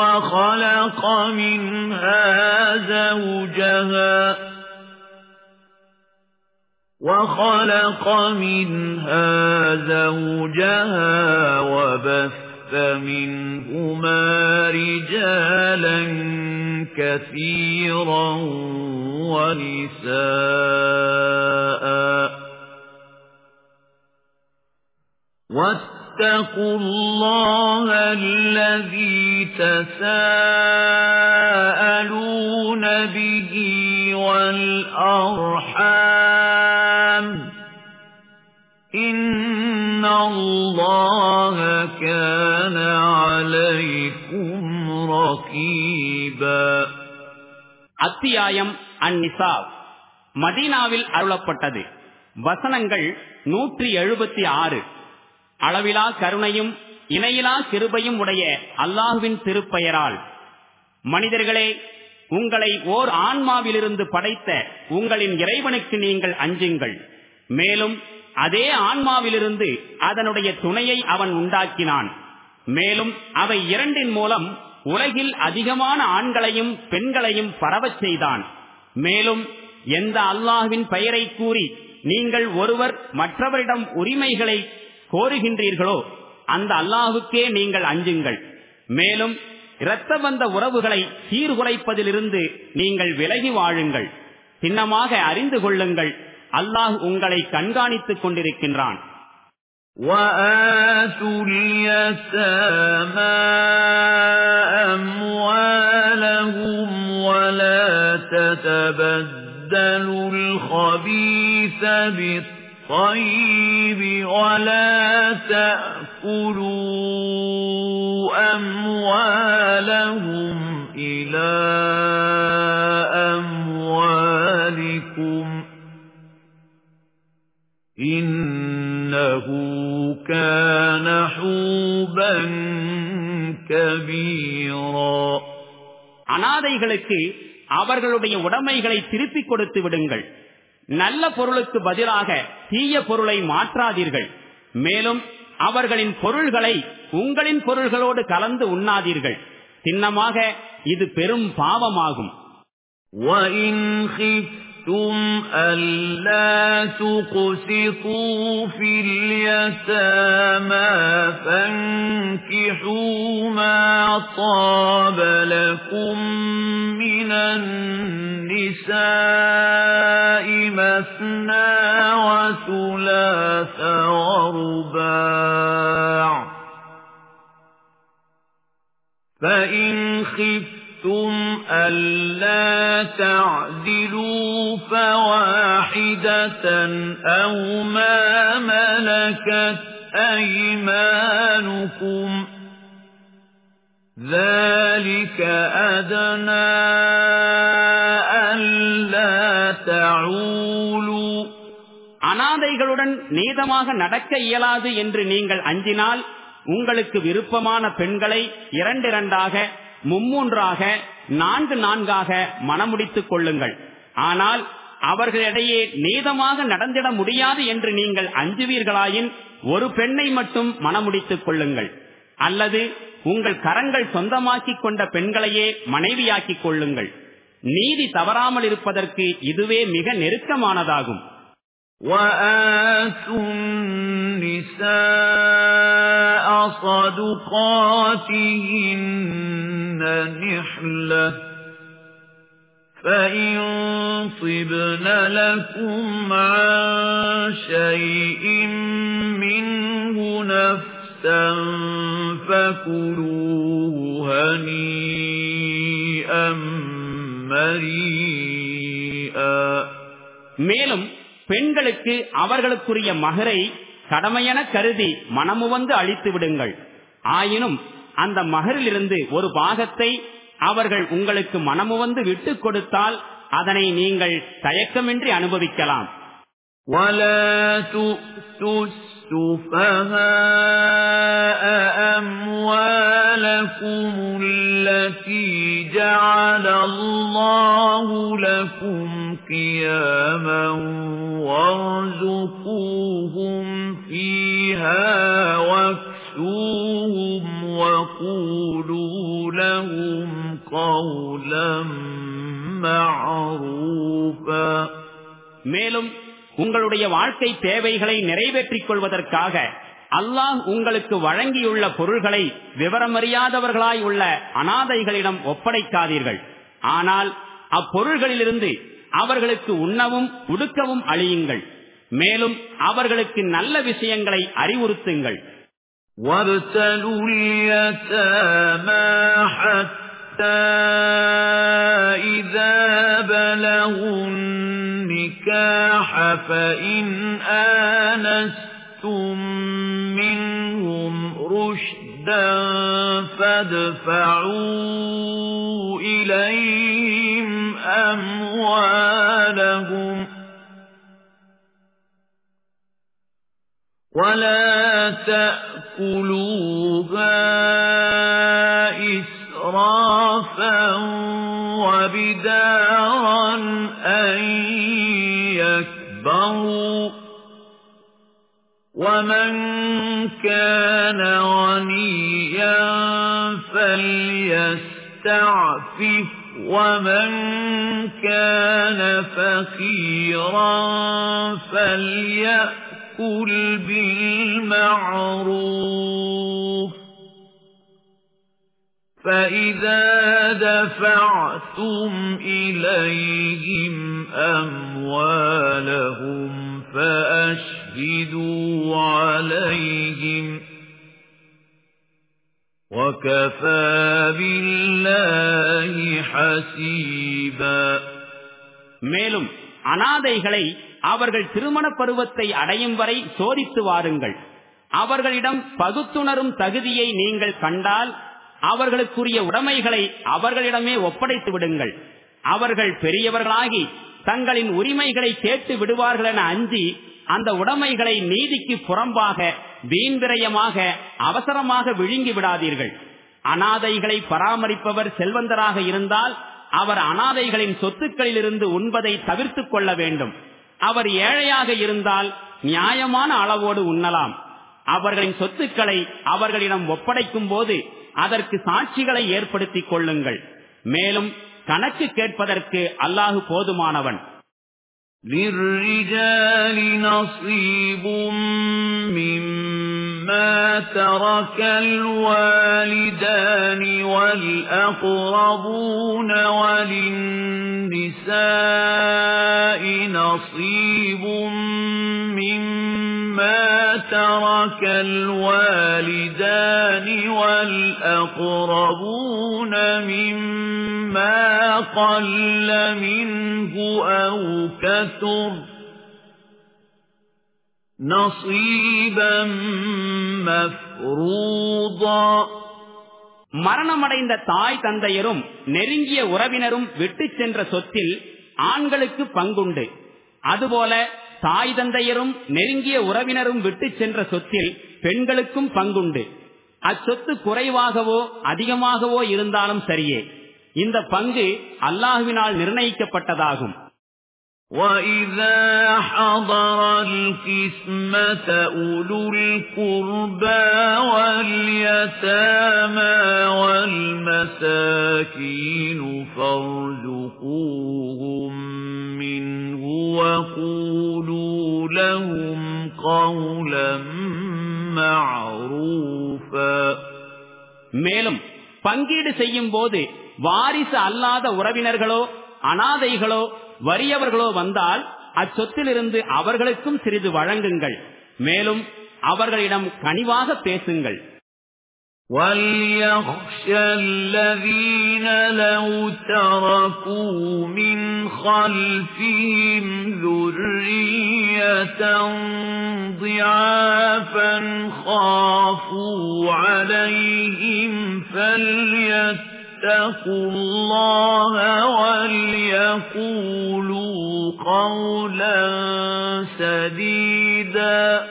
وخلق منها زوجها وخلق منها زوجها وبث منهما رجالا كثيرا ونساء. واتقوا الله الذي تساءلون به والأرحام إن الله كان عليكم رقيبا அத்தியாயம் அந்நிசா மதீனாவில் அருளப்பட்டது வசனங்கள் நூற்றி எழுபத்தி ஆறு அளவிலா கருணையும் இணையிலா கிருபையும் உடைய அல்லாஹுவின் திருப்பெயரால். மனிதர்களே உங்களை ஓர் ஆன்மாவிலிருந்து படைத்த உங்களின் இறைவனுக்கு நீங்கள் அஞ்சுங்கள். மேலும் அதே ஆன்மாவிலிருந்து அதனுடைய துணையை அவன் உண்டாக்கினான். மேலும் அவை இரண்டின் மூலம் உலகில் அதிகமான ஆண்களையும் பெண்களையும் பரவச் செய்தான். மேலும் எந்த அல்லாஹுவின் பெயரை கூறி நீங்கள் ஒருவர் மற்றவரிடம் உரிமைகளை கோருகின்றீர்களோ அந்த அல்லாஹுக்கே நீங்கள் அஞ்சுங்கள் மேலும் இரத்த பந்த உறவுகளை சீர்குலைப்பதிலிருந்து நீங்கள் விலகி வாழுங்கள் சின்னமாக அறிந்து கொள்ளுங்கள் அல்லாஹ் உங்களை கண்காணித்துக் கொண்டிருக்கின்றான் وآتوا اليتامى أموالهم ولا تتبدلوا الخبيث بالطيب ولا تأكلوا أموالهم إلى أموالكم إنه كان حوبا كبيرا அனாதைகளுக்கு அவர்களுடைய உடைமைகளை திருப்பிக் கொடுத்து விடுங்கள் நல்ல பொருளுக்கு பதிலாக தீய பொருளை மாற்றாதீர்கள் மேலும் அவர்களின் பொருள்களை உங்களின் பொருள்களோடு கலந்து உண்ணாதீர்கள் சின்னமாக இது பெரும் பாவமாகும் وَإِنْ خِفْتُمْ أَلَّا تُقْسِطُوا فِي الْيَتَامَى فَانكِحُوا مَا طَابَ لَكُم مِّنَ النِّسَاءِ مَثْنَىٰ وَثُلَاثَ وَرُبَاعَ فَإِنْ خِفْتُمْ خفتم ألا تعدلوا فواحدة أو ما ملكت أيمانكم ذلك أدنى ألا تعولوا அனாதைகளுடன் நீதமாக நடக்க இயலாது என்று நீங்கள் அஞ்சினால் உங்களுக்கு விருப்பமான பெண்களை இரண்டிரண்டாக மும்மூன்றாக நான்கு நான்காக மனமுடித்துக் கொள்ளுங்கள் ஆனால் அவர்களிடையே நீதமாக நடந்திட முடியாது என்று நீங்கள் அஞ்சுவீர்களாயின் ஒரு பெண்ணை மட்டும் மனமுடித்துக் கொள்ளுங்கள் அல்லது உங்கள் கரங்கள் சொந்தமாக்கிக் கொண்ட பெண்களையே மனைவியாக்கிக் கொள்ளுங்கள் நீதி தவறாமல் இருப்பதற்கு இதுவே மிக நெருக்கமானதாகும் وآتوا النساء صدقاتهن نحلة فإن طبن لكم عن شيء منه نفسا فكلوه هنيئا مريئا மேலும் பெண்களுக்கு அவர்களுக்குரிய மகரை கடமையென கருதி மனமுவந்து அழித்து விடுங்கள் ஆயினும் அந்த மகரிலிருந்து ஒரு பாகத்தை அவர்கள் உங்களுக்கு மனமுவந்து விட்டுக் கொடுத்தால் அதனை நீங்கள் தயக்கமின்றி அனுபவிக்கலாம் ولا تؤتوا السفهاء أموالكم التي جعل الله لكم قياما وارزقوهم فيها واكسوهم وقولوا لهم قولا معروفا மேலும் உங்களுடைய வாழ்க்கை தேவைகளை நிறைவேற்றிக் கொள்வதற்காக அல்லாஹ் உங்களுக்கு வழங்கியுள்ள பொருள்களை விவரமறியாதவர்களாய் உள்ள அனாதைகளிடம் ஒப்படைக்காதீர்கள் ஆனால் அப்பொருள்களிலிருந்து அவர்களுக்கு உண்ணவும் உடுக்கவும் அழியுங்கள் மேலும் அவர்களுக்கு நல்ல விஷயங்களை அறிவுறுத்துங்கள் وابتلوا اليتامى حتى إذا بلغوا النكاح فإن آنستم منهم رشدا فادفعوا إليهم أموالهم ولا تأكلوها إسرافا وبدارا أن يكبروا ومن كان غنيا فليستعفف ومن كان فقيرا فليأكل بالمعروف فإذا دفعتم إليهم أموالهم فأشهدوا عليهم وكفى بالله حسيبا மேலும் அனாதைகளை அவர்கள் திருமண பருவத்தை அடையும் வரை சோதித்து வாருங்கள். அவர்களிடம் பகுத்துணரும் தகுதியை நீங்கள் கண்டால் அவர்களுக்குரிய உடைமைகளை அவர்களிடமே ஒப்படைத்து விடுங்கள். அவர்கள் பெரியவர்களாகி தங்களின் உரிமைகளை கேட்டு விடுவார்கள் என அஞ்சி அந்த உடைமைகளை நீதிக்கு புறம்பாக வீண்விரயமாக அவசரமாக விழுங்கி விடாதீர்கள். அனாதைகளை பராமரிப்பவர் செல்வந்தராக இருந்தால் அவர் அனாதைகளின் சொத்துக்களிலிருந்து உண்பதை தவிர்த்துக் கொள்ள வேண்டும். அவர் ஏழையாக இருந்தால் நியாயமான அளவோடு உண்ணலாம் அவர்களின் சொத்துக்களை அவர்களிடம் ஒப்படைக்கும் போது அதற்கு சாட்சிகளை ஏற்படுத்திக் கொள்ளுங்கள் மேலும் கணக்கு கேட்பதற்கு அல்லாஹு போதுமானவன் للرجال نصيب مما ترك الوالدان والأقربون وللنساء نصيب مما ترك الوالدان والأقربون مما قل منه أو كثر மரணமடைந்த தாய் தந்தையரும் நெருங்கிய உறவினரும் விட்டு சென்ற சொத்தில் ஆண்களுக்கு பங்குண்டு. அதுபோல தாய் தந்தையரும் நெருங்கிய உறவினரும் விட்டு சென்ற சொத்தில் பெண்களுக்கும் பங்குண்டு. அச்சொத்து குறைவாகவோ அதிகமாகவோ இருந்தாலும் சரியே. இந்த பங்கு அல்லாஹுவினால் நிர்ணயிக்கப்பட்டதாகும். وَإِذَا حَضَرَ الْقِسْمَةَ أُولُو الْقُرْبَى وَالْيَتَامَى وَالْمَسَاكِينُ فَارْزُقُوهُم مِّنْهُ وَقُولُوا لَهُمْ قَوْلًا مَّعْرُوفًا மேலும் பங்கீடு செய்யும் போது வாரிசு அல்லாத உறவினர்களோ அனாதைகளோ வறியவர்களோ வந்தால் அச்சொத்திலிருந்து அவர்களுக்கும் சிறிது வழங்குங்கள் மேலும் அவர்களிடம் கனிவாக பேசுங்கள் وَلْيَخْشَ الَّذِينَ لَوْ تَرَكُوا مِنْ خَلْفِهِمْ ذُرِّيَّةً ضِعَافًا خَافُوا عَلَيْهِمْ فَلْيَتَّقُوا فليتقوا الله وليقولوا قولا سديدا.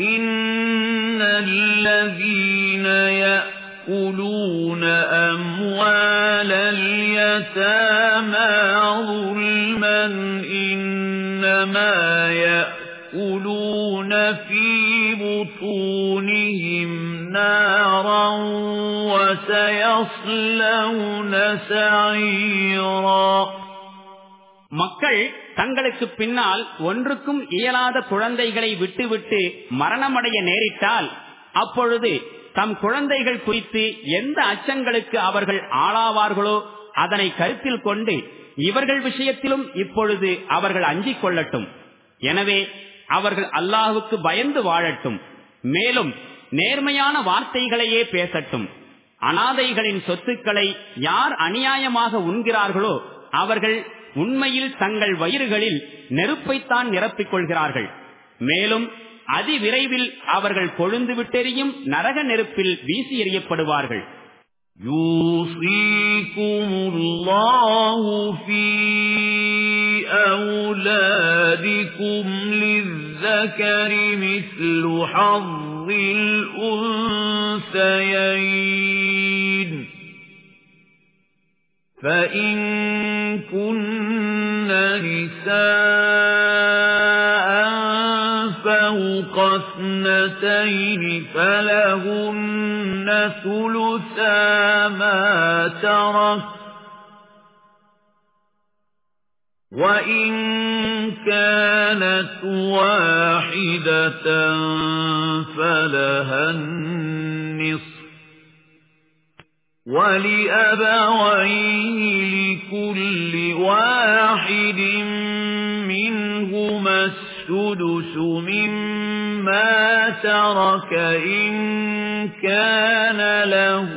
إن الذين يأكلون أموال اليتامى ظلما إنما يأكلون في بطونهم نارا وسيصلون سعيرا மக்கள் தங்களுக்கு பின்னால் ஒன்றுக்கும் இயலாத குழந்தைகளை விட்டுவிட்டு மரணமடைய நேரிட்டால் அப்பொழுது தம் குழந்தைகள் குறித்து எந்த அச்சங்களுக்கு அவர்கள் ஆளாவார்களோ அதனை கருத்தில் கொண்டு இவர்கள் விஷயத்திலும் இப்பொழுது அவர்கள் அஞ்சிக் கொள்ளட்டும் எனவே அவர்கள் அல்லாஹுக்கு பயந்து வாழட்டும் மேலும் நேர்மையான வார்த்தைகளையே பேசட்டும் அனாதைகளின் சொத்துக்களை யார் அநியாயமாக உண்கிறார்களோ அவர்கள் உண்மையில் தங்கள் வயிறுகளில் நெருப்பைத்தான் நிரப்பிக் கொள்கிறார்கள் மேலும் அதிவிரைவில் அவர்கள் கொழுந்து விட்டெறியும் நரக நெருப்பில் வீசி எறியப்படுவார்கள் يوصيكم الله في أولادكم للذكر مثل حظ الأنثيين. فإن كن نساء فوق اثنتين فلهن ثلثا ما ترك. وإن كانت واحدة فلها النصف. ولأبويه لكل واحد منهما السدس مما ترك إن كان له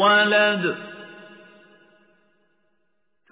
ولد.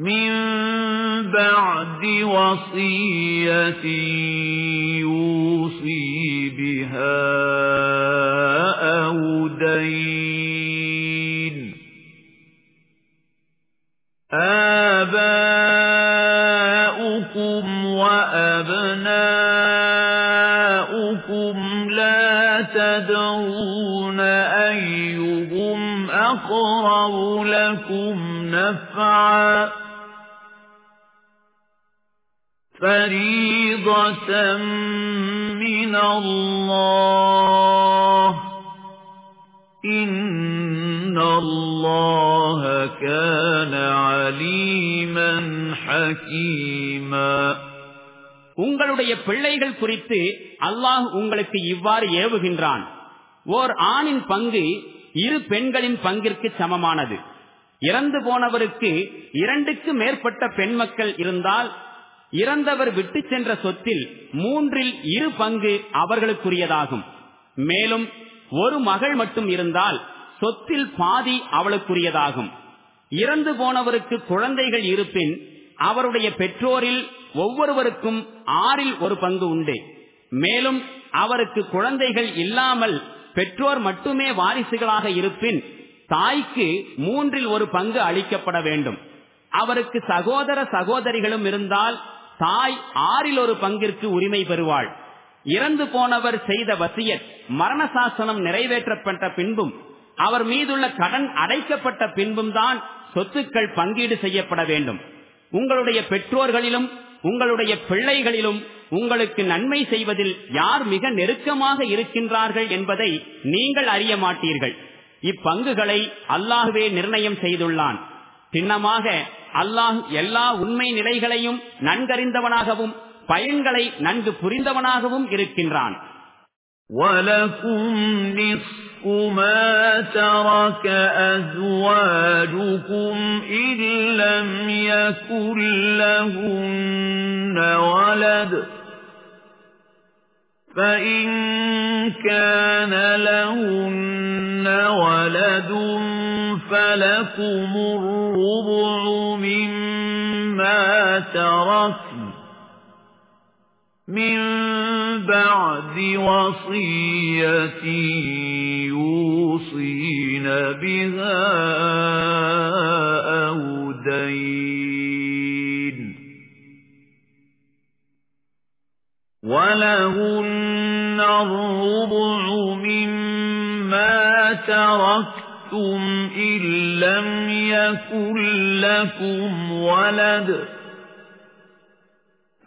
من بعد وصية يوصي بها أو دين. آباؤكم وأبناؤكم لا تدرون أيهم أقرب لكم نفعا. فريضة من الله إن الله كان عليما حكيما உங்களுடைய பிள்ளைகள் குறித்து அல்லாஹ் உங்களுக்கு இவ்வாறு ஏவுகின்றான் ஓர் ஆணின் பங்கு இரு பெண்களின் பங்கிற்கு சமமானது இறந்து போனவருக்கு இரண்டுக்கு மேற்பட்ட பெண் மக்கள் இருந்தால் இறந்தவர் விட்டு சென்ற சொத்தில் மூன்றில் இரு பங்கு அவர்களுக்குரியதாகும். மேலும் ஒரு மகள் மட்டும் இருந்தால் சொத்தில் பாதி அவளுக்குரியதாகும். இறந்து போனவருக்கு குழந்தைகள் இருப்பின் அவருடைய பெற்றோரில் ஒவ்வொருவருக்கும் ஆறில் ஒரு பங்கு உண்டு. மேலும் அவருக்கு குழந்தைகள் இல்லாமல் பெற்றோர் மட்டுமே வாரிசுகளாக இருப்பின் தாய்க்கு மூன்றில் ஒரு பங்கு அளிக்கப்பட வேண்டும். அவருக்கு சகோதர சகோதரிகளும் இருந்தால் தாய் ஆறில் ஒரு பங்கிற்கு உரிமை பெறுவாள். இறந்து போனவர் செய்த வசியத் மரண சாசனம் நிறைவேற்றப்பட்ட பின்பும் அவர் மீதுள்ள கடன் அடைக்கப்பட்ட பின்பும் தான் சொத்துக்கள் பங்கீடு செய்யப்பட வேண்டும். உங்களுடைய பெற்றோர்களிலும் உங்களுடைய பிள்ளைகளிலும் உங்களுக்கு நன்மை செய்வதில் யார் மிக நெருக்கமாக இருக்கின்றார்கள் என்பதை நீங்கள் அறிய மாட்டீர்கள். இப்பங்குகளை அல்லாஹுவே நிர்ணயம் செய்துள்ளான். சின்னமாக அல்லாஹ் எல்லா உண்மை நிலைகளையும் நன்கறிந்தவனாகவும் பயன்களை நன்கு புரிந்தவனாகவும் இருக்கின்றான் وَلَكُمْ نِصْفُ مَا تَرَكَ أَزْوَاجُكُمْ إِن لَّمْ يَكُن لَّهُنَّ وَلَدٌ فَإِن كَانَ لَهُنَّ وَلَدٌ فَلَكُمُ الرُّبُعُ مِمَّا تَرَكْنَ مِن بَعْدِ وَصِيَّةٍ يُوصِينَ بِهَا أَوْ دَيْنٍ وَلَهُنَّ الرُّبُعُ مِمَّا تَرَكْتُمْ إِن لَّمْ يَكُن لَّكُمْ وَلَدٌ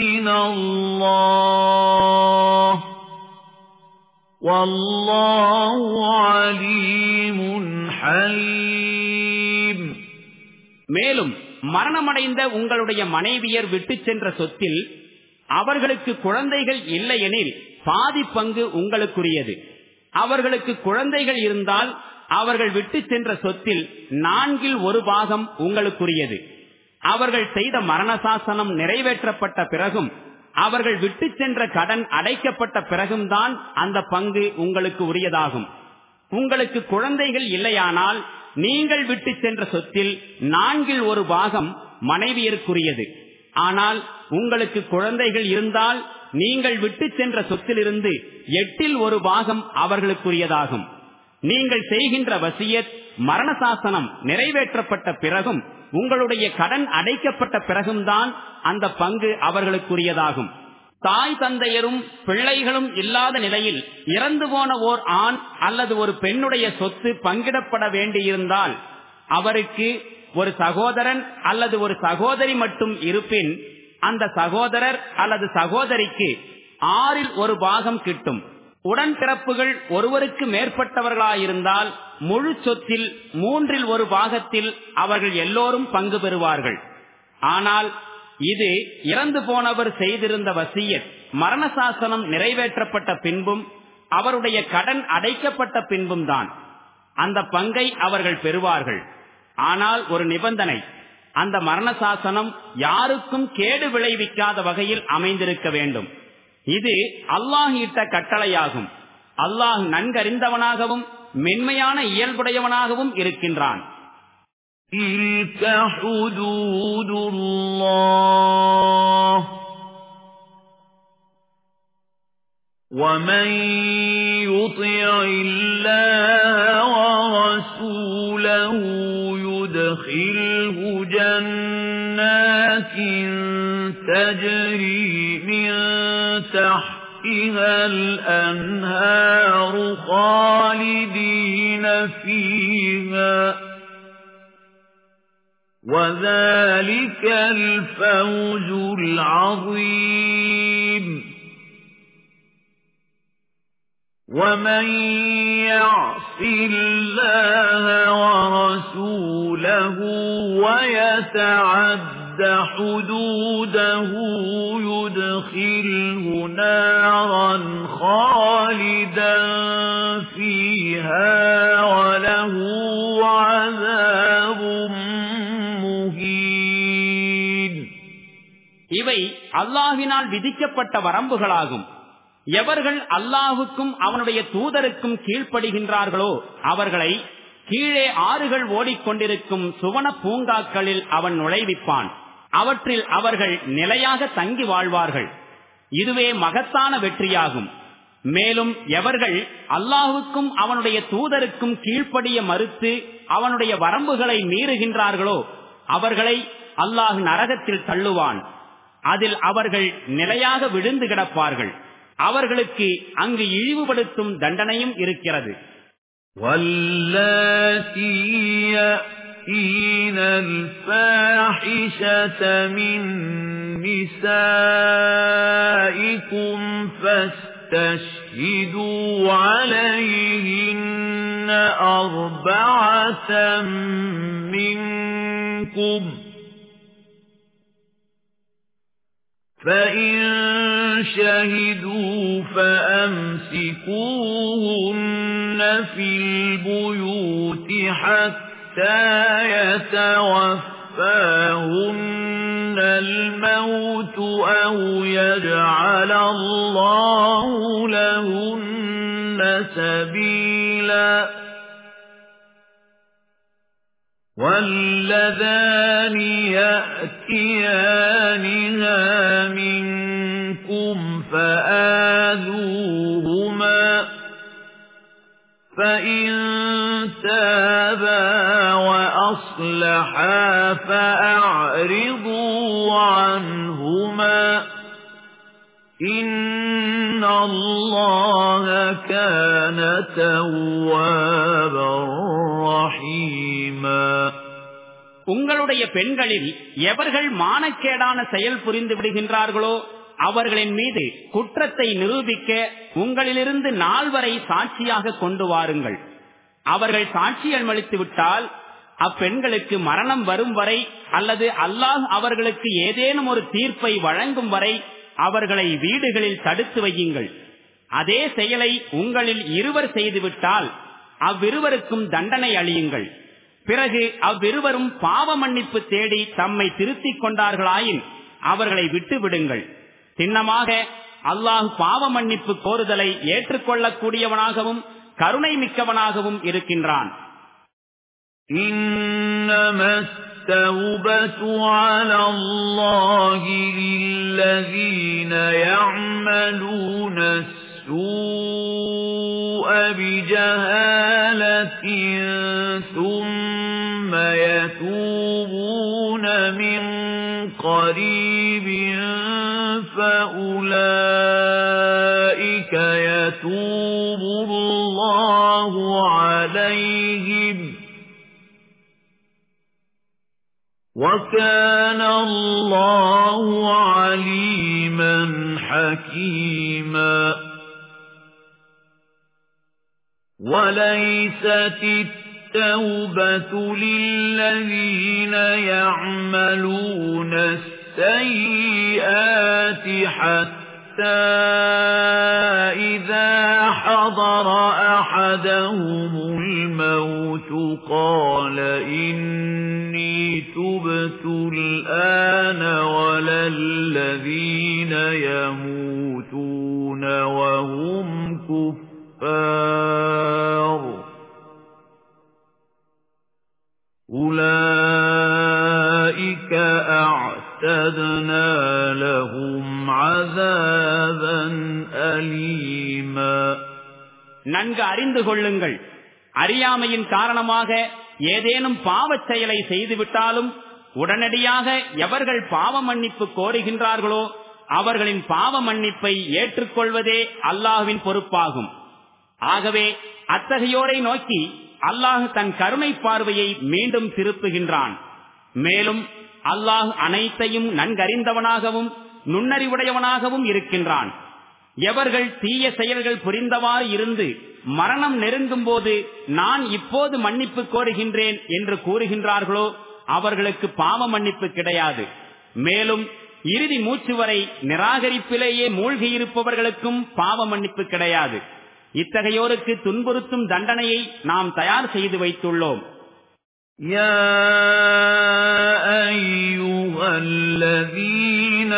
مِنَ اللَّهِ وَاللَّهُ عَلِيمٌ حَلِيمٌ மேலும் மரணமடைந்த உங்களுடைய மனைவியர் விட்டுச் சென்ற சொத்தில் அவர்களுக்கு குழந்தைகள் இல்லையெனில் பாதி பங்கு உங்களுக்குரியது அவர்களுக்கு குழந்தைகள் இருந்தால் அவர்கள் விட்டுச் சென்ற சொத்தில் நான்கில் ஒரு பாகம் உங்களுக்குரியது அவர்கள் செய்த மரண சாசனம் நிறைவேற்றப்பட்ட பிறகும் அவர்கள் விட்டு சென்ற கடன் அடைக்கப்பட்ட பிறகும்தான் அந்த பங்கு உங்களுக்கு உரியதாகும். உங்களுக்கு குழந்தைகள் இல்லையானால் நீங்கள் விட்டு சென்ற சொத்தில் நான்கில் ஒரு பாகம் மனைவியருக்குரியது. ஆனால் உங்களுக்கு குழந்தைகள் இருந்தால் நீங்கள் விட்டு சென்ற சொத்திலிருந்து எட்டில் ஒரு பாகம் அவர்களுக்குரியதாகும். நீங்கள் செய்கின்ற வசியத் மரண சாசனம் நிறைவேற்றப்பட்ட பிறகும் உங்களுடைய கடன் அடைக்கப்பட்ட பிறகும்தான் அந்த பங்கு அவர்களுக்குரியதாகும். தாய் தந்தையரும் பிள்ளைகளும் இல்லாத நிலையில் இறந்து போன ஓர் ஆண் அல்லது ஒரு பெண்ணுடைய சொத்து பங்கிடப்பட வேண்டியிருந்தால் அவருக்கு ஒரு சகோதரன் அல்லது ஒரு சகோதரி மட்டும் இருப்பின் அந்த சகோதரர் அல்லது சகோதரிக்கு ஆறில் ஒரு பாகம் கிட்டும். உடன்பிறப்புகள் ஒருவருக்கு மேற்பட்டவர்களாயிருந்தால் முழு சொத்தில் மூன்றில் ஒரு பாகத்தில் அவர்கள் எல்லோரும் பங்கு பெறுவார்கள். ஆனால் இது இறந்து போனவர் செய்திருந்த வசியத் மரண சாசனம் நிறைவேற்றப்பட்ட பின்பும் அவருடைய கடன் அடைக்கப்பட்ட பின்பும் தான். அந்த பங்கை அவர்கள் பெறுவார்கள். ஆனால் ஒரு நிபந்தனை அந்த மரண சாசனம் யாருக்கும் கேடு விளைவிக்காத வகையில் அமைந்திருக்க வேண்டும். இது அல்லாஹ் இட்ட கட்டளையாகும் அல்லாஹ் நன்கறிந்தவனாகவும் மென்மையான இயல்புடையவனாகவும் இருக்கின்றான் تِلْكَ حُدُودُ اللَّهِ وَمَن يُطِعِ اللَّهَ وَرَسُولَهُ يُدْخِلْهُ جَنَّاتٍ تَجْرِي مِن تَحْتِهَا الْأَنْهَارُ خَالِدِينَ فِيهَا. وَذَلِكَ الْفَوْزُ الْعَظِيمُ. ومن يعص الله ورسوله ويتعد حدوده يدخله نارا خالدا فيها وله عذاب مهين இவை அல்லாஹினால் விதிக்கப்பட்ட வரம்புகளாகும் எவர்கள் அல்லாஹுக்கும் அவனுடைய தூதருக்கும் கீழ்ப்படுகின்றார்களோ அவர்களை கீழே ஆறுகள் ஓடிக்கொண்டிருக்கும் சுவன பூங்காக்களில் அவன் நுழைவிப்பான் அவற்றில் அவர்கள் நிலையாக தங்கி வாழ்வார்கள். இதுவே மகத்தான வெற்றியாகும். மேலும் எவர்கள் அல்லாஹுக்கும் அவனுடைய தூதருக்கும் கீழ்ப்படிய மறுத்து அவனுடைய வரம்புகளை மீறுகின்றார்களோ அவர்களை அல்லாஹ் நரகத்தில் தள்ளுவான். அதில் அவர்கள் நிலையாக விழுந்து கிடப்பார்கள். அவர்களுக்கு அங்கு இழிவுபடுத்தும் தண்டனையும் இருக்கிறது. يأتين الفاحشة من نسائكم فاستشهدوا عليهن أربعة منكم فإن شهدوا فأمسكوهن في البيوت حتى يتوفاهن الموت أو يجعل الله لهن سبيلاً واللذان يأتيانها منكم فآذوهما فإن تابا وأصلحا فأعرضوا عنهما إن الله كان توابا رحيما உங்களுடைய பெண்களில் எவர்கள் மானக்கேடான செயல் புரிந்து விடுகின்றார்களோ அவர்களின் மீது குற்றத்தை நிரூபிக்க உங்களிலிருந்து நால்வரை சாட்சியாக கொண்டு வாருங்கள் அவர்கள் சாட்சியம் அளித்து விட்டால் அப்பெண்களுக்கு மரணம் வரும் வரை அல்லது அல்லாஹ் அவர்களுக்கு ஏதேனும் ஒரு தீர்ப்பை வழங்கும் வரை அவர்களை வீடுகளில் தடுத்து வையுங்கள். அதே செயலை உங்களில் இருவர் செய்துவிட்டால் அவ்விருவருக்கும் தண்டனை அளியுங்கள். பிறகு அவ்விருவரும் பாவ மன்னிப்பு தேடி தம்மை திருத்திக் கொண்டார்களாயின் அவர்களை விட்டு விடுங்கள் சின்னமாக அல்லாஹ் பாவ மன்னிப்பு கோருதலை ஏற்றுக்கொள்ளக்கூடியவனாகவும் கருணை மிக்கவனாகவும் இருக்கின்றான். التوبة على الله للذين يعملون السوء بجهالة ثم يتوبون من قريب وكان الله عليما حكيما. وليست التوبة للذين يعملون السيئات حتى إذا حضر أحدهم الموت قال إني تبت الآن ولا الذين يموتون وهم كفار أولئك أعتدنا لهم நன்கு அறிந்து கொள்ளுங்கள். அறியாமையின் காரணமாக ஏதேனும் பாவச் செயலை செய்துவிட்டாலும் உடனடியாக எவர்கள் பாவ மன்னிப்பு கோருகின்றார்களோ அவர்களின் பாவ மன்னிப்பை ஏற்றுக்கொள்வதே அல்லாஹுவின் பொறுப்பாகும். ஆகவே அத்தகையோரை நோக்கி அல்லாஹ் தன் கருணை பார்வையை மீண்டும் திருப்புகின்றான். மேலும் அல்லாஹ் அனைத்தையும் நன்கறிந்தவனாகவும் நுண்ணறிவுடையவனாகவும் இருக்கின்றான். எவர்கள் தீய செயல்கள் புரிந்தவாறு இருந்து மரணம் நெருங்கும் போது நான் இப்போது மன்னிப்பு கோருகின்றேன் என்று கூறுகின்றார்களோ அவர்களுக்கு பாவ மன்னிப்பு கிடையாது. மேலும் இறுதி மூச்சு வரை நிராகரிப்பிலேயே மூழ்கியிருப்பவர்களுக்கும் பாவ மன்னிப்பு கிடையாது. இத்தகையோருக்கு துன்புறுத்தும் தண்டனையை நாம் தயார் செய்து வைத்துள்ளோம். يا أيها الذين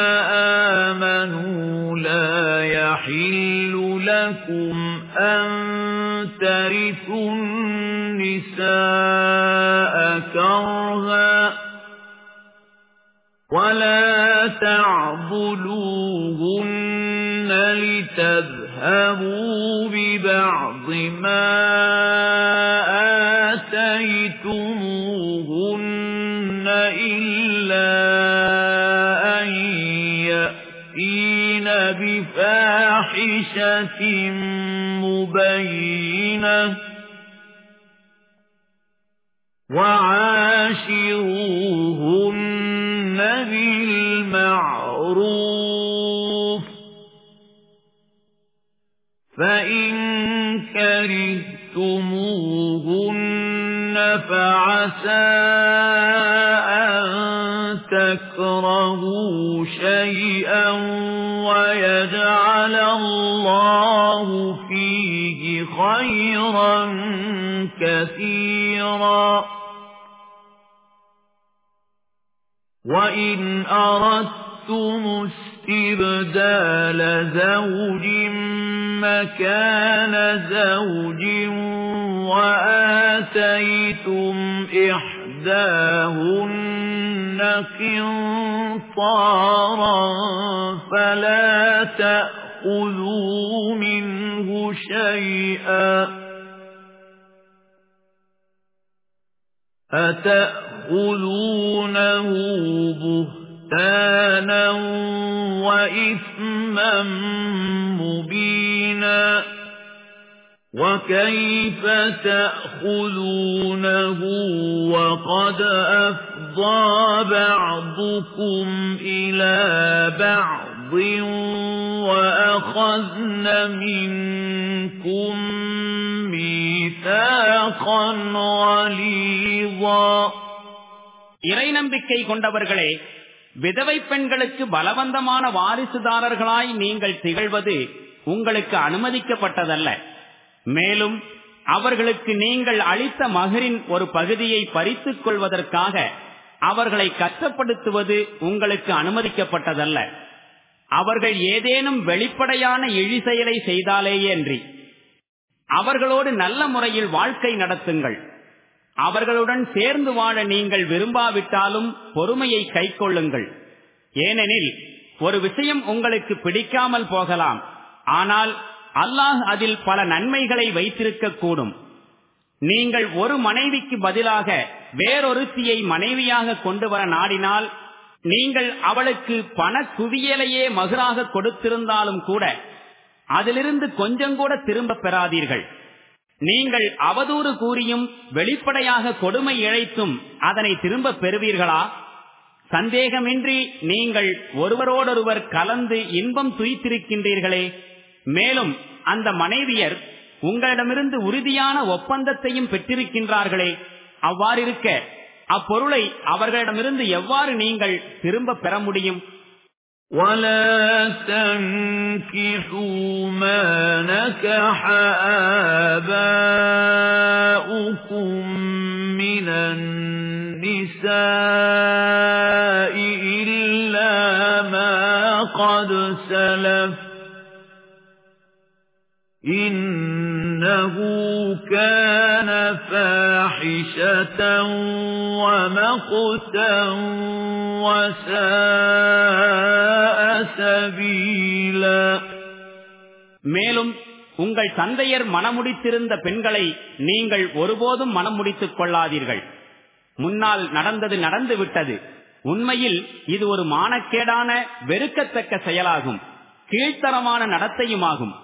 آمنوا لا يحل لكم أن ترثوا النساء كرها ولا تعضلوهن لتذهبوا ببعض ما بفاحشة مبينة وعاشروهن بالمعروف فإن كرهتموهن فعسى أن تكرهوا شيئا ويجعل خيرا كثيرا. وَإِنْ أَرَدتُّمُ اسْتِبْدَالَ زَوْجٍ مَكَانَ زَوْجٍ وَآتَيْتُمْ إِحْدَاهُنَّ قِنطَارًا فَلَا تَأْخُذُوا مِنْهُ شَيْئًا أَتَأْخُذُونَهُ بُهْتَانًا وَإِثْمًا مُبِينًا وَكَيْفَ تَأْخُذُونَهُ وَقَدْ أَفْضَىٰ بَعْضُكُمْ إِلَىٰ بَعْضٍ وَأَخَذْنَ مِنكُم مِّيثَاقًا غَلِيظًا இறை நம்பிக்கை கொண்டவர்களே விதவை பெண்களுக்கு பலவந்தமான வாரிசுதாரர்களாய் நீங்கள் திகழ்வது உங்களுக்கு அனுமதிக்கப்பட்டதல்ல மேலும் அவர்களுக்கு நீங்கள் அளித்த மகரின் ஒரு பகுதியை பறித்துக் கொள்வதற்காக அவர்களை கஷ்டப்படுத்துவது உங்களுக்கு அனுமதிக்கப்பட்டதல்ல அவர்கள் ஏதேனும் வெளிப்படையான இழி செயலை செய்தாலேயன்றி அவர்களோடு நல்ல முறையில் வாழ்க்கை நடத்துங்கள். அவர்களுடன் சேர்ந்து வாழ நீங்கள் விரும்பாவிட்டாலும் பொறுமையை கைக்கொள்ளுங்கள் ஏனெனில் ஒரு விஷயம் உங்களுக்கு பிடிக்காமல் போகலாம். ஆனால் அல்லாஹ் அதில் பல நன்மைகளை வைத்திருக்க கூடும். நீங்கள் ஒரு மனைவிக்கு பதிலாக வேறொருத்தியை மனைவியாக கொண்டு வர நாடினால் நீங்கள் அவளுக்கு பண குவியலையே மகராக கொடுத்திருந்தாலும் கூட அதிலிருந்து கொஞ்சம் கூட திரும்ப பெறாதீர்கள். நீங்கள் அவதூறு கூறியும் வெளிப்படையாக கொடுமை இழைத்தும் அதனை திரும்ப பெறுவீர்களா? சந்தேகமின்றி நீங்கள் ஒருவரோடொருவர் கலந்து இன்பம் துய்த்திருக்கின்றீர்களே. மேலும் அந்த மனைவியர் உங்களிடமிருந்து உறுதியான ஒப்பந்தத்தையும் பெற்றிருக்கின்றார்களே. அவ்வாறிருக்க அப்பொருளை அவர்களிடமிருந்து எவ்வாறு நீங்கள் திரும்ப பெற முடியும் ولا تنكحوا ما نكح آباؤكم من النساء إلا ما قد سلف إنه كان فاحشة ومقتا وساء سبيلا மேலும் உங்கள் தந்தையர் மனமுடித்திருந்த பெண்களை நீங்கள் ஒருபோதும் மனம் முடித்துக் கொள்ளாதீர்கள் முன்னால் நடந்தது நடந்து விட்டது உண்மையில் இது ஒரு மானக்கேடான வெறுக்கத்தக்க செயலாகும் கீழ்த்தரமான நடத்தையுமாகும்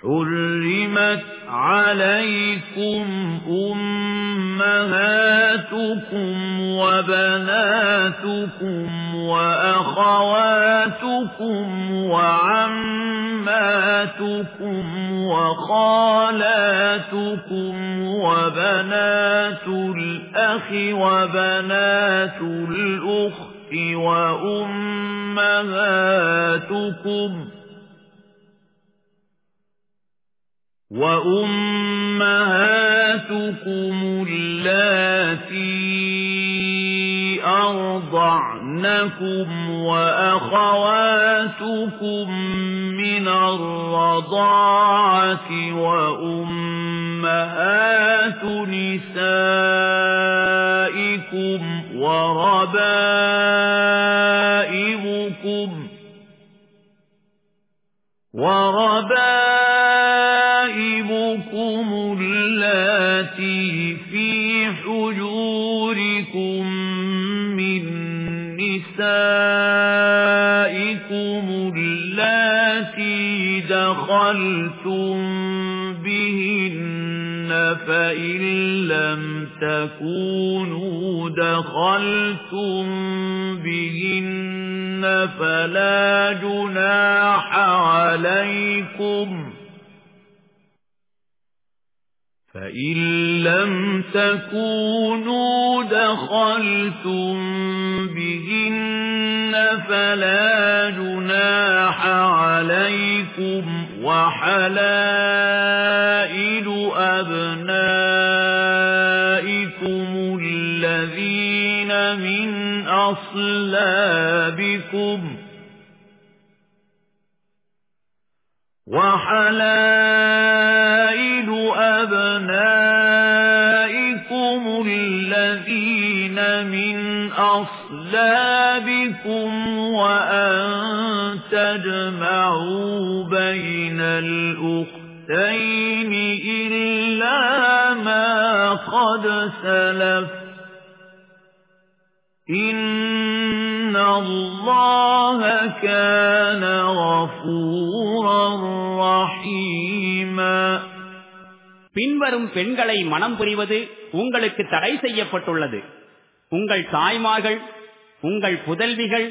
حرمت عليكم أمهاتكم أمهاتكم وبناتكم وأخواتكم وعماتكم وخالاتكم وبنات الأخ وبنات الأخت وأمهاتكم وَأُمَّهَاتُكُمُ اللَّاتِي أَرْضَعْنَكُمْ وَأَخَوَاتُكُم مِّنَ الرَّضَاعَةِ وَأُمَّهَاتُ نِسَائِكُمْ وَرَبَائِبُكُمْ وَرَبَائِبُكُمُ دَخَلْتُم بِهِنَّ فَإِن لَّمْ تَكُونُوا دَخَلْتُم بِهِنَّ فَلَا جُنَاحَ عَلَيْكُمْ فَإِن لَّمْ تَكُونُوا دَخَلْتُم بِهِنَّ فَلَا جُنَاحَ عَلَيْكُمْ وَحَلَائِلُ أَبْنَائِكُمُ الَّذِينَ مِنْ أَصْلَابِكُمْ وَحَلَائِلُ أَبْنَائِكُمُ الَّذِينَ مِنْ أَصْلَابِكُمْ وَأَن تَجْمَعُوا بَيْنَ الْأُخْتَيْنِ إِلَّا مَا قَدْ سَلَفَ إِنَّ اللَّهَ كَانَ غَفُورًا رَّحِيمًا பின்வரும் பெண்களை மனம் புரிவது உங்களுக்கு தடை செய்யப்பட்டுள்ளது உங்கள் தாய்மார்கள் உங்கள் புதல்விகள்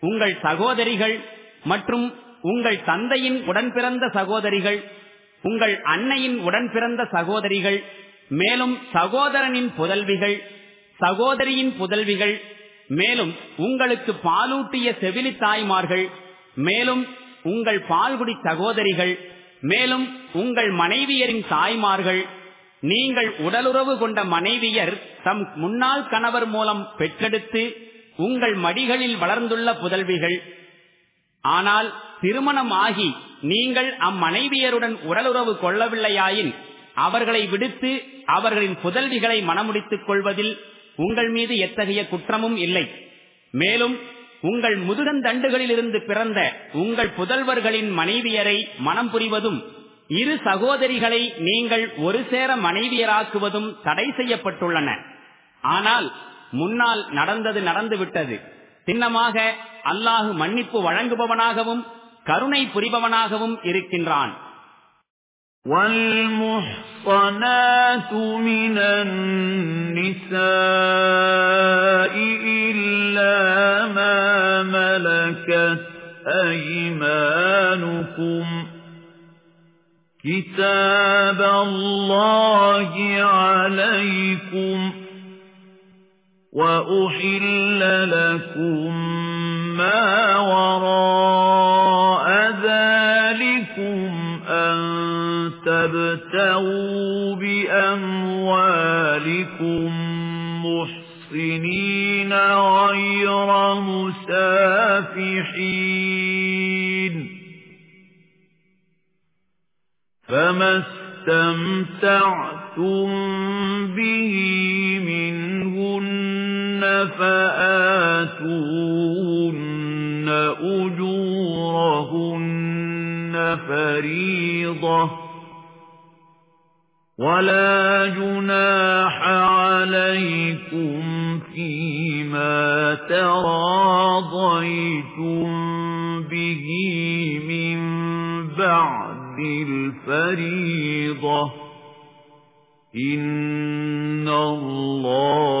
உங்கள் சகோதரிகள் மற்றும் உங்கள் தந்தையின் உடன்பிறந்த சகோதரிகள் உங்கள் அன்னையின் உடன்பிறந்த சகோதரிகள் மேலும் சகோதரனின் புதல்விகள் சகோதரியின் புதல்விகள் மேலும் உங்களுக்கு பாலூட்டிய செவிலி தாய்மார்கள் மேலும் உங்கள் பால்குடி சகோதரிகள் மேலும் உங்கள் மனைவியரின் தாய்மார்கள் நீங்கள் உடலுறவு கொண்ட மனைவியர் தம் முன்னாள் கணவர் மூலம் பெற்றெடுத்து உங்கள் மடிகளில் வளர்ந்துள்ள புதல்விகள் ஆனால் திருமணம் ஆகி நீங்கள் அம்மனைவியருடன் உடலுறவு கொள்ளவில்லையாயின் அவர்களை விடுத்து அவர்களின் புதல்விகளை மனமுடித்துக் கொள்வதில் உங்கள் மீது எத்தகைய குற்றமும் இல்லை. மேலும் உங்கள் முதுகந்தண்டுகளிலிருந்து பிறந்த உங்கள் புதல்வர்களின் மனைவியரை மனம் புரிவதும் இரு சகோதரிகளை நீங்கள் ஒரு சேர மனைவியராக்குவதும் தடை செய்யப்பட்டுள்ளன. ஆனால் முன்னால் நடந்தது நடந்துவிட்டது. சின்னமாக அல்லாஹு மன்னிப்பு வழங்குபவனாகவும் கருணை புரிபவனாகவும் இருக்கின்றான் وَالْمُحْصَنَاتُ مِنَ النِّسَاءِ إِلَّا مَا مَلَكَتْ أَيْمَانُكُمْ كِتَابَ اللَّهِ عَلَيْكُمْ وَأُحِلَّ لَكُم مَّا وَرَاءَ ذَلِكُمْ أَن تَبْتَغُوا بِأَمْوَالِكُم مُحْصِنِينَ غَيْرَ مُسَافِحِينَ فَمَا اسْتَمْتَعْتُم بِهِ مِنْهُنَّ فَآتُوهُنَّ أُجُورَهُنَّ فَرِيضَةً وَلَا جُنَاحَ عَلَيْكُمْ فِيمَا تَرَاضَيْتُم بِهِ مِن بَعْدِ الْفَرِيضَةِ إِنَّ اللَّهَ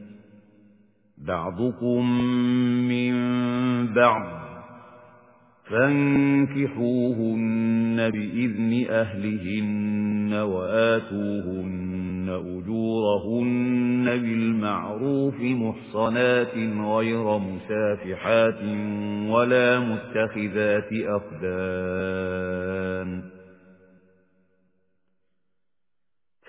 بَعْضُكُم مِّن بَعْضٍ فَانكِحُوهُنَّ بِإِذْنِ أَهْلِهِنَّ وَآتُوهُنَّ أُجُورَهُنَّ بِالْمَعْرُوفِ مُحْصَنَاتٍ غَيْرَ مُسَافِحَاتٍ وَلَا مُتَّخِذَاتِ أَخْدَانٍ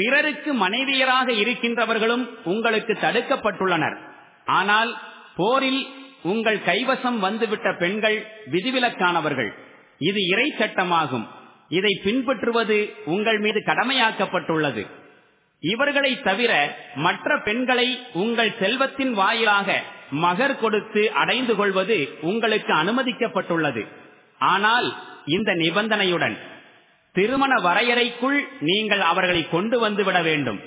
பிறருக்கு மனைவியராக இருக்கின்றவர்களும் உங்களுக்கு தடுக்கப்பட்டுள்ளனர். ஆனால் போரில் உங்கள் கைவசம் வந்துவிட்ட பெண்கள் விதிவிலக்கானவர்கள். இது இறை சட்டமாகும். இதை பின்பற்றுவது உங்கள் மீது கடமையாக்கப்பட்டுள்ளது. இவர்களை தவிர மற்ற பெண்களை உங்கள் செல்வத்தின் வாயிலாக மகர் கொடுத்து அடைந்து கொள்வது உங்களுக்கு அனுமதிக்கப்பட்டுள்ளது. ஆனால் இந்த நிபந்தனையுடன் திருமண வரையறைக்குள் நீங்கள் அவர்களை கொண்டு வந்து விட வேண்டும்.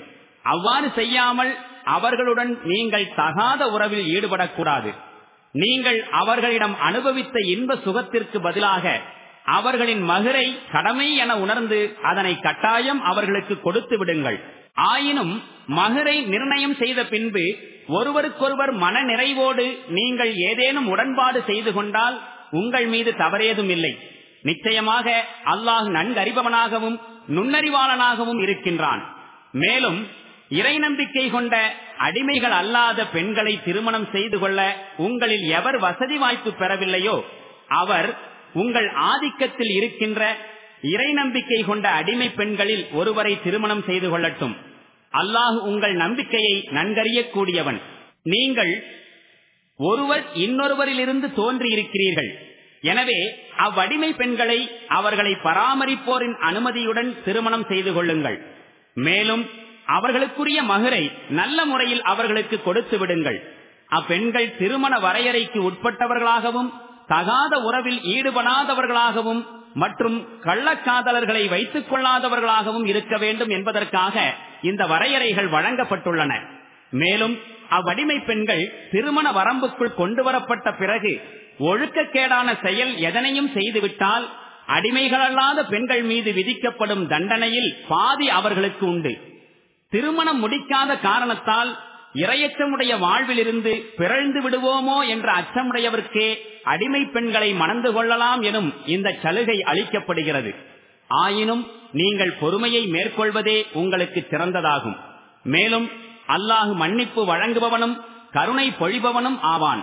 அவ்வாறு செய்யாமல் அவர்களுடன் நீங்கள் தகாத உறவில் ஈடுபடக்கூடாது. நீங்கள் அவர்களிடம் அனுபவித்த இன்ப சுகத்திற்கு பதிலாக அவர்களின் மகரை கடமை என உணர்ந்து அதனை கட்டாயம் அவர்களுக்கு கொடுத்து விடுங்கள். ஆயினும் மகரை நிர்ணயம் செய்த பின்பு ஒருவருக்கொருவர் மன நிறைவோடு நீங்கள் ஏதேனும் உடன்பாடு செய்து கொண்டால் உங்கள் மீது தவறேதும் இல்லை நிச்சயமாக அல்லாஹ் நன்கறிபவனாகவும் நுண்ணறிவாளனாகவும் இருக்கின்றான். மேலும் இறை நம்பிக்கை கொண்ட அடிமைகள் அல்லாத பெண்களை திருமணம் செய்து கொள்ள உங்களில் எவர் வசதி வாய்ப்பு பெறவில்லையோ அவர் உங்கள் ஆதிக்கத்தில் இருக்கின்ற இறை நம்பிக்கை கொண்ட அடிமை பெண்களில் ஒருவரை திருமணம் செய்து கொள்ளட்டும். அல்லாஹ் உங்கள் நம்பிக்கையை நன்கறியக்கூடியவன். நீங்கள் ஒருவர் இன்னொருவரிலிருந்து தோன்றியிருக்கிறீர்கள். எனவே அவ்வடிமை பெண்களை அவர்களை பராமரிப்போரின் அனுமதியுடன் திருமணம் செய்து கொள்ளுங்கள். மேலும் அவர்களுக்குரிய மகரை நல்ல முறையில் அவர்களுக்கு கொடுத்து விடுங்கள். அப்பெண்கள் திருமண வரையறைக்கு உட்பட்டவர்களாகவும் தகாத உறவில் ஈடுபடாதவர்களாகவும் மற்றும் கள்ளக்காதலர்களை வைத்துக் கொள்ளாதவர்களாகவும் இருக்க வேண்டும் என்பதற்காக இந்த வரையறைகள் வழங்கப்பட்டுள்ளன. மேலும் அவ்வடிமை பெண்கள் திருமண வரம்புக்குள் கொண்டு வரப்பட்ட பிறகு ஒழுக்கக்கேடான செயல் எதனையும் செய்துவிட்டால் அடிமைகளல்லாத பெண்கள் மீது விதிக்கப்படும் தண்டனையில் பாதி அவர்களுக்கு உண்டு. திருமணம் முடிக்காத காரணத்தால் இரையச்சமுடைய வாழ்விலிருந்து பிறழ்ந்து விடுவோமோ என்ற அச்சமுடையவர்க்கே அடிமை பெண்களை மணந்து கொள்ளலாம் எனும் இந்த சலுகை அளிக்கப்படுகிறது. ஆயினும் நீங்கள் பொறுமையை மேற்கொள்வதே உங்களுக்கு சிறந்ததாகும். மேலும் அல்லாஹு மன்னிப்பு வழங்குபவனும் கருணை பொழிபவனும் ஆவான்.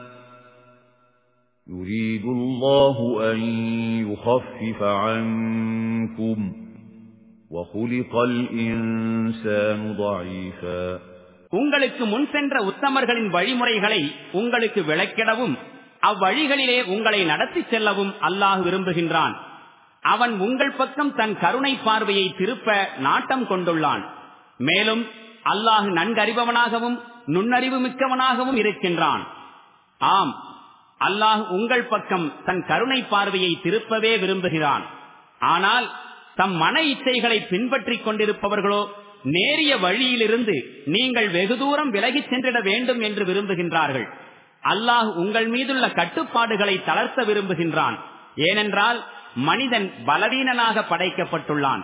يريد الله أن يخفف عنكم وخلق الإنسان ضعيفا உங்களுக்கு முன் சென்ற உத்தமர்களின் வழிமுறைகளை உங்களுக்கு விளக்கிடவும் அவ்வழிகளிலே உங்களை நடத்தி செல்லவும் அல்லாஹ் விரும்புகின்றான் அவன் உங்கள் பக்கம் தன் கருணை பார்வையை திருப்ப நாட்டம் கொண்டுள்ளான் மேலும் அல்லாஹ் நன்கறிபவனாகவும் நுண்ணறிவு மிக்கவனாகவும் இருக்கின்றான் ஆம் அல்லாஹ் உங்கள் பக்கம் தன் கருணை பார்வையை திருப்பவே விரும்புகிறான். ஆனால் தம் மன இச்சைகளை பின்பற்றிக் கொண்டிருப்பவர்களோ நேரிய வழியிலிருந்து நீங்கள் வெகு தூரம் விலகிச் சென்றிட வேண்டும் என்று விரும்புகின்றார்கள். அல்லாஹ் உங்கள் மீதுள்ள கட்டுப்பாடுகளை தளர்த்த விரும்புகின்றான். ஏனென்றால் மனிதன் பலவீனனாக படைக்கப்பட்டுள்ளான்.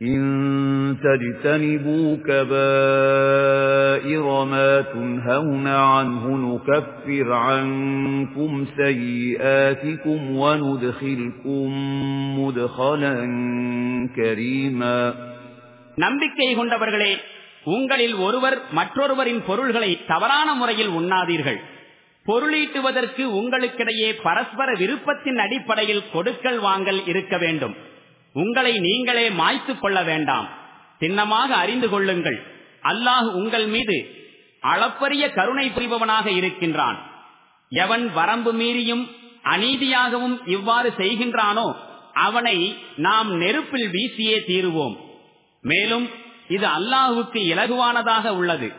إن تجتنبوا كبائر ما تنهون عنه نكفر عنكم سيئاتكم وندخلكم مدخلا كريما நம்பிக்கை கொண்டவர்களே உங்களில் ஒருவர் மற்றொருவரின் பொருள்களை தவறான முறையில் உண்ணாதீர்கள் பொருளீட்டுவதற்கு உங்களுக்கிடையே பரஸ்பர விருப்பத்தின் அடிப்படையில் கொடுக்கல் வாங்கல் இருக்க வேண்டும் உங்களை நீங்களே மாய்த்துக் கொள்ள வேண்டாம். சின்னமாக அறிந்து கொள்ளுங்கள். அல்லாஹ் உங்கள் மீது அளப்பரிய கருணை புரிபவனாக இருக்கின்றான். எவன் வரம்பு மீறியும் அநீதியாகவும் இவ்வாறு செய்கின்றானோ அவனை நாம் நெருப்பில் வீசியே தீருவோம். மேலும் இது அல்லாஹுக்கு இலகுவானதாக உள்ளது.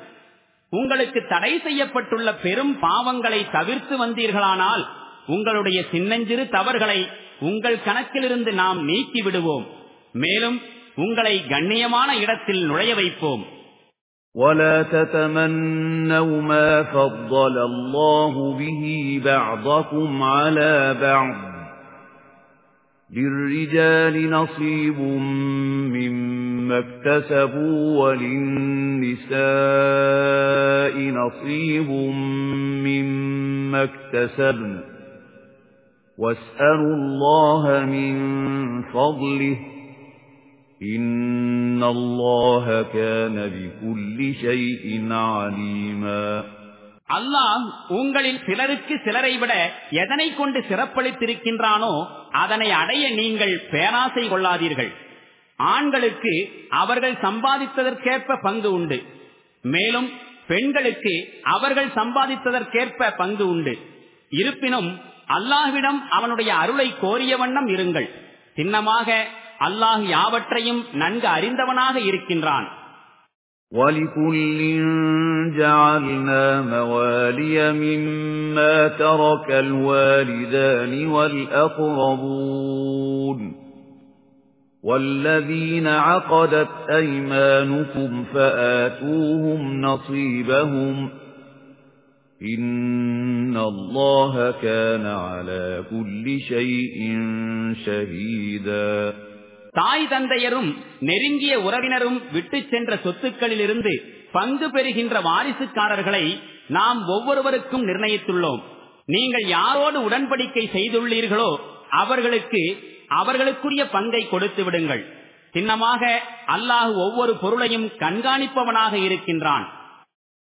உங்களுக்கு தடை செய்யப்பட்டுள்ள பெரும் பாவங்களை தவிர்த்து வந்தீர்களானால் உங்களுடைய சின்னஞ்சிறு தவறுகளை உங்கள் கணக்கிலிருந்து நாம் நீக்கி விடுவோம் மேலும் உங்களை கண்ணியமான இடத்தில் நுழைய வைப்போம் ولا تتمنوا ما فضل الله به بعضكم على بعض للرجال نصيب مما اكتسبوا وللنساء نصيب مما اكتسبن واسألوا الله من فضله إن الله كان بكل شيء عليما அல்லாஹ் உங்களில் சிலருக்கு சிலரை விட எதனை கொண்டு சிறப்பளித்திருக்கின்றானோ அதனை அடைய நீங்கள் பேராசை கொள்ளாதீர்கள் ஆண்களுக்கு அவர்கள் சம்பாதித்ததற்கேற்ப பங்கு உண்டு மேலும் பெண்களுக்கு அவர்கள் சம்பாதித்ததற்கேற்ப பங்கு உண்டு இருப்பினும் அல்லாஹ்விடம் அவனுடைய அருளை கோரிய வண்ணம் இருங்கள் சின்னமாக அல்லாஹ் யாவற்றையும் நன்கு அறிந்தவனாக இருக்கின்றான் وَلِكُلٍّ جَعَلْنَا مَوَالِيَ مِمَّا تَرَكَ الْوَالِدَانِ وَالْأَقْرَبُونَ وَالَّذِينَ عَقَدَتْ أَيْمَانُكُمْ فَآتُوهُمْ نَصِيبَهُمْ إِنَّ اللَّهَ كَانَ عَلَى كُلِّ شَيْءٍ شَهِيدًا தாய் தந்தையரும் நெருங்கிய உறவினரும் விட்டு சென்ற சொத்துக்களிலிருந்து பங்கு பெறுகின்ற வாரிசுக்காரர்களை நாம் ஒவ்வொருவருக்கும் நிர்ணயித்துள்ளோம் நீங்கள் யாரோடு உடன்படிக்கை செய்துள்ளீர்களோ அவர்களுக்கு அவர்களுக்குரிய பங்கை கொடுத்து விடுங்கள் சின்னமாக அல்லாஹ் ஒவ்வொரு பொருளையும் கண்காணிப்பவனாக இருக்கின்றான்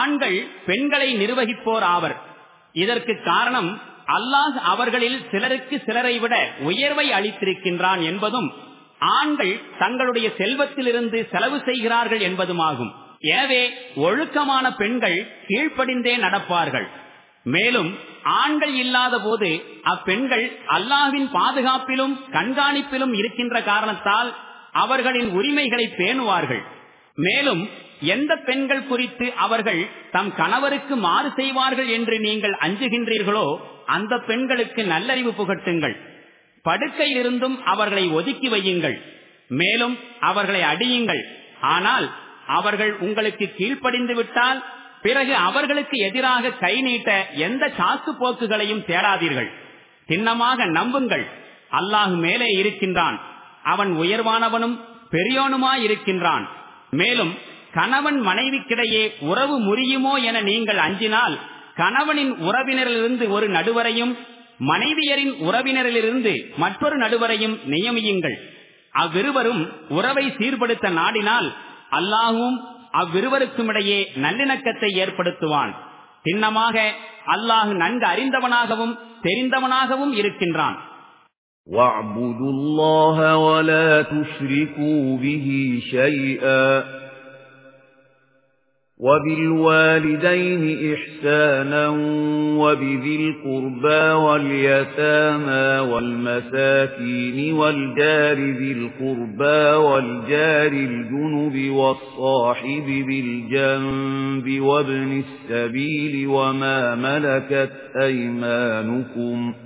ஆண்கள் பெண்களை நிர்வகிப்போர் ஆவர். இதற்கு காரணம் அல்லாஹ் அவர்களில் சிலருக்கு சிலரை விட உயர்வை அளித்திருக்கின்றான் என்பதும் ஆண்கள் தங்களுடைய செல்வத்திலிருந்து செலவு செய்கிறார்கள் என்பதுமாகும். எனவே ஒழுக்கமான பெண்கள் கீழ்ப்படிந்தே நடப்பார்கள். மேலும் ஆண்கள் இல்லாத போது அப்பெண்கள் அல்லாவின் பாதுகாப்பிலும் கண்காணிப்பிலும் இருக்கின்ற காரணத்தால் அவர்களின் உரிமைகளை பேணுவார்கள். மேலும் எந்த பெண்கள் குறித்து அவர்கள் தம் கணவருக்கு மாறு செய்வார்கள் என்று நீங்கள் அஞ்சுகின்றீர்களோ அந்த பெண்களுக்கு நல்லறிவு புகட்டுங்கள். படுக்கையிலிருந்தும் அவர்களை ஒதுக்கி வையுங்கள். மேலும் அவர்களை அடியுங்கள். ஆனால் அவர்கள் உங்களுக்கு கீழ்ப்படிந்து விட்டால் பிறகு அவர்களுக்கு எதிராக கை நீட்ட எந்த சாக்கு போக்குகளையும் தேடாதீர்கள். சின்னமாக நம்புங்கள். அல்லாஹு மேலே இருக்கின்றான். அவன் உயர்வானவனும் பெரியோனுமாயிருக்கின்றான். மேலும் கணவன் மனைவிக்கிடையே உறவு முறியுமோ என நீங்கள் அஞ்சினால் கணவனின் உறவினரிலிருந்து ஒரு நடுவரையும் மனைவியரின் உறவினரிலிருந்து மற்றொரு நடுவரையும் நியமியுங்கள் அவ்விருவரும் உறவை சீர்படுத்த நாடினால் அல்லாஹும் அவ்விருவருக்கும் இடையே நல்லிணக்கத்தை ஏற்படுத்துவான் சின்னமாக அல்லாஹு நன்கு அறிந்தவனாகவும் தெரிந்தவனாகவும் இருக்கின்றான் وَاعْبُدُوا اللَّهَ وَلَا تُشْرِكُوا بِهِ شَيْئًا وَبِالْوَالِدَيْنِ إِحْسَانًا وَبِذِي الْقُرْبَى وَالْيَتَامَى وَالْمَسَاكِينِ وَالْجَارِ ذِي الْقُرْبَى وَالْجَارِ الْجُنُبِ وَالصَّاحِبِ بِالْجَنبِ وَابْنِ السَّبِيلِ وَمَا مَلَكَتْ أَيْمَانُكُمْ ۗ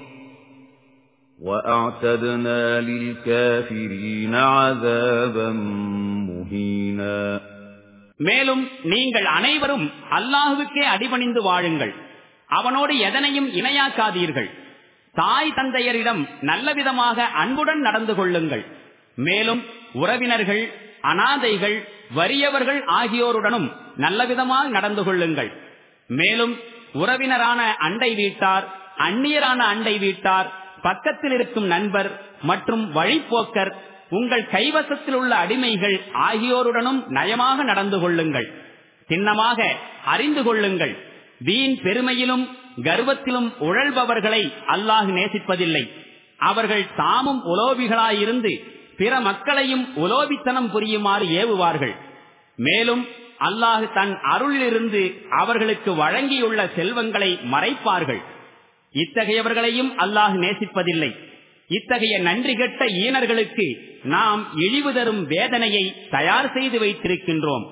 وَأَعْتَدْنَا لِلْكَافِرِينَ عَذَابًا مُهِينًا மேலும் நீங்கள் அனைவரும் அல்லாஹுவுக்கே அடிபணிந்து வாழுங்கள் அவனோடு எதனையும் இணையாக்காதீர்கள் தாய் தந்தையரிடம் நல்லவிதமாக அன்புடன் நடந்து கொள்ளுங்கள் மேலும் உறவினர்கள் அனாதைகள் வறியவர்கள் ஆகியோருடனும் நல்லவிதமாக நடந்து கொள்ளுங்கள் மேலும் உறவினரான அண்டை வீட்டார் அந்நியரான அண்டை வீட்டார் பக்கத்தில் இருக்கும் நண்பர் மற்றும் வழிப்போக்கர் உங்கள் கைவசத்தில் உள்ள அடிமைகள் ஆகியோருடனும் நயமாக நடந்து கொள்ளுங்கள். சின்னமாக அறிந்து கொள்ளுங்கள். வீண் பெருமையிலும் கர்வத்திலும் உழல்பவர்களை அல்லாஹ் நேசிப்பதில்லை. அவர்கள் தாமும் உலோபிகளாயிருந்து பிற மக்களையும் உலோபித்தனம் புரியுமாறு ஏவுவார்கள். மேலும் அல்லாஹ் தன் அருளிலிருந்து அவர்களுக்கு வழங்கியுள்ள செல்வங்களை மறைப்பார்கள். இத்தகையவர்களையும் அல்லாஹ் நேசிப்பதில்லை இத்தகைய நன்றி கெட்ட ஈனர்களுக்கு நாம் இழிவு தரும் வேதனையை தயார் செய்து வைத்திருக்கின்றோம்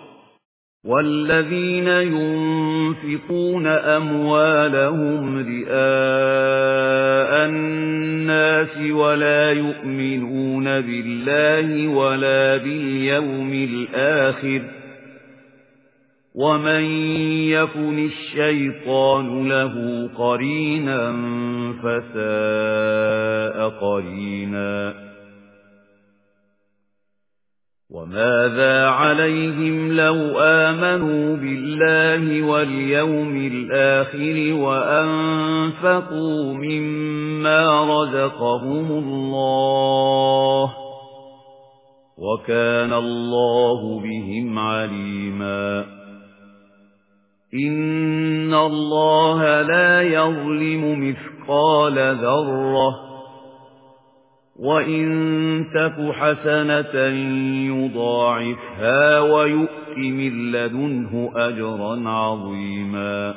وَالَّذِينَ يُنْفِقُونَ أَمْوَالَهُمْ رِئَاءَ النَّاسِ وَلَا يُؤْمِنُونَ بِاللَّهِ وَلَا بِالْيَوْمِ الْآخِرِ وَمَن يَكُنِ الشَّيْطَانُ لَهُ قَرِينًا فَسَاءَ قَرِينًا وَمَاذَا عَلَيْهِمْ لَوْ آمَنُوا بِاللَّهِ وَالْيَوْمِ الْآخِرِ وَأَنفَقُوا مِمَّا رَزَقَهُمُ اللَّهُ وَكَانَ اللَّهُ بِهِمْ عَلِيمًا إِنَّ اللَّهَ لَا يَظْلِمُ مِثْقَالَ ذَرَّةٍ وَإِن تَكُ حَسَنَةً يُضَاعِفْهَا وَيُؤْتِ مِن لَّدُنْهُ أَجْرًا عَظِيمًا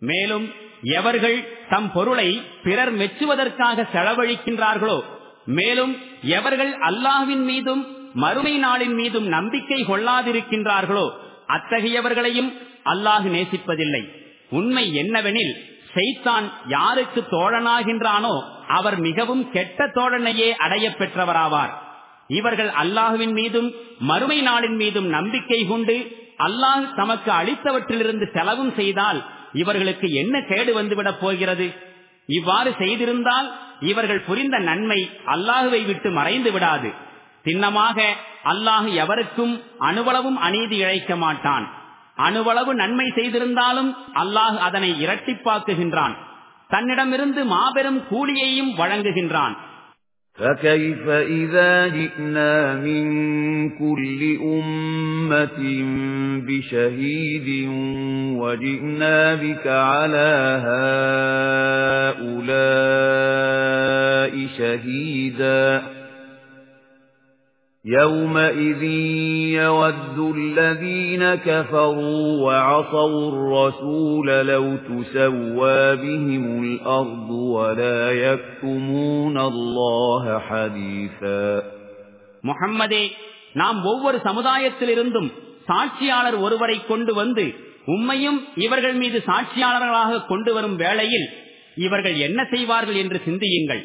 மேலும் எவர்கள் தம் பொருளை பிறர் மெச்சுவதற்காக செலவழிக்கின்றார்களோ மேலும் எவர்கள் அல்லாஹ்வின் மீதும் மறுமை நாளின் மீதும் நம்பிக்கை கொள்ளாதிருக்கின்றார்களோ அத்தகையவர்களையும் அல்லாஹ் நேசிப்பதில்லை. உண்மை என்னவெனில் செய்தான் யாருக்கு தோழனாகின்றானோ அவர் மிகவும் கெட்ட தோழனையே அடைய பெற்றவராவார். இவர்கள் அல்லாஹுவின் மீதும் மறுமை நாளின் மீதும் நம்பிக்கை கொண்டு அல்லாஹ் தமக்கு அளித்தவற்றிலிருந்து செலவும் செய்தால் இவர்களுக்கு என்ன கேடு வந்துவிடப் போகிறது? இவ்வாறு செய்திருந்தால் இவர்கள் புரிந்த நன்மை அல்லாஹுவை விட்டு மறைந்து விடாது. சின்னமாக அல்லாஹு எவருக்கும் அணுவளவும் அநீதி இழைக்க மாட்டான் அணுவளவு நன்மை செய்திருந்தாலும் அல்லாஹ் அதனை இரட்டிப்பாக்குகின்றான் தன்னிடமிருந்து மாபெரும் கூலியையும் வழங்குகின்றான் فكيف إذا جئنا من كل أمة بشهيد وجئنا بك على هؤلاء شهيداً يَوْمَئِذٍ يَوَدُّ الَّذِينَ كَفَرُوا وَعَصَوُا الرَّسُولَ لَوْ تُسَوَّى بِهِمُ الْأَرْضُ وَلَا يَكْتُمُونَ اللَّهَ حَدِيثًا முஹம்மதே நாம் ஒவ்வொரு சமுதாயத்திலிருந்தும் சாட்சியாளர் ஒருவரை கொண்டு வந்து உம்மையும் இவர்கள் மீது சாட்சியாளர்களாக கொண்டு வரும் வேளையில் இவர்கள் என்ன செய்வார்கள் என்று சிந்தியுங்கள்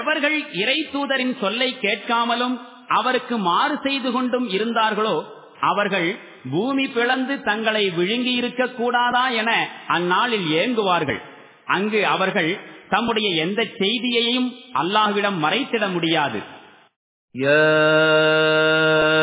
எவர்கள் இறை தூதரின் சொல்லை கேட்காமலும் அவருக்கு மாறு செய்து கொண்டும் இருந்தார்களோ அவர்கள் பூமி பிளந்து தங்களை விழுங்கி இருக்க கூடாதா என அந்நாளில் ஏங்குவார்கள். அங்கு அவர்கள் தம்முடைய எந்த செய்தியையும் அல்லாஹ்விடம் மறைத்திட முடியாது.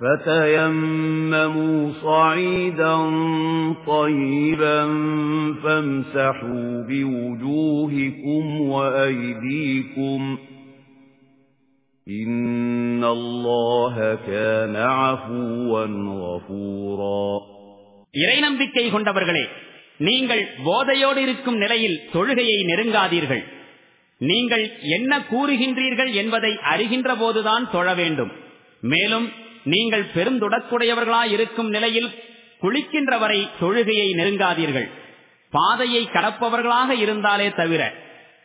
فَتَيَمَّمُوا صَعِيدًا طَيِّبًا فَامْسَحُوا بِوُجُوهِكُمْ وَأَيْدِيكُمْ ۗ إِنَّ اللَّهَ كَانَ عَفُوًّا غَفُورًا இறை நம்பிக்கை கொண்டவர்களே நீங்கள் போதையோடு இருக்கும் நிலையில் தொழுகையை நெருங்காதீர்கள் நீங்கள் என்ன கூறுகின்றீர்கள் என்பதை அறிகின்ற போதுதான் தொழ வேண்டும் மேலும் நீங்கள் பெருந்துடக்குடையவர்களாய் இருக்கும் நிலையில் குளிக்கின்றவரை தொழுகையை நெருங்காதீர்கள். பாதையை கடப்பவர்களாக இருந்தாலே தவிர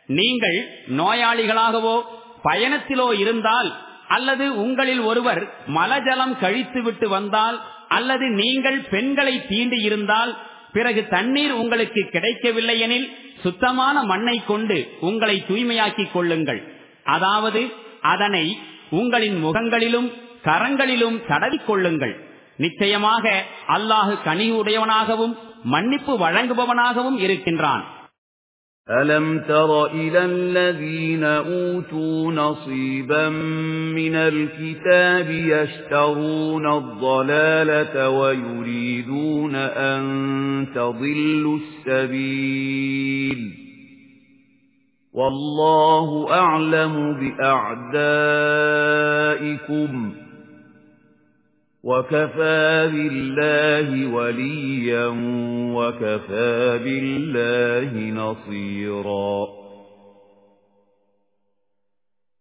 நீங்கள் நோயாளிகளாகவோ பயணத்திலோ இருந்தால் அல்லது உங்களில் ஒருவர் மலஜலம் கழித்துவிட்டு வந்தால் அல்லது நீங்கள் பெண்களை தீண்டி இருந்தால் பிறகு தண்ணீர் உங்களுக்கு கிடைக்கவில்லை எனில் சுத்தமான மண்ணை கொண்டு உங்களை தூய்மையாக்கிக் கொள்ளுங்கள். அதாவது அதனை உங்களின் முகங்களிலும் கரங்களிலும் தடவிக் கொள்ளுங்கள் நிச்சயமாக அல்லாஹு கனியுடையவனாகவும் மன்னிப்பு வழங்குபவனாகவும் இருக்கின்றான் أَلَمْ تَرَ إِلَى الَّذِينَ أُوتُوا نَصِيبًا مِنَ الْكِتَابِ يَشْتَرُونَ الضَّلَالَةَ وَيُرِيدُونَ أَن تَضِلُّوا السَّبِيلَ وَاللَّهُ أَعْلَمُ بِأَعْدَائِكُمْ وَكَفَى بِاللَّهِ وَلِيًّا وَكَفَى بِاللَّهِ نَصِيرًا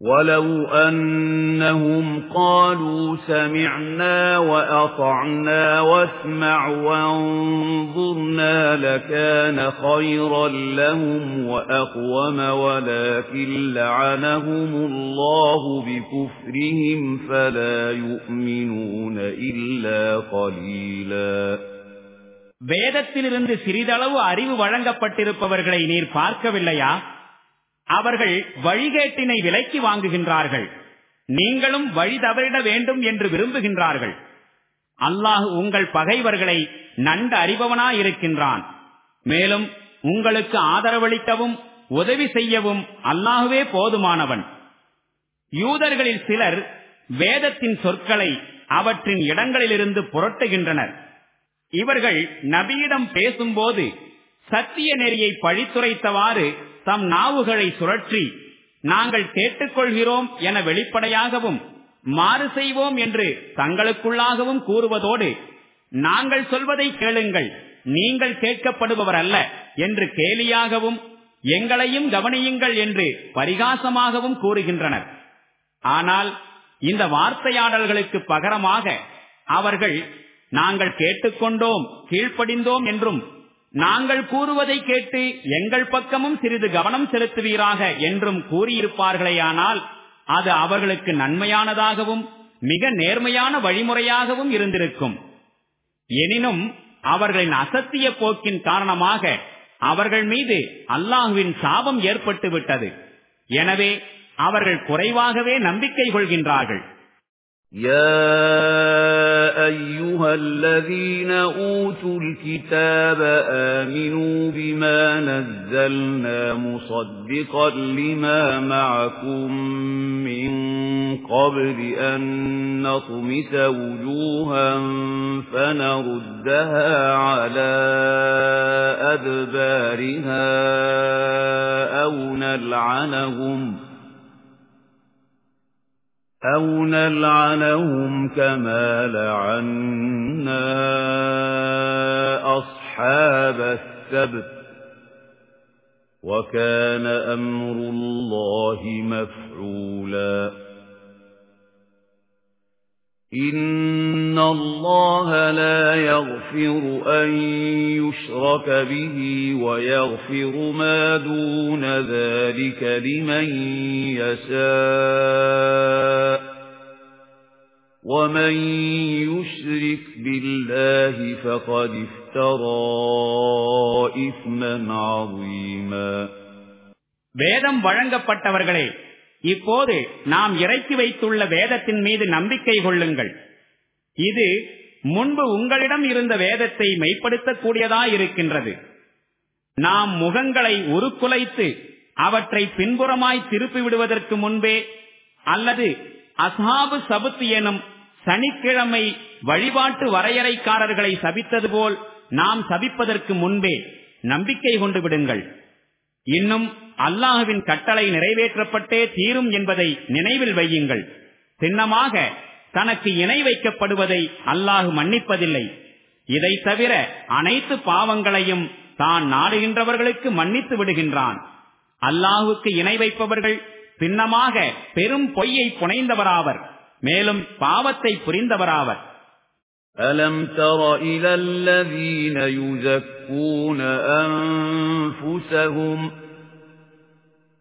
وَلَوْ أَنَّهُمْ قَالُوا سَمِعْنَا وَأَطَعْنَا وَاسْمَعْ وَانظُرْنَا لَكَانَ خَيْرًا لَّهُمْ وَأَقْوَمَ وَلَكِن لَّعَنَهُمُ اللَّهُ بِكُفْرِهِمْ فَلَا يُؤْمِنُونَ إِلَّا قَلِيلًا வேதத்திலிருந்து சிறிதளவு அறிவு வழங்கப்பட்டிருப்பவர்களை நீர் பார்க்கவில்லையா அவர்கள் வழிகேட்டினை விலைக்கு வாங்குகின்றார்கள். நீங்களும் வழி தவறிட வேண்டும் என்று விரும்புகின்றார்கள். அல்லாஹ் உங்கள் பகைவர்களை நன்கு அறிபவனாயிருக்கின்றான். மேலும் உங்களுக்கு ஆதரவளிக்கவும் உதவி செய்யவும் அல்லாஹுவே போதுமானவன். யூதர்களில் சிலர் வேதத்தின் சொற்களை அவற்றின் இடங்களிலிருந்து புரட்டுகின்றனர். இவர்கள் நபியிடம் பேசும்போது சத்திய நெறியை பழித்துரைத்தவாறு தம் நாவுகளை சுழற்றி நாங்கள் கேட்டுக்கொள்கிறோம் என வெளிப்படையாகவும் மாறு செய்வோம் என்று தங்களுக்குள்ளாகவும் கூறுவதோடு நாங்கள் சொல்வதை கேளுங்கள் நீங்கள் கேட்கப்படுபவர் அல்ல என்று கேலியாகவும் எங்களையும் கவனியுங்கள் என்று பரிகாசமாகவும் கூறுகின்றனர். ஆனால் இந்த வார்த்தையாடல்களுக்கு பகரமாக அவர்கள் நாங்கள் கேட்டுக்கொண்டோம் கீழ்ப்படிந்தோம் என்றும் நாங்கள் கூறுவதை கேட்டு எங்கள் பக்கமும் சிறிது கவனம் செலுத்துவீராக என்றும் கூறியிருப்பார்களேயானால் அது அவர்களுக்கு நன்மையானதாகவும் மிக நேர்மையான வழிமுறையாகவும் இருந்திருக்கும். எனினும் அவர்களின் அசத்திய போக்கின் காரணமாக அவர்கள் மீது அல்லாஹுவின் சாபம் ஏற்பட்டு விட்டது எனவே அவர்கள் குறைவாகவே நம்பிக்கை கொள்கின்றார்கள். أيها الذين أوتوا الكتاب آمنوا بما نزلنا مصدقا لما معكم من قبل أن نطمس وجوها فنردها على أدبارها أو نلعنهم أَوْ نَلْعَنَهُمْ كَمَا لَعَنَّا أَصْحَابَ السَّبْتِ وَكَانَ أَمْرُ اللَّهِ مَفْعُولًا إِنَّ اللَّهَ لَا يَغْفِرُ أَن يُشْرَكَ بِهِ وَيَغْفِرُ مَا دُونَ ذَلِكَ لِمَن يَشَاءُ وَمَن يُشْرِكْ بِاللَّهِ فَقَدِ افْتَرَى إِثْمًا عَظِيمًا வேதம் வழங்கப்பட்டவர்களே இப்போது நாம் இறக்கி வைத்துள்ள வேதத்தின் மீது நம்பிக்கை கொள்ளுங்கள். இது முன்பு உங்களிடம் இருந்த வேதத்தை மெய்ப்படுத்தக்கூடியதாயிருக்கின்றது நாம் முகங்களை உருக்குலைத்து அவற்றை பின்புறமாய் திருப்பி விடுவதற்கு முன்பே அல்லது அசாபு சபுத்து எனும் சனிக்கிழமை வழிபாட்டு வரையறைக்காரர்களை சபித்தது போல் நாம் சபிப்பதற்கு முன்பே நம்பிக்கை கொண்டு விடுங்கள். இன்னும் அல்லாஹுவின் கட்டளை நிறைவேற்றப்பட்டே தீரும் என்பதை நினைவில் வையுங்கள் சின்னமாக தனக்கு இணை வைக்கப்படுவதை அல்லாஹு மன்னிப்பதில்லை இதை தவிர அனைத்து பாவங்களையும் தான் நாடுகின்றவர்களுக்கு மன்னித்து விடுகின்றான் அல்லாஹுக்கு இணை வைப்பவர்கள் பின்னமாக பெரும் பொய்யை புனைந்தவராவர் மேலும் பாவத்தை புரிந்தவராவர் أَلَمْ تَرَ إِلَى الَّذِينَ يُزَكُّونَ أَنفُسَهُمْ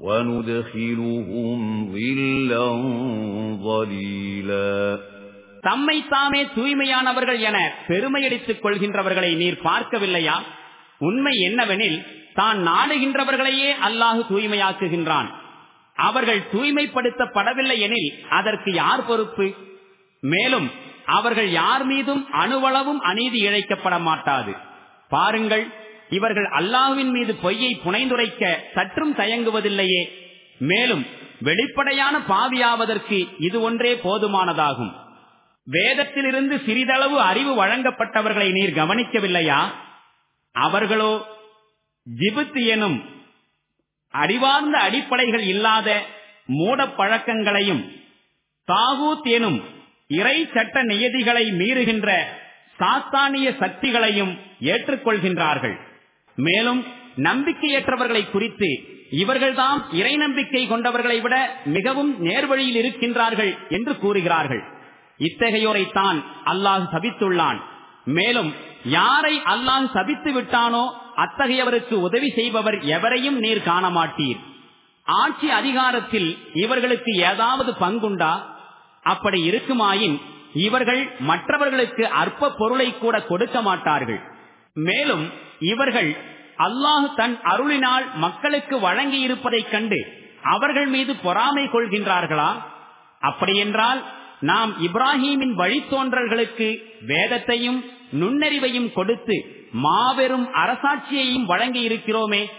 وندخلهم ظلا ظليلا தம்மை தாமே தூய்மையானவர்கள் என பெருமையடித்துக் கொள்கின்றவர்களை நீர் பார்க்கவில்லையா உண்மை என்னவெனில் தான் நாடுகின்றவர்களையே அல்லாஹு தூய்மையாக்குகின்றான் அவர்கள் தூய்மைப்படுத்தப்படவில்லை எனில் அதற்கு யார் பொறுப்பு மேலும் அவர்கள் யார் மீதும் அணுவளவும் அநீதி இழைக்கப்பட மாட்டாது பாருங்கள் இவர்கள் அல்லாஹுவின் மீது பொய்யை புனைந்துரைக்க சற்றும் தயங்குவதில்லையே. மேலும் வெளிப்படையான பாவியாவதற்கு இது ஒன்றே போதுமானதாகும். வேதத்திலிருந்து சிறிதளவு அறிவு வழங்கப்பட்டவர்களை நீர் கவனிக்கவில்லையா? அவர்களோ ஜிபுத்து எனும் அறிவார்ந்த அடிப்படைகள் இல்லாத மூட பழக்கங்களையும் தாகூத் எனும் இறை சட்ட நியதிகளை மீறுகின்ற சாத்தானிய சக்திகளையும் ஏற்றுக்கொள்கின்றார்கள். மேலும் நம்பிக்கையற்றவர்களை குறித்து இவர்கள்தான் இறை நம்பிக்கை கொண்டவர்களை விட மிகவும் நேர்வழியில் இருக்கின்றார்கள் என்று கூறுகிறார்கள். இத்தகையோரைத்தான் அல்லாஹ் சபித்துள்ளான். மேலும் யாரை அல்லாஹ் சபித்து விட்டானோ அத்தகையவருக்கு உதவி செய்பவர் எவரையும் நீர் காண மாட்டீர் ஆட்சி அதிகாரத்தில் இவர்களுக்கு ஏதாவது பங்குண்டா? அப்படி இருக்குமாயின் இவர்கள் மற்றவர்களுக்கு அற்ப பொருளை கூட கொடுக்க மாட்டார்கள் மேலும் இவர்கள் அல்லாஹ் தன் அருளினால் மக்களுக்கு வழங்கி இருப்பதைக் கண்டு அவர்கள் மீது பொறாமை கொள்கின்றார்களா? அப்படியென்றால் நாம் இப்ராஹீமின் வழித்தோன்றல்களுக்கு வேதத்தையும் நுண்ணறிவையும் கொடுத்து மாபெரும் அரசாட்சியையும் வழங்கி இருக்கிறோமே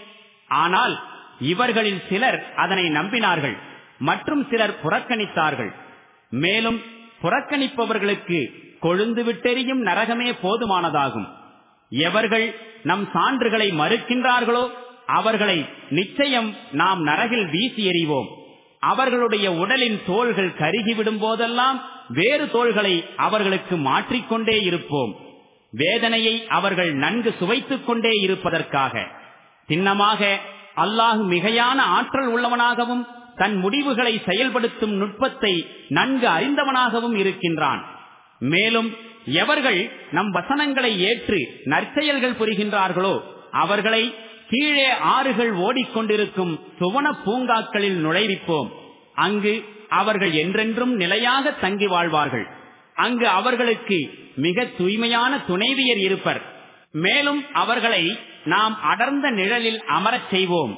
ஆனால் இவர்களில் சிலர் அதனை நம்பினார்கள் மற்றும் சிலர் புறக்கணித்தார்கள். மேலும் புறக்கணிப்பவர்களுக்கு கொழுந்து விட்டெறியும் நரகமே போதுமானதாகும். எவர்கள் நம் சான்றுகளை மறுக்கின்றார்களோ அவர்களை நிச்சயம் நாம் நரகில் வீசி எறிவோம். அவர்களுடைய உடலின் தோள்கள் கருகிவிடும் போதெல்லாம் வேறு தோள்களை அவர்களுக்கு மாற்றிக்கொண்டே இருப்போம். வேதனையை அவர்கள் நன்கு சுவைத்துக் கொண்டே இருப்பதற்காக. சின்னமாக அல்லாஹு மிகையான ஆற்றல் உள்ளவனாகவும் தன் முடிவுகளை செயல்படுத்தும் நுட்பத்தை நன்கு அறிந்தவனாகவும் இருக்கின்றான். மேலும் எவர்கள் நம் வசனங்களை ஏற்று நற்செயல்கள் புரிகின்றார்களோ அவர்களை கீழே ஆறுகள் ஓடிக்கொண்டிருக்கும் சுவன பூங்காக்களில் நுழைவிப்போம். அங்கு அவர்கள் என்றென்றும் நிலையாக தங்கி வாழ்வார்கள். அங்கு அவர்களுக்கு மிக தூய்மையான துணைவியர் இருப்பர். மேலும் அவர்களை நாம் அடர்ந்த நிழலில் அமரச் செய்வோம்.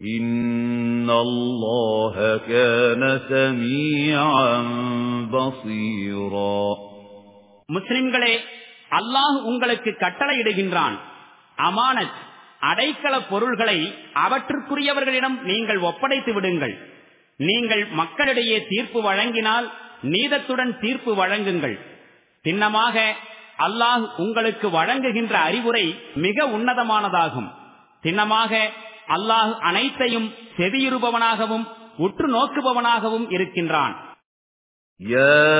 إِنَّ اللَّهَ كَانَ سَمِيعًا بَصِيرًا முஸ்லிம்களே அல்லாஹ் உங்களுக்கு கட்டளையிடுகின்றான் அமானத் அடைக்கல பொருள்களை அவற்றுக்குரியவர்களிடம் நீங்கள் ஒப்படைத்து விடுங்கள் நீங்கள் மக்களிடையே தீர்ப்பு வழங்கினால் நீதத்துடன் தீர்ப்பு வழங்குங்கள் சின்னமாக அல்லாஹ் உங்களுக்கு வழங்குகின்ற அறிவுரை மிக உன்னதமானதாகும் சின்னமாக அல்லாஹ் அனைத்தையும் செவியுறுபவனாகவும் உற்று நோக்குபவனாகவும் இருக்கின்றான் يا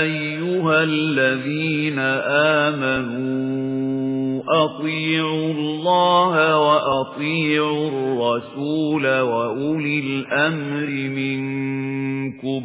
أيها الذين آمنوا أطيعوا الله وأطيعوا الرسول وأولي الأمر منكم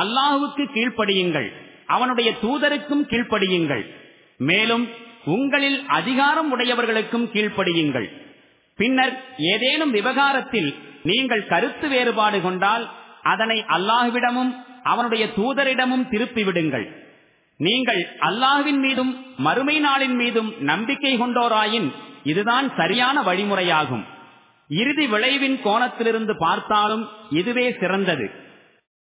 அல்லாஹுக்கு கீழ்ப்படியுங்கள். அவனுடைய தூதருக்கும் கீழ்ப்படியுங்கள். மேலும் உங்களில் அதிகாரம் உடையவர்களுக்கும் கீழ்ப்படியுங்கள். பின்னர் ஏதேனும் விவகாரத்தில் நீங்கள் கருத்து வேறுபாடு கொண்டால் அதனை அல்லாஹுவிடமும் அவனுடைய தூதரிடமும் திருப்பிவிடுங்கள். நீங்கள் அல்லாஹுவின் மீதும் மறுமை நாளின் மீதும் நம்பிக்கை கொண்டோராயின் இதுதான் சரியான வழிமுறையாகும். இறுதி விளைவின் கோணத்திலிருந்து பார்த்தாலும் இதுவே சிறந்தது.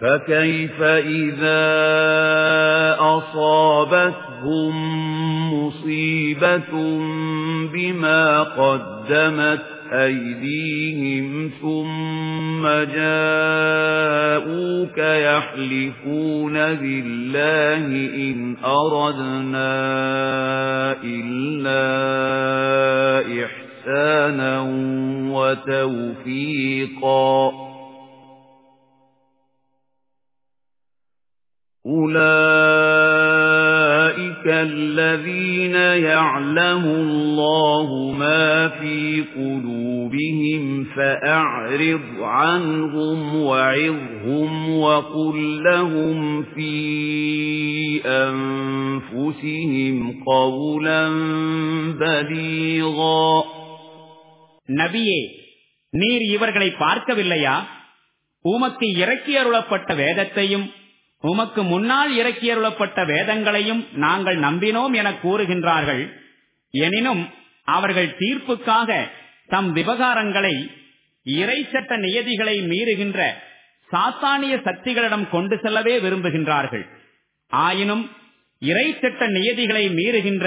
فَكَيْفَ إِذَا أَصَابَتْهُم مُّصِيبَةٌ بِمَا قَدَّمَتْ أَيْدِيهِمْ ثُمَّ جَاءُوكَ يَحْلِفُونَ بِاللَّهِ إِنْ أَرَدْنَا إِلَّا إِحْسَانًا وَتَوْفِيقًا أُولَئِكَ الَّذِينَ يَعْلَمُ اللَّهُ مَا فِي قُلُوبِهِمْ فَأَعْرِضْ عَنْهُمْ وَعِظْهُمْ وَقُل لَّهُمْ فِي أَنفُسِهِمْ قَوْلًا بَلِيغًا நபியே நீர் இவர்களை பார்க்கவில்லையா உமக்கு இறக்கியருளப்பட்ட வேதத்தையும் உமக்கு முன்னால் இறக்கியருளப்பட்ட வேதங்களையும் நாங்கள் நம்பினோம் என கூறுகின்றார்கள். எனினும் அவர்கள் தீர்ப்புக்காக தம் விவகாரங்களை இறை சட்ட நியதிகளை மீறுகின்ற சாத்தானிய சக்திகளிடம் கொண்டு செல்லவே விரும்புகின்றார்கள். ஆயினும் இறை சட்ட நியதிகளை மீறுகின்ற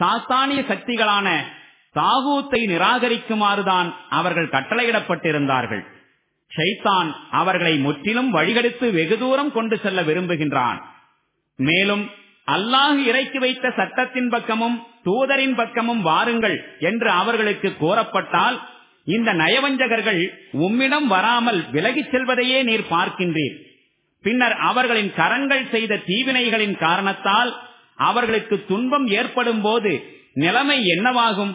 சாத்தானிய சக்திகளான தாகூத்தை நிராகரிக்குமாறுதான் அவர்கள் கட்டளையிடப்பட்டிருந்தார்கள். ஷைத்தான் அவர்களை முற்றிலும் வழிகெடுத்து வெகு தூரம் கொண்டு செல்ல விரும்புகின்றான். மேலும் அல்லாஹ் இறக்கி வைத்த சட்டத்தின் பக்கமும் தூதரின் பக்கமும் வாருங்கள் என்று அவர்களுக்கு கூறப்பட்டால் இந்த நயவஞ்சகர்கள் உம்மிடம் வராமல் விலகிச் செல்வதையே நீர் பார்க்கின்றீர். பின்னர் அவர்களின் கரங்கள் செய்த தீவினைகளின் காரணத்தால் அவர்களுக்கு துன்பம் ஏற்படும் போது நிலைமை என்னவாகும்?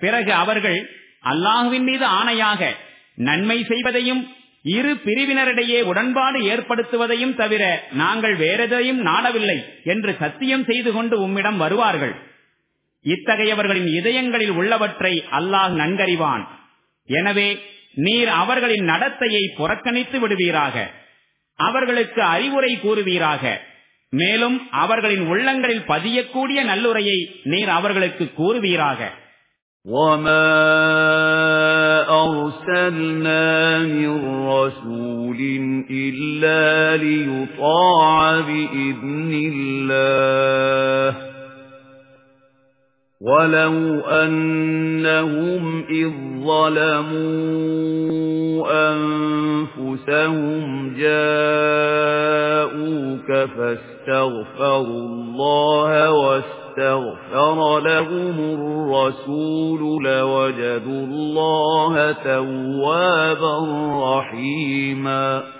பிறகு அவர்கள் அல்லாஹுவின் மீது ஆணையாக நன்மை செய்வதையும் இரு பிரிவினரிடையே உடன்பாடு ஏற்படுத்துவதையும் தவிர நாங்கள் வேறெதையும் நாடவில்லை என்று சத்தியம் செய்து கொண்டு உம்மிடம் வருவார்கள். இத்தகையவர்களின் இதயங்களில் உள்ளவற்றை அல்லாஹ் நன்கறிவான். எனவே நீர் அவர்களின் நடத்தையை புறக்கணித்து விடுவீராக. அவர்களுக்கு அறிவுரை கூறுவீராக. மேலும் அவர்களின் உள்ளங்களில் பதியக்கூடிய நல்லுரையை நீர் அவர்களுக்கு கூறுவீராக. وَمَا أَرْسَلْنَا مِن رَّسُولٍ إِلَّا لِيُطَاعَ بِإِذْنِ اللَّهِ وَلَوْ أَنَّهُمْ إِذ ظَّلَمُوا أَنفُسَهُمْ جَاءُوكَ فَاسْتَغْفَرُوا اللَّهَ وَاسْتَغْفَرَ لَهُمُ الرَّسُولُ لَوَجَدُوا اللَّهَ تَوَّابًا رَّحِيمًا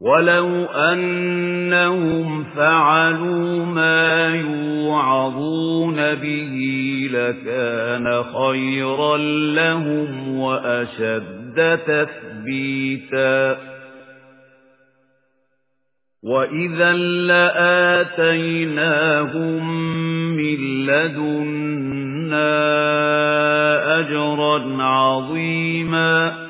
وَلَوْ أَنَّهُمْ فَعَلُوا مَا يُوعَظُونَ بِهِ لَكَانَ خَيْرًا لَّهُمْ وَأَشَدَّ تَثْبِيتًا وَإِذًا لَّآتَيْنَاهُم مِّن لَّدُنَّا أَجْرًا عَظِيمًا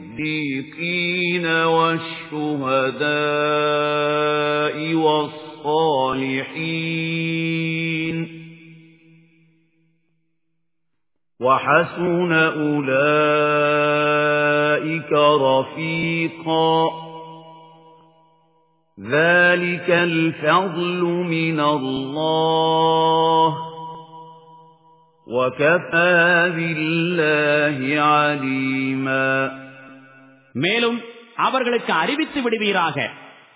الصديقين والشهداء والصالحين. وحسن أولئك رفيقا. ذلك الفضل من الله. وكفى بالله عليما. மேலும் அவர்களுக்கு அறிவித்து விடுவீராக.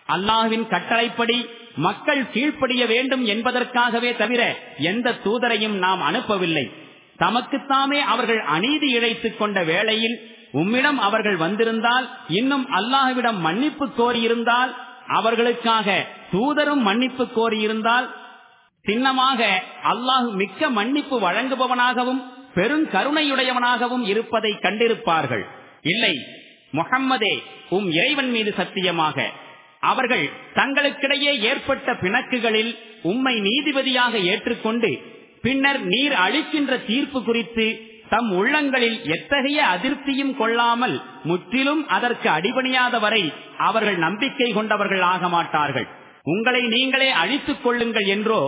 அல்லாஹுவின் கட்டளைப்படி மக்கள் கீழ்ப்படிய வேண்டும் என்பதற்காகவே தவிர எந்த தூதரையும் நாம் அனுப்பவில்லை. தமக்குத்தாமே அவர்கள் அநீதி இழைத்துக் கொண்ட வேளையில் உம்மிடம் அவர்கள் வந்திருந்தால் இன்னும் அல்லாஹுவிடம் மன்னிப்பு கோரியிருந்தால் அவர்களுக்காக தூதரும் மன்னிப்பு கோரியிருந்தால் சின்னமாக அல்லாஹு மிக்க மன்னிப்பு வழங்குபவனாகவும் பெருங்கருணையுடையவனாகவும் இருப்பதை கண்டிருப்பார்கள். இல்லை முகம்மதே உம் இறைவன் மீது சத்தியமாக. அவர்கள் தங்களுக்கிடையே ஏற்பட்ட பிணக்குகளில் உம்மை நீதிபதியாக ஏற்றுக்கொண்டு பின்னர் நீர் அளிக்கின்ற தீர்ப்பு குறித்து தம் உள்ளங்களில் எத்தகைய அதிருப்தியும் கொள்ளாமல் முற்றிலும் அதற்கு அடிபணியாத வரை அவர்கள் நம்பிக்கை கொண்டவர்கள் ஆக மாட்டார்கள். உங்களை நீங்களே அழித்துக் கொள்ளுங்கள் என்றோ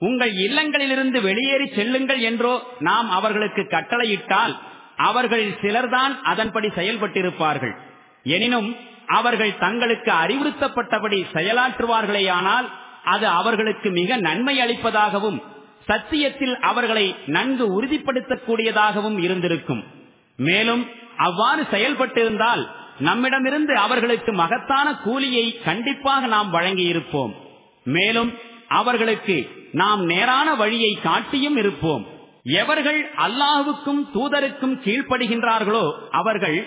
உங்கள் இல்லங்களிலிருந்து வெளியேறி செல்லுங்கள் என்றோ நாம் அவர்களுக்கு கட்டளையிட்டால் அவர்களில் சிலர்தான் அதன்படி செயல்பட்டிருப்பார்கள். எனினும் அவர்கள் தங்களுக்கு அறிவுறுத்தப்பட்டபடி செயலாற்றுவார்களேயானால் அது அவர்களுக்கு மிக நன்மை அளிப்பதாகவும் சத்தியத்தில் அவர்களை நன்கு உறுதிப்படுத்தக்கூடியதாகவும் இருந்திருக்கும். மேலும் அவ்வாறு செயல்பட்டிருந்தால் நம்மிடமிருந்து அவர்களுக்கு மகத்தான கூலியை கண்டிப்பாக நாம் வழங்கியிருப்போம். மேலும் அவர்களுக்கு நாம் நேரான வழியை காட்டியும் இருப்போம். எவர்கள் அல்லாஹுக்கும் தூதருக்கும் கீழ்ப்படுகின்றார்களோ அவர்கள்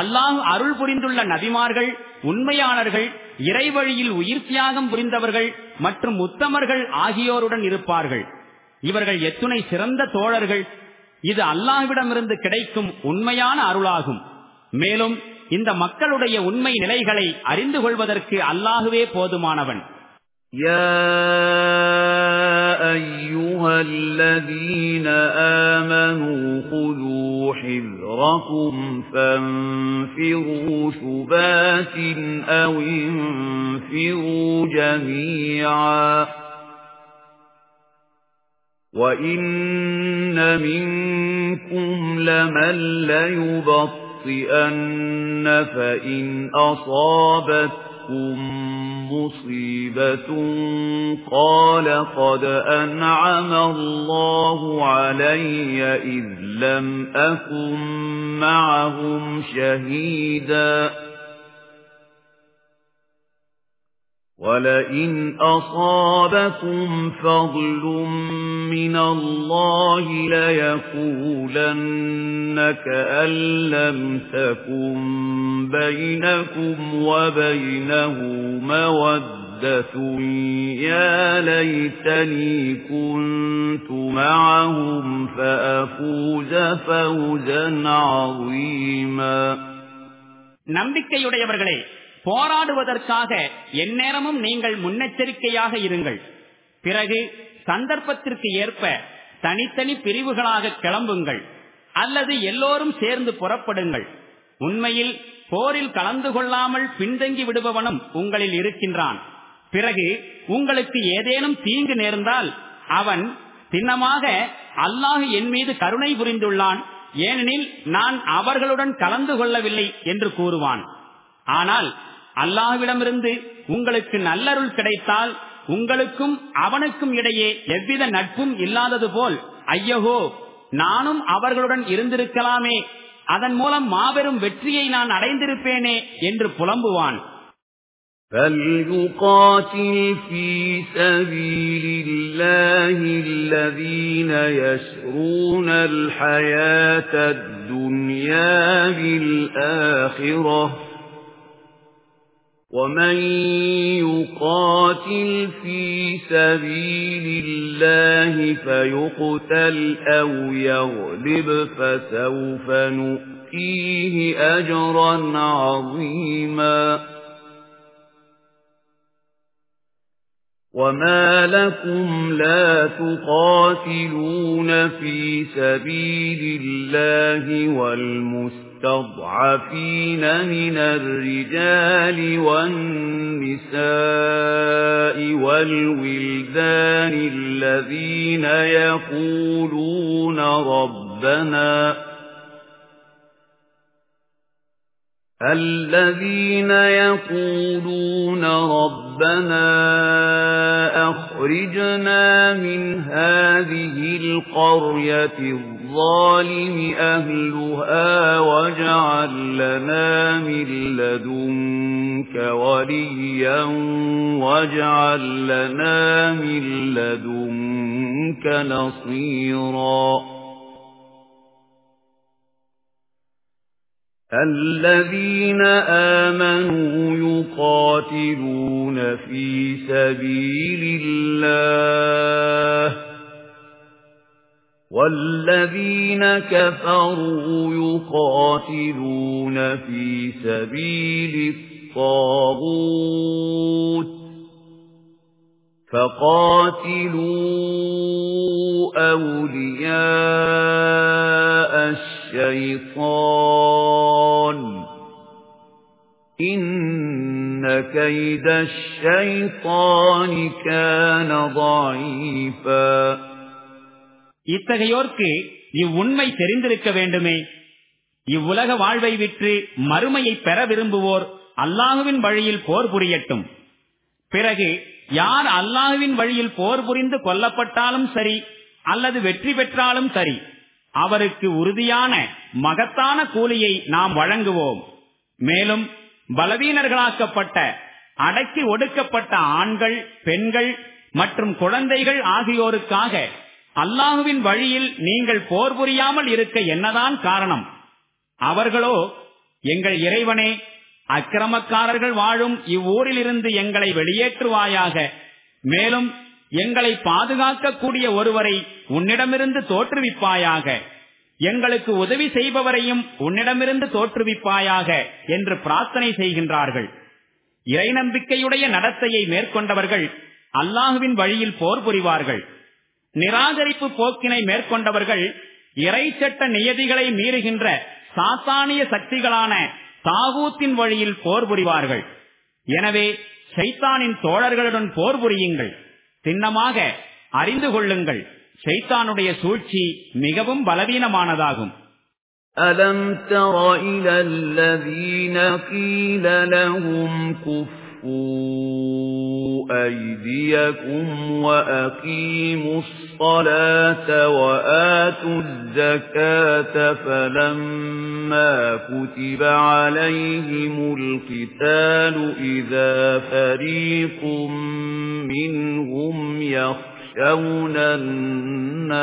அல்லாஹ் அருள் புரிந்துள்ள நபிமார்கள் உண்மையாளர்கள் இறைவழியில் உயிர் தியாகம் புரிந்தவர்கள் மற்றும் உத்தமர்கள் ஆகியோருடன் இருப்பார்கள். இவர்கள் எத்துணை சிறந்த தோழர்கள். இது அல்லாஹ்விடமிருந்து கிடைக்கும் உண்மையான அருளாகும். மேலும் இந்த மக்களுடைய உண்மை நிலைகளை அறிந்து கொள்வதற்கு அல்லாஹுவே போதுமானவன். أيها الذين آمنوا خذوا حذركم فانفروا ثبات أو انفروا جميعا. وَإِنَّ مِنكُمْ لَمَن لَّيُبَطِّئَنَّ فَإِنْ أَصَابَتْكُم مُّصِيبَةٌ قَالَ قَدْ أَنْعَمَ اللَّهُ عَلَيَّ إِذْ لَمْ أَكُن مَّعَهُمْ شَهِيدًا وَلَئِنْ أَصَابَكُمْ فَضْلٌ مِنَ اللَّهِ لَيَقُولَنَّ كَأَن لَّمْ تَكُن بَيْنَكُمْ وَبَيْنَهُ مَوَدَّةٌ يَا لَيْتَنِي كُنتُ مَعَهُمْ فَأَفُوزَ فَوْزًا عَظِيمًا நம்பிக்கையுடையவர்களே போராடுவதற்காக எந்நேரமும் நீங்கள் முன்னெச்சரிக்கையாக இருங்கள். பிறகு சந்தர்ப்பத்திற்கு ஏற்ப தனித்தனி பிரிவுகளாக கிளம்புங்கள். அல்லது எல்லோரும் சேர்ந்து புறப்படுங்கள். உண்மையில் போரில் கலந்து கொள்ளாமல் பின்தங்கி விடுபவனும் உங்களில் இருக்கின்றான். பிறகு உங்களுக்கு ஏதேனும் தீங்கு நேர்ந்தால் அவன் சின்னமாக அல்லாஹு என் மீது கருணை புரிந்துள்ளான். ஏனெனில் நான் அவர்களுடன் கலந்து கொள்ளவில்லை என்று கூறுவான். ஆனால் அல்லாஹ்விடமிருந்து உங்களுக்கு நல்லருள் கிடைத்தால் உங்களுக்கும் அவனுக்கும் இடையே எவ்வித நட்பும் இல்லாதது போல் ஐயகோ நானும் அவர்களுடன் இருந்திருக்கலாமே அதன் மூலம் மாபெரும் வெற்றியை நான் அடைந்திருப்பேனே என்று புலம்புவான் فَلْيُقَاتِلْ فِي سَبِيلِ اللَّهِ الَّذِينَ يَشْرُونَ الْحَيَاةَ الدُّنْيَا بِالْآخِرَةِ وَمَن يُقَاتِلْ فِي سَبِيلِ اللَّهِ فَيُقْتَلْ أَوْ يَغْلِبْ فَسَوْفَ نُؤْتِيهِ أَجْرًا عَظِيمًا وَمَا لَكُمْ لَا تُقَاتِلُونَ فِي سَبِيلِ اللَّهِ وَالْمُسْلِمِينَ المستضعفين من الرجال والنساء والولدان الذين يقولون ربنا الذين يقولون ربنا أخرجنا من هذه القرية الظالم أهلها واجعل لنا من لدنك وليا واجعل لنا من لدنك نصيراً الذين آمنوا يقاتلون في سبيل الله والذين كفروا يقاتلون في سبيل الطاغوت فقاتلوا أولياء الشيطان. إن كيد الشيطان كان ضعيفا. இத்தகையோர்க்கு இவ்வுண்மை தெரிந்திருக்க வேண்டுமே. இவ்வுலக வாழ்வை விற்று மறுமையை பெற விரும்புவோர் அல்லாஹுவின் வழியில் போர் புரியட்டும். பிறகு யார் அல்லாஹுவின் வழியில் போர் புரிந்து கொல்லப்பட்டாலும் சரி அல்லது வெற்றி பெற்றாலும் சரி அவருக்கு உறுதியான மகத்தான கூலியை நாம் வழங்குவோம். மேலும் பலவீனர்களாக்கப்பட்ட அடக்கி ஒடுக்கப்பட்ட ஆண்கள் பெண்கள் மற்றும் குழந்தைகள் ஆகியோருக்காக அல்லாஹுவின் வழியில் நீங்கள் போர் புரியாமல் இருக்க என்னதான் காரணம்? அவர்களோ எங்கள் இறைவனே அக்கிரமக்காரர்கள் வாழும் இவ்வூரிலிருந்து எங்களை வெளியேற்றுவாயாக. மேலும் எங்களை பாதுகாக்கக்கூடிய ஒருவரை உன்னிடமிருந்து தோற்றுவிப்பாயாக. எங்களுக்கு உதவி செய்பவரையும் உன்னிடமிருந்து தோற்றுவிப்பாயாக என்று பிரார்த்தனை செய்கின்றார்கள். இறை நம்பிக்கையுடைய நடத்தையை மேற்கொண்டவர்கள் அல்லாஹுவின் வழியில் போர் புரிவார்கள். நிராகரிப்பு போக்கினை மேற்கொண்டவர்கள் இறை சட்ட நியதிகளை மீறுகின்ற சாத்தானிய சக்திகளான தாகூத்தின் வழியில் போர் புரிவார்கள் எனவே சைத்தானின் தோழர்களுடன் போர் புரியுங்கள் சின்னமாக அறிந்து கொள்ளுங்கள் சைத்தானுடைய சூழ்ச்சி மிகவும் பலவீனமானதாகும் أَلَمْ تَرَ إِلَى الَّذِينَ قِيلَ لَهُمْ كُفُّوا أَيْدِيَكُمْ وَأَقِيمُوا الصَّلَاةَ وَآتُوا الزَّكَاةَ فَلَمَّا كُتِبَ عَلَيْهِمُ الْقِتَالُ إِذَا فَرِيقٌ مِّنْهُمْ يَخْشَوْنَ النَّاسَ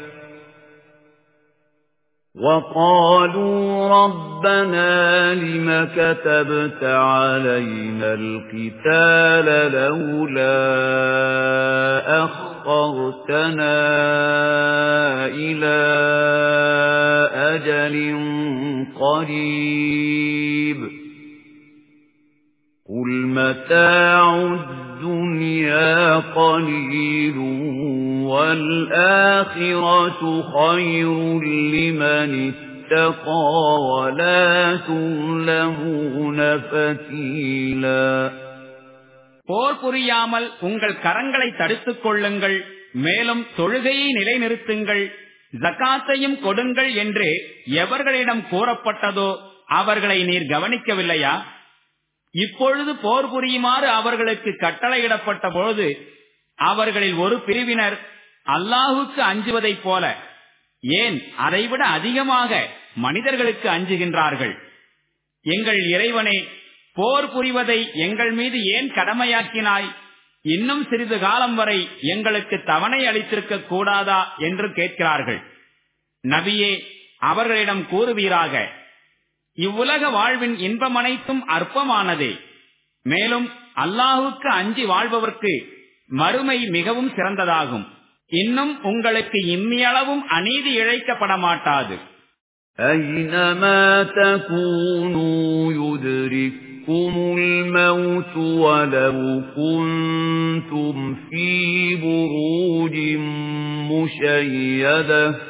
وَقَالُوا رَبَّنَا لِمَ كَتَبْتَ عَلَيْنَا الْقِتَالَ لَوْلَا أَخَّرْتَنَا إِلَى أَجَلٍ قَرِيبٍ. قُلْ مَتَاعُ الدُّنْيَا قَلِيلٌ وَالْآخِرَةُ خَيْرٌ لِّمَنِ اتَّقَىٰ وَلَا تُظْلَمُونَ فَتِيلًا போர் புரியாமல் உங்கள் கரங்களை தடுத்துக் கொள்ளுங்கள் மேலும் தொழுகையை நிலைநிறுத்துங்கள் ஜக்காத்தையும் கொடுங்கள் என்று எவர்களிடம் கூறப்பட்டதோ அவர்களை நீர் கவனிக்கவில்லையா இப்பொழுது போர் புரியுமாறு அவர்களுக்கு கட்டளையிடப்பட்ட பொழுது அவர்களில் ஒரு பிரிவினர் அல்லாஹுக்கு அஞ்சுவதைப் போல. ஏன்? அதைவிட அதிகமாக மனிதர்களுக்கு அஞ்சுகின்றார்கள். எங்கள் இறைவனே போர் புரிவதை எங்கள் மீது ஏன் கடமையாக்கினாய்? இன்னும் சிறிது காலம் வரை எங்களுக்கு தவணை அளித்திருக்க கூடாதா என்று கேட்கிறார்கள். நபியே அவர்களிடம் கூறுவீராக இவ்வுலக வாழ்வின் இன்பம் அனைத்தும் அற்பமானதே. மேலும் அல்லாஹுக்கு அஞ்சி வாழ்பவர்க்கு மறுமை மிகவும் சிறந்ததாகும். இன்னும் உங்களுக்கு இம்மியளவும் அநீதி இழைக்கப்பட மாட்டாது أَيْنَمَا تَكُونُوا يُدْرِككُّمُ الْمَوْتُ وَلَوْ كُنتُمْ فِي بُرُوجٍ مُّشَيَّدَةٍ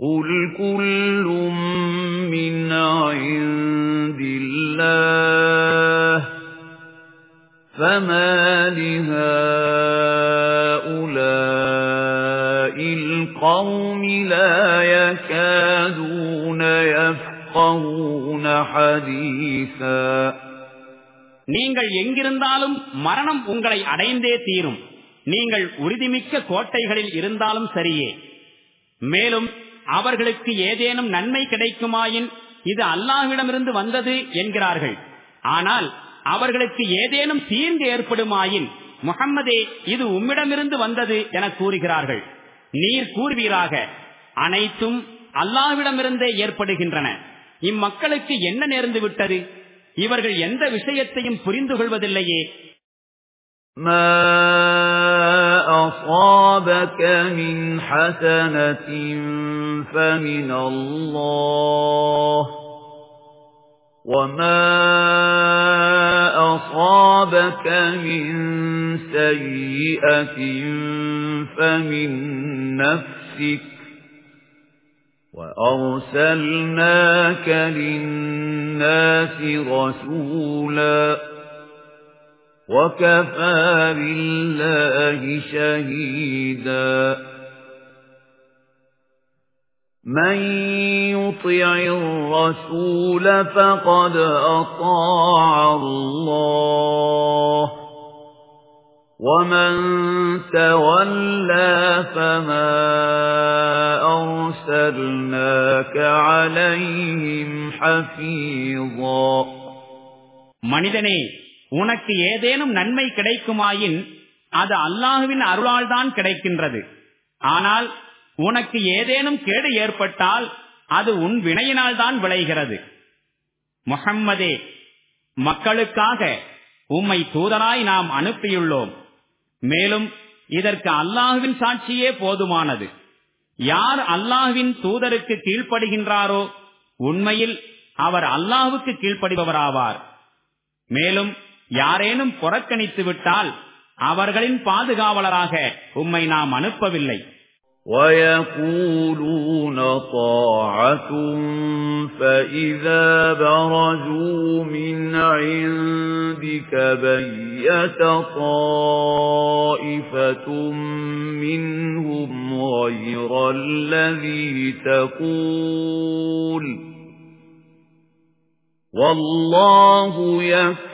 قُلْ كُلٌّ مِّنْ عِندِ اللَّهِ فَمَا لِهَٰؤُلَاءِ الْقَوْمِ لَا يَكَادُونَ يَفْقَهُونَ حَدِيثًا நீங்கள் எங்கிருந்தாலும் மரணம் உங்களை அடைந்தே தீரும் நீங்கள் உறுதிமிக்க கோட்டைகளில் இருந்தாலும் சரியே மேலும் அவர்களுக்கு ஏதேனும் நன்மை கிடைக்குமாயின் இது அல்லாஹ்விடமிருந்து வந்தது என்கிறார்கள். ஆனால் அவர்களுக்கு ஏதேனும் தீர்ந்து ஏற்படுமாயின் முகம்மதே இது உம்மிடமிருந்து வந்தது என கூறுகிறார்கள். நீர் கூறுவீராக அனைத்தும் அல்லாஹ்விடமிருந்தே ஏற்படுகின்றன. இம்மக்களுக்கு என்ன நேர்ந்து விட்டது? இவர்கள் எந்த விஷயத்தையும் புரிந்து கொள்வதில்லையே. أَصَابَكَ مِنْ حَسَنَةٍ فَمِنَ اللَّهِ وَمَا أَصَابَكَ مِنْ سَيِّئَةٍ فَمِنْ نَفْسِكَ وَأَرْسَلْنَاكَ لِلنَّاسِ رَسُولًا وَكَفَى بِاللَّهِ شَهِيدًا مَن يُطِعِ الرَّسُولَ فَقَدْ أَطَاعَ اللَّهَ وَمَن تَوَلَّى فَمَا أَرْسَلْنَاكَ عَلَيْهِمْ حَفِيظًا மனிதனே உனக்கு ஏதேனும் நன்மை கிடைக்குமாயின் அது அல்லாஹுவின் அருளால் தான் கிடைக்கின்றது. ஆனால் உனக்கு ஏதேனும் கேடு ஏற்பட்டால் அது உன் வினையினால் தான் விளைகிறது. முகம்மதே மக்களுக்காக உம்மை தூதராய் நாம் அனுப்பியுள்ளோம். மேலும் இதற்கு அல்லாஹுவின் சாட்சியே போதுமானது. யார் அல்லாஹுவின் தூதருக்கு கீழ்ப்படுகின்றாரோ உண்மையில் அவர் அல்லாஹுக்கு கீழ்ப்படுபவராவார். மேலும் யாரேனும் புறக்கணித்து விட்டால் அவர்களின் பாதுகாவலராக உம்மை நாம் அனுப்பவில்லை وَيَقُولُونَ طَاعَةٌ فَإِذَا بَرَزُوا مِنْ عِنْدِكَ بَيَّتَ طَائِفَةٌ مِنْهُمْ غَيْرَ الَّذِي تَقُولُ وَاللَّهُ يَكْتُبُ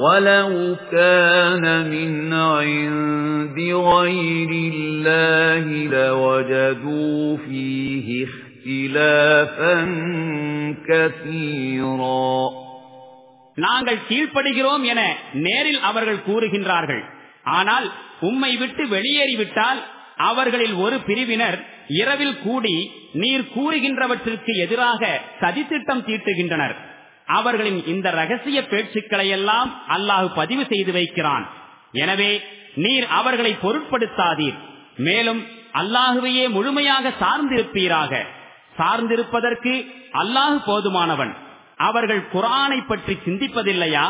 وَلَوْ كَانَ مِنْ عِنْدِ غَيْرِ اللَّهِ لَوَجَدُوا فِيهِ اخْتِلَافًا كَثِيرًا நாங்கள் கீழ்ப்படுகிறோம் என நேரில் அவர்கள் கூறுகின்றார்கள் ஆனால் உம்மை விட்டு வெளியேறிவிட்டால் அவர்களில் ஒரு பிரிவினர் இரவில் கூடி நீர் கூறுகின்றவற்றிற்கு எதிராக சதித்திட்டம் தீட்டுகின்றனர் அவர்களின் இந்த ரகசிய பேச்சுக்களை எல்லாம் அல்லாஹு பதிவு செய்து வைக்கிறான் எனவே நீர் அவர்களை பொருட்படுத்தாதீர் மேலும் அல்லாஹுவையே முழுமையாக சார்ந்திருப்பீராக சார்ந்திருப்பதற்கு அல்லாஹு போதுமானவன் அவர்கள் குரானை பற்றி சிந்திப்பதில்லையா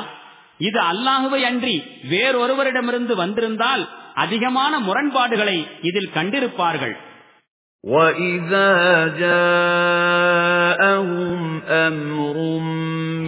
இது அல்லாஹுவை அன்றி வேறொருவரிடமிருந்து வந்திருந்தால் அதிகமான முரண்பாடுகளை இதில் கண்டிருப்பார்கள் وَإِذَا جَاءَهُمْ أَمْرٌ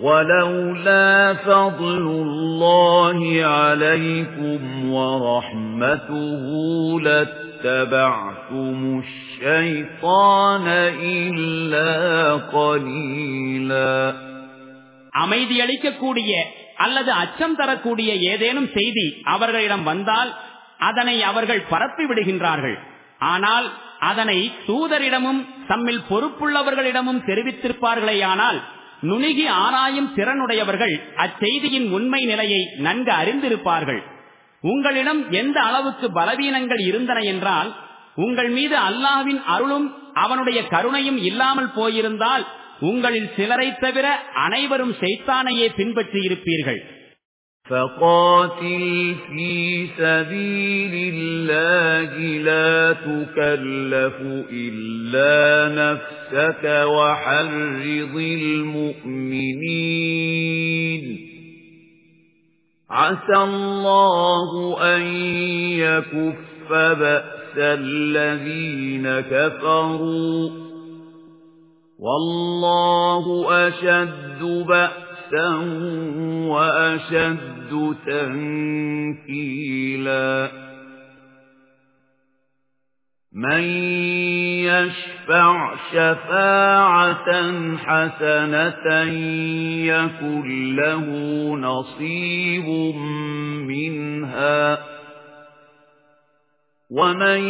وَلَوْلَا فَضْلُ اللَّهِ عَلَيْكُمْ وَرَحْمَتُهُ لَاتَّبَعْتُمُ الشَّيْطَانَ إِلَّا قَلِيلًا அமைதியளிக்கக்கூடிய அல்லது அச்சம் தரக்கூடிய ஏதேனும் செய்தி அவர்களிடம் வந்தால் அதனை அவர்கள் பரப்பி விடுகின்றார்கள் ஆனால் அதனை தூதரிடமும் தம்மில் பொறுப்புள்ளவர்களிடமும் தெரிவித்திருப்பார்களேயானால் நுணுகி ஆராயும் திறனுடையவர்கள் அச்செய்தியின் உண்மை நிலையை நன்கு அறிந்திருப்பார்கள். உங்களிடம் எந்த அளவுக்கு பலவீனங்கள் இருந்தன என்றால் உங்கள் மீது அல்லாவின் அருளும் அவனுடைய கருணையும் இல்லாமல் போயிருந்தால் உங்களில் சிலரை தவிர அனைவரும் செய்தானையே பின்பற்றி இருப்பீர்கள் فَقَاتِلْ فِي سَبِيلِ اللَّهِ لَا تُكَلَّفُ إِلَّا نَفْسَكَ وَحَرِّضِ الْمُؤْمِنِينَ. عَسَى اللَّهُ أَن يَكُفَّ بَأْسَ الذين كفروا. والله أشد بأسا وأشد تنكيلا من يشفع شفاعة حسنة يكن له نصيب منها ومن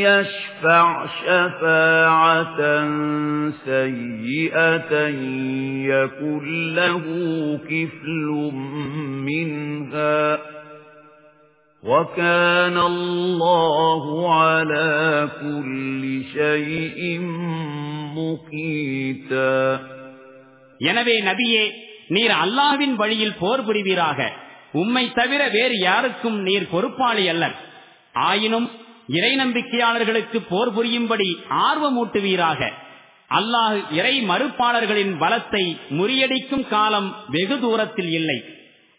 يشفع شفاعة سيئة يكن له كفل منها وَكَانَ اللَّهُ عَلَى كُلِّ شَيْءٍ مُقِيتًا எனவே நபியே நீர் அல்லாஹ்வின் வழியில் போர் புரிவீராக உம்மை தவிர வேறு யாருக்கும் நீர் பொறுப்பாளி அல்ல ஆயினும் இறை நம்பிக்கையாளர்களுக்கு போர் புரியும்படி ஆர்வமூட்டுவீராக. அல்லாஹ் இறை மறுப்பாளர்களின் பலத்தை முறியடிக்கும் காலம் வெகு தூரத்தில் இல்லை.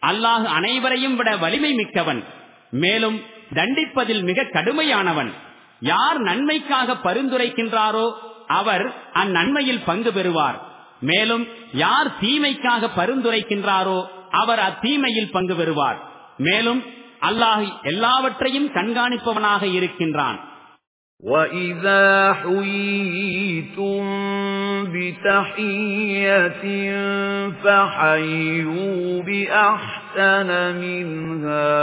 அல்லாஹ் அனைவரையும் விட வலிமை மிக்கவன். மேலும் தண்டிப்பதில் மிக கடுமையானவன். யார் நன்மைக்காக பரிந்துரைக்கின்றாரோ அவர் அந்நன்மையில் பங்கு பெறுவார். மேலும் யார் தீமைக்காக பரிந்துரைக்கின்றாரோ அவர் அத்தீமையில் பங்கு பெறுவார். மேலும் அல்லாஹ் எல்லாவற்றையும் கண்காணிப்பவனாக இருக்கின்றான் وَإِذَا حُيِّيتُم بِتَحِيَّةٍ فَحَيُّوا بِأَحْسَنَ مِنْهَا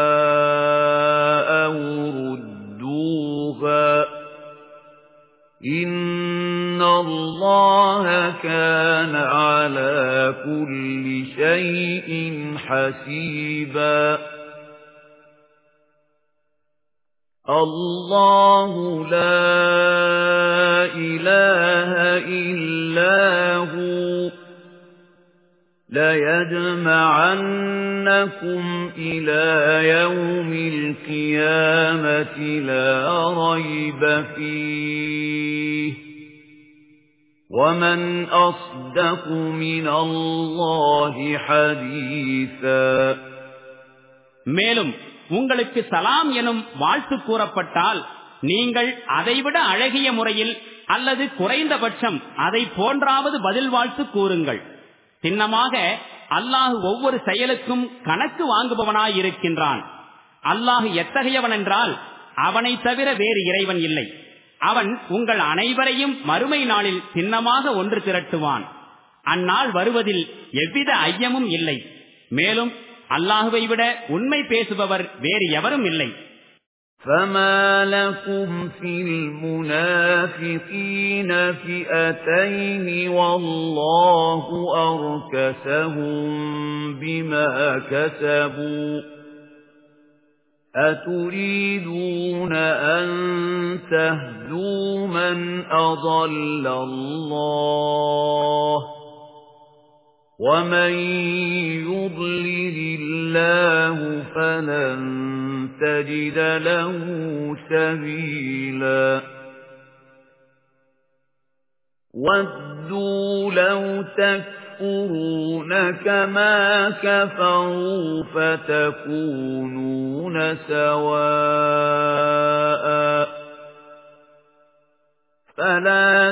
أَوْ رُدُّوهَا إِنَّ اللَّهَ كَانَ عَلَى كُلِّ شَيْءٍ حَسِيبًا الله لا إله إلا هو ليجمعنكم إلى يوم القيامة لا ريب فيه ومن أصدق من الله حديثا மேலும் உங்களுக்கு சலாம் எனும் வாழ்த்து கூறப்பட்டால் நீங்கள் அதைவிட அழகிய முறையில் அல்லது குறைந்தபட்சம் அதை போன்றாவது பதில் வாழ்த்து கூறுங்கள். சின்னமாக அல்லாஹு ஒவ்வொரு செயலுக்கும் கணக்கு வாங்குபவனாயிருக்கின்றான் அல்லாஹ் எத்தகையவன் என்றால் அவனை தவிர வேறு இறைவன் இல்லை. அவன் உங்கள் அனைவரையும் மறுமை நாளில் சின்னமாக ஒன்று திரட்டுவான். அந்நாள் வருவதில் எவ்வித ஐயமும் இல்லை. மேலும் அல்லாஹுவை விட உண்மை பேசுபவர் வேறு எவரும் இல்லை فَمَا لَكُمْ فِي الْمُنَافِقِينَ فِئَتَيْنِ وَاللَّهُ أَرْكَسَهُم بِمَا كَسَبُوا أَتُرِيدُونَ أَن تَهْدُوا مَنْ أَضَلَّ اللَّهُ وَمَن يُضْلِلِ اللَّهُ فَلَن تَجِدَ لَهُ سَبِيلًا وَدُّوا لَوْ تَكْفُرُونَ كَمَا كَفَرُوا فَتَكُونُونَ سَوَاءً فَلَا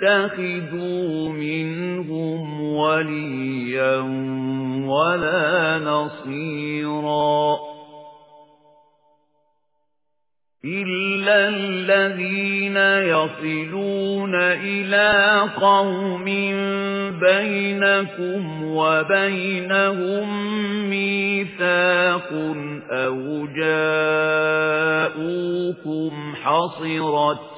تَتَّخِذُوا مِنْهُمْ وَلِيًّا وَلَا نَصِيرًا إِلَّا الَّذِينَ يَصِلُونَ إِلَى قَوْمٍ بَيْنَكُمْ وَبَيْنَهُم مِّيثَاقٌ أَوْ جَاءُوكُمْ حَصِرَتْ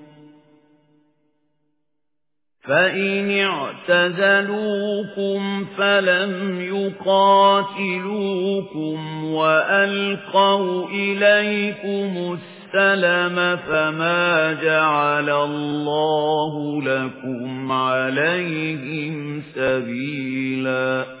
فَإِنِ اعْتَزَلُوكُمْ فَلَمْ يُقَاتِلُوكُمْ وَأَلْقَوْا إِلَيْكُمُ السَّلَمَ فَمَا جَعَلَ اللَّهُ لَكُمْ عَلَيْهِمْ سَبِيلًا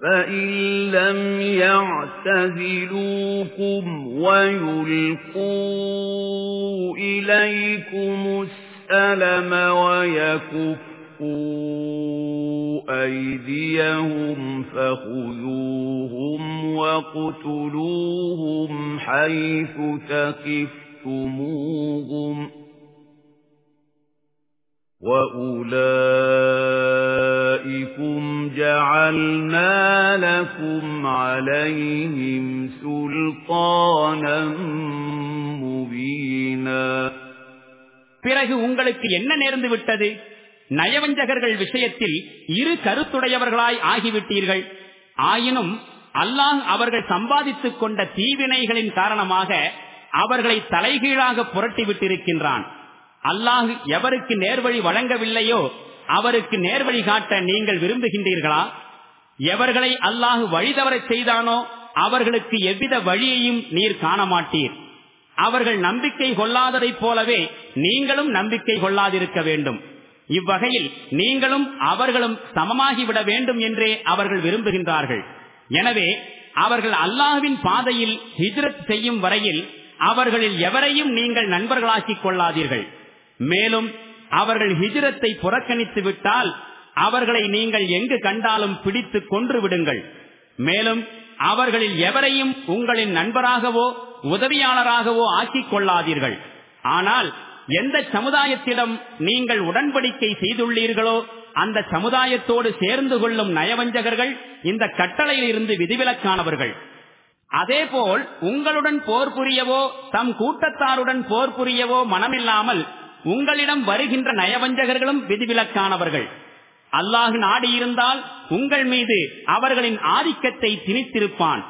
فَإِن لَّمْ يَعْتَزِلُوكُمْ وَيُلْقُوا إِلَيْكُمُ السَّلَمَ وَيَكُفُّوا أَيْدِيَهُمْ فَخُذُوهُمْ وَاقْتُلُوهُمْ حَيْثُ ثَقِفْتُمُوهُمْ وَأُولَئِكُمْ جَعَلْنَا لَكُمْ عَلَيْهِمْ سُلْطَانًا مُبِينًا பிறகு உங்களுக்கு என்ன நேர்ந்து விட்டது நயவஞ்சகர்கள் விஷயத்தில் இரு கருத்துடையவர்களாய் ஆகிவிட்டீர்கள் ஆயினும் அல்லாஹ் அவர்கள் சம்பாதித்துக் கொண்ட தீவினைகளின் காரணமாக அவர்களை தலைகீழாக புரட்டிவிட்டிருக்கின்றான் அல்லாஹு எவருக்கு நேர்வழி வழங்கவில்லையோ அவருக்கு நேர்வழி காட்ட நீங்கள் விரும்புகின்றீர்களா? எவர்களை அல்லாஹு வழிதவரச் செய்தானோ அவர்களுக்கு எவ்வித வழியையும் நீர் காண மாட்டீர் அவர்கள் நம்பிக்கை கொள்ளாததைப் போலவே நீங்களும் நம்பிக்கை கொள்ளாதிருக்க வேண்டும். இவ்வகையில் நீங்களும் அவர்களும் சமமாகிவிட வேண்டும் என்றே அவர்கள் விரும்புகின்றார்கள். எனவே அவர்கள் அல்லாஹுவின் பாதையில் ஹிஜ்ரத் செய்யும் வரையில் அவர்களில் எவரையும் நீங்கள் நண்பர்களாக்கிக் கொள்ளாதீர்கள். மேலும் அவர்கள் ஹிஜிரத்தை புறக்கணித்து விட்டால் அவர்களை நீங்கள் எங்கு கண்டாலும் பிடித்து கொன்று விடுங்கள். மேலும் அவர்களில் எவரையும் உங்களின் நண்பராகவோ உதவியாளராகவோ ஆக்கிக் கொள்ளாதீர்கள். ஆனால் எந்த சமுதாயத்திடம் நீங்கள் உடன்படிக்கை செய்துள்ளீர்களோ அந்த சமுதாயத்தோடு சேர்ந்து கொள்ளும் நயவஞ்சகர்கள் இந்த கட்டளையில் இருந்து விதிவிலக்கானவர்கள். அதேபோல் உங்களுடன் போர் புரியவோ தம் கூட்டத்தாருடன் போர் புரியவோ மனமில்லாமல் உங்களிடம் வருகின்ற நயவஞ்சகர்களும் விதிவிலக்கானவர்கள். அல்லாஹு நாடியிருந்தால் உங்கள் மீது அவர்களின் ஆதிக்கத்தை திணித்திருப்பான்.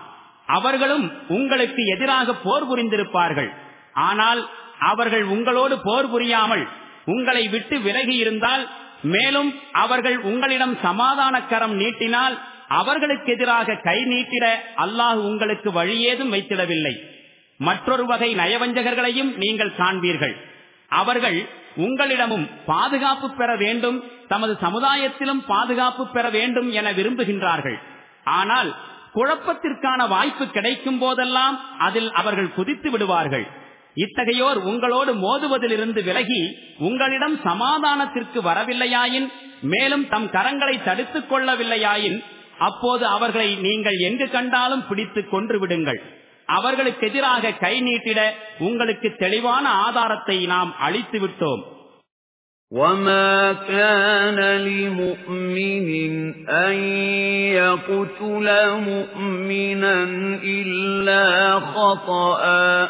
அவர்களும் உங்களுக்கு எதிராக போர் புரிந்திருப்பார்கள். ஆனால் அவர்கள் உங்களோடு போர் புரியாமல் உங்களை விட்டு விலகி இருந்தால் மேலும் அவர்கள் உங்களிடம் சமாதான கரம் நீட்டினால் அவர்களுக்கு எதிராக கை நீட்டிட அல்லாஹ் உங்களுக்கு வழியேதும் வைத்திடவில்லை. மற்றொரு வகை நயவஞ்சகர்களையும் நீங்கள் காண்பீர்கள். அவர்கள் உங்களிடமும் பாதுகாப்பு பெற வேண்டும் தமது சமுதாயத்திலும் பாதுகாப்பு பெற வேண்டும் என விரும்புகின்றார்கள். ஆனால் குழப்பத்திற்கான வாய்ப்பு கிடைக்கும் போதெல்லாம் அதில் அவர்கள் குதித்து விடுவார்கள். இத்தகையோர் உங்களோடு மோதுவதிலிருந்து விலகி உங்களிடம் சமாதானத்திற்கு வரவில்லையாயின் மேலும் தம் கரங்களை தடுத்துக் கொள்ளவில்லையாயின் அப்போது அவர்களை நீங்கள் எங்கு கண்டாலும் பிடித்து கொன்று விடுங்கள். அவர்களுக்கு எதிராக கை நீட்டிட உங்களுக்கு தெளிவான ஆதாரத்தை நாம் அளித்து விட்டோம் وَمَا كَانَ لِمُؤْمِنٍ أَن يَقْتُلَ مُؤْمِنًا إِلَّا خَطَأً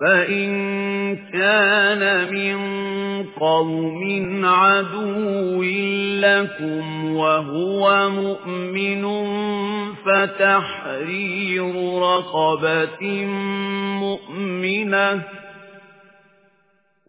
فَإِن كَانَ مِن قَوْمٍ عَدُوٍّ لَّكُمْ وَهُوَ مُؤْمِنٌ فَتَحْرِيرُ رَقَبَةٍ مُؤْمِنَةٍ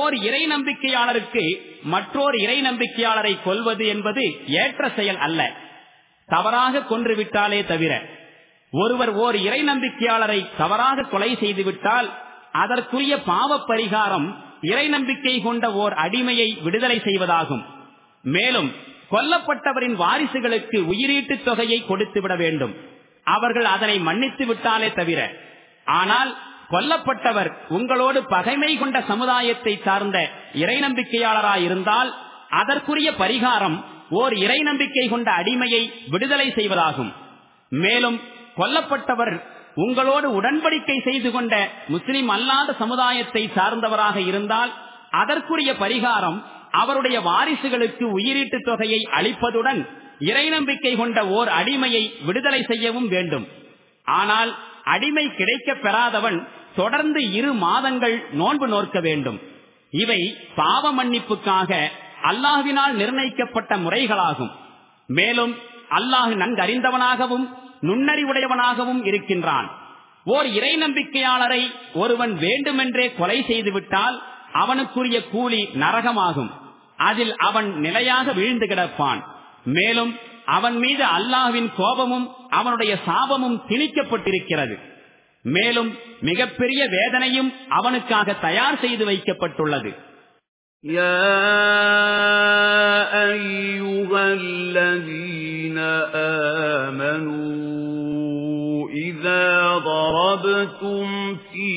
ஓர் இறை நம்பிக்கையாளருக்கு மற்றோர் இறை நம்பிக்கையாளரை கொல்வது என்பது ஏற்ற செயல் அல்ல. தவறாக கொன்றுவிட்டாலே தவிர ஒருவர் ஓர் இறை நம்பிக்கையாளரை தவறாக கொலை செய்துவிட்டால் அதற்குரிய பாவ பரிகாரம் இறை நம்பிக்கை கொண்ட ஓர் அடிமையை விடுதலை செய்வதாகும். மேலும் கொல்லப்பட்டவரின் வாரிசுகளுக்கு உயிரீட்டு தொகையை கொடுத்துவிட வேண்டும். அவர்கள் அதனை மன்னித்து விட்டாலே தவிர ஆனால் கொல்லப்பட்டவர் உங்களோடு பகைமை கொண்ட சமுதாயத்தை சார்ந்த இறை நம்பிக்கையாளராயிருந்தால் அதற்குரிய பரிகாரம் ஓர் இறை நம்பிக்கை கொண்ட அடிமையை விடுதலை செய்வதாகும். மேலும் கொல்லப்பட்டவர் உங்களோடு உடன்படிக்கை செய்து கொண்ட முஸ்லிம் அல்லாத சமுதாயத்தை சார்ந்தவராக இருந்தால் அதற்குரிய பரிகாரம் அவருடைய வாரிசுகளுக்கு உயிரீட்டு தொகையை அளிப்பதுடன் இறை நம்பிக்கை கொண்ட ஓர் அடிமையை விடுதலை செய்யவும் வேண்டும். ஆனால் அடிமை கிடைக்க பெறாதவன் தொடர்ந்து இரு மாதங்கள் நோன்பு நோக்க வேண்டும். இவை பாவ மன்னிப்புக்காக அல்லாஹுவினால் நிர்ணயிக்கப்பட்ட முறைகளாகும். மேலும் அல்லாஹு நன்கறிந்தவனாகவும் நுண்ணறிவுடையவனாகவும் இருக்கின்றான். ஓர் இறை நம்பிக்கையாளரை ஒருவன் வேண்டுமென்றே கொலை செய்துவிட்டால் அவனுக்குரிய கூலி நரகமாகும். அதில் அவன் நிலையாக வீழ்ந்து கிடப்பான். மேலும் அவன் மீது அல்லாஹுவின் கோபமும் அவனுடைய சாபமும் திணிக்கப்பட்டிருக்கிறது. மேலும் மிகப்பெரிய வேதனையும் அவனுக்காக தயார் செய்து வைக்கப்பட்டுள்ளது يا أيها الذين آمنوا إذا ضربتم في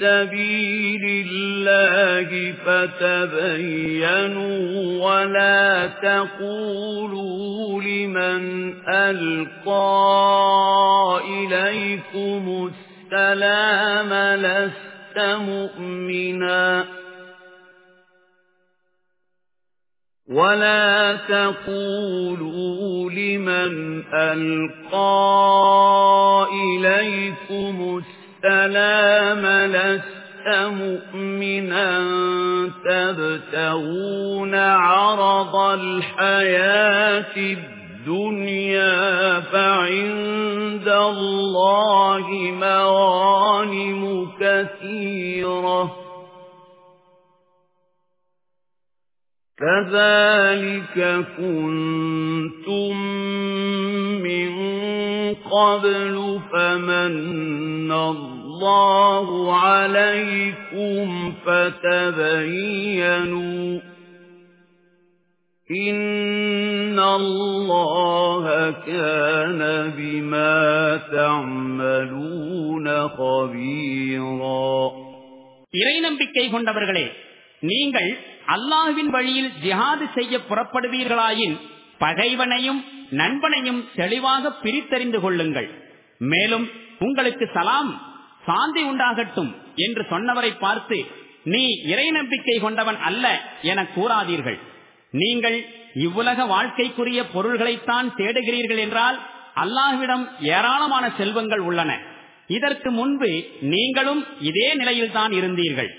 سبيل الله فتبينوا ولا تقولوا لمن ألقى إليكم السلام لست مؤمناً. ولا تقولوا لمن ألقى إليكم السلام لست مؤمنا. تبتغون عرض الحياة الدنيا فعند الله مغانم كثيرة. كَذَلِكَ كُنتُم مِّن قَبْلُ فَمَنَّ اللَّهُ عَلَيْكُمْ فَتَبَيَّنُوا إِنَّ اللَّهَ كَانَ بِمَا تَعْمَلُونَ خَبِيرًا இறை நம்பிக்கை கொண்டவர்களே நீங்கள் அல்லாஹுவின் வழியில் ஜிஹாது செய்ய புறப்படுவீர்களாயின் பகைவனையும் நண்பனையும் தெளிவாக பிரித்தறிந்து கொள்ளுங்கள் மேலும் உங்களுக்கு சலாம் சாந்தி உண்டாகட்டும் என்று சொன்னவரை பார்த்து நீ இறை நம்பிக்கை கொண்டவன் அல்ல என கூறாதீர்கள் நீங்கள் இவ்வுலக வாழ்க்கைக்குரிய பொருள்களைத்தான் தேடுகிறீர்கள் என்றால் அல்லாஹ்விடம் ஏராளமான செல்வங்கள் உள்ளன. இதற்கு முன்பு நீங்களும் இதே நிலையில்தான் இருந்தீர்கள்.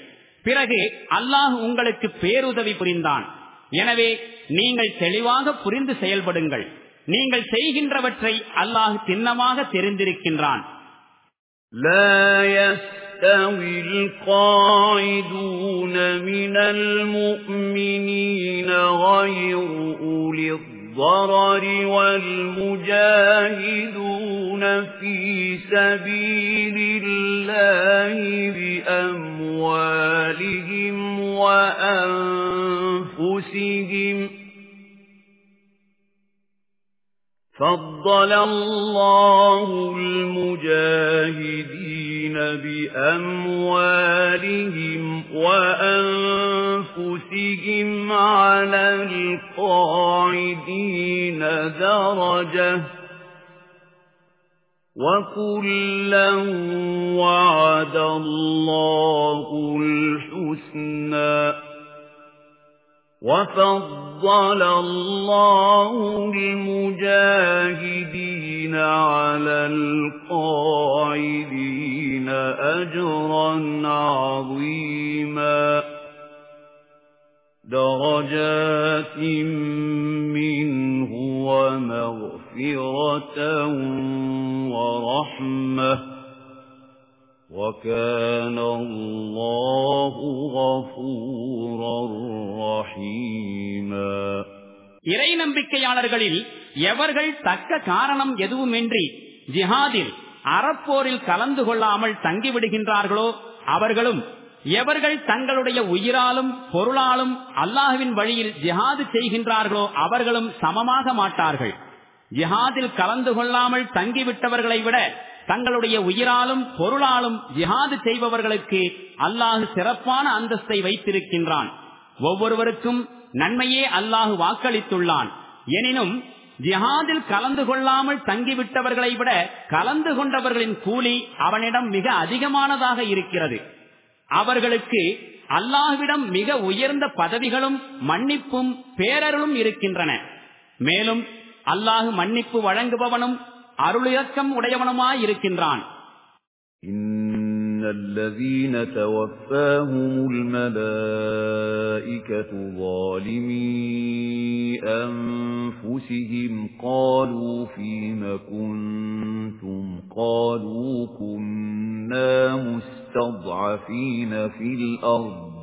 பிறகு அல்லாஹ் உங்களுக்கு பேருதவி புரிந்தான். எனவே நீங்கள் தெளிவாக புரிந்து செயல்படுங்கள். நீங்கள் செய்கின்றவற்றை அல்லாஹ் சின்னமாக தெரிந்திருக்கின்றான். يستوي القاعدون من المؤمنين غير أولي الضرر والمجاهدون في سبيل الله بأموالهم وأنفسهم. فضل الله المجاهدين بأموالهم وأنفسهم على القاعدين درجة وكلا وعد الله الحسنى وفضل الله المجاهدين على القاعدين أجرا عظيما. درجات منه ومغفرة ورحمة. وكان الله غفورا رحيما இறை நம்பிக்கையாளர்களில் எவர்கள் தக்க காரணம் எதுவுமின்றி ஜிஹாதில் அறப்போரில் கலந்து கொள்ளாமல் தங்கிவிடுகின்றார்களோ அவர்களும் எவர்கள் தங்களுடைய உயிராலும் பொருளாலும் அல்லாஹுவின் வழியில் ஜிஹாது செய்கின்றார்களோ அவர்களும் சமமாக மாட்டார்கள் ஜிஹாதில் கலந்து கொள்ளாமல் தங்கிவிட்டவர்களை விட தங்களுடைய உயிராலும் பொருளாலும் ஜிஹாது செய்பவர்களுக்கு அல்லாஹு சிறப்பான அந்தஸ்தை வைத்திருக்கின்றான். ஒவ்வொருவருக்கும் நன்மையே அல்லாஹு வாக்களித்துள்ளான். எனினும் ஜிஹாதில் கலந்து கொள்ளாமல் தங்கிவிட்டவர்களை விட கலந்து கொண்டவர்களின் கூலி அவனிடம் மிக அதிகமானதாக இருக்கிறது. அவர்களுக்கு அல்லாஹ்விடம் மிக உயர்ந்த பதவிகளும் மன்னிப்பும் பேரருளும் இருக்கின்றன. மேலும் அல்லாஹு மன்னிப்பு வழங்குபவனும் அருளிறக்கம் உடையவனுமாயிருக்கின்றான் إن الذين توفاهم الملائكة ظالمي أنفسهم قالوا فيم كنتم قالوا كنا مستضعفين في الأرض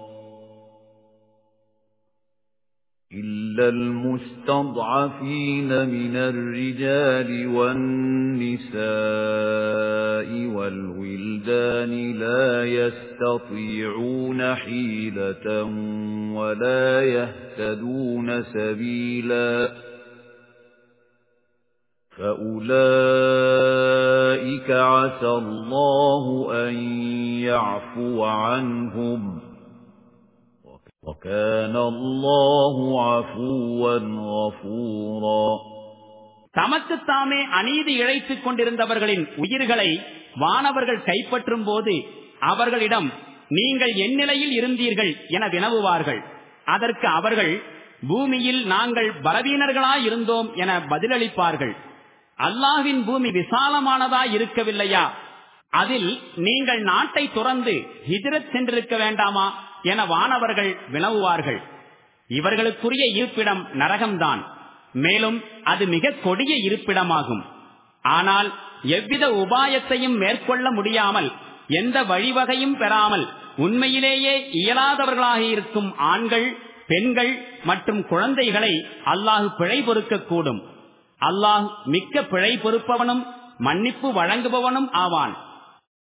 إلا المستضعفين من الرجال والنساء والولدان لا يستطيعون حيلة ولا يهتدون سبيلا فأولئك عسى الله أن يعفو عنهم وكان الله عفوا غفورا தமக்கு தாமே அநீதி இழைத்துக் கொண்டிருந்தவர்களின் உயிர்களை வானவர்கள் கைப்பற்றும் போது அவர்களிடம் நீங்கள் எந்நிலையில் இருந்தீர்கள் என வினவுவார்கள் அதற்கு அவர்கள் பூமியில் நாங்கள் பலவீனர்களாயிருந்தோம் என பதிலளிப்பார்கள் அல்லாவின் பூமி விசாலமானதாய் இருக்கவில்லையா அதில் நீங்கள் நாட்டை துறந்து ஹிஜரத் சென்றிருக்க வேண்டாமா என வானவர்கள் வினவுவார்கள். இவர்களுக்குரிய இருப்பிடம் நரகம்தான். மேலும் அது மிக கொடிய இருப்பிடமாகும். ஆனால் எவ்வித உபாயத்தையும் மேற்கொள்ள முடியாமல் எந்த வழிவகையும் பெறாமல் உண்மையிலேயே இயலாதவர்களாக இருக்கும் ஆண்கள் பெண்கள் மற்றும் குழந்தைகளை அல்லாஹு பிழை பொறுக்கக்கூடும். அல்லாஹ் மிக்க பிழை பொறுப்பவனும் மன்னிப்பு வழங்குபவனும் ஆவான்.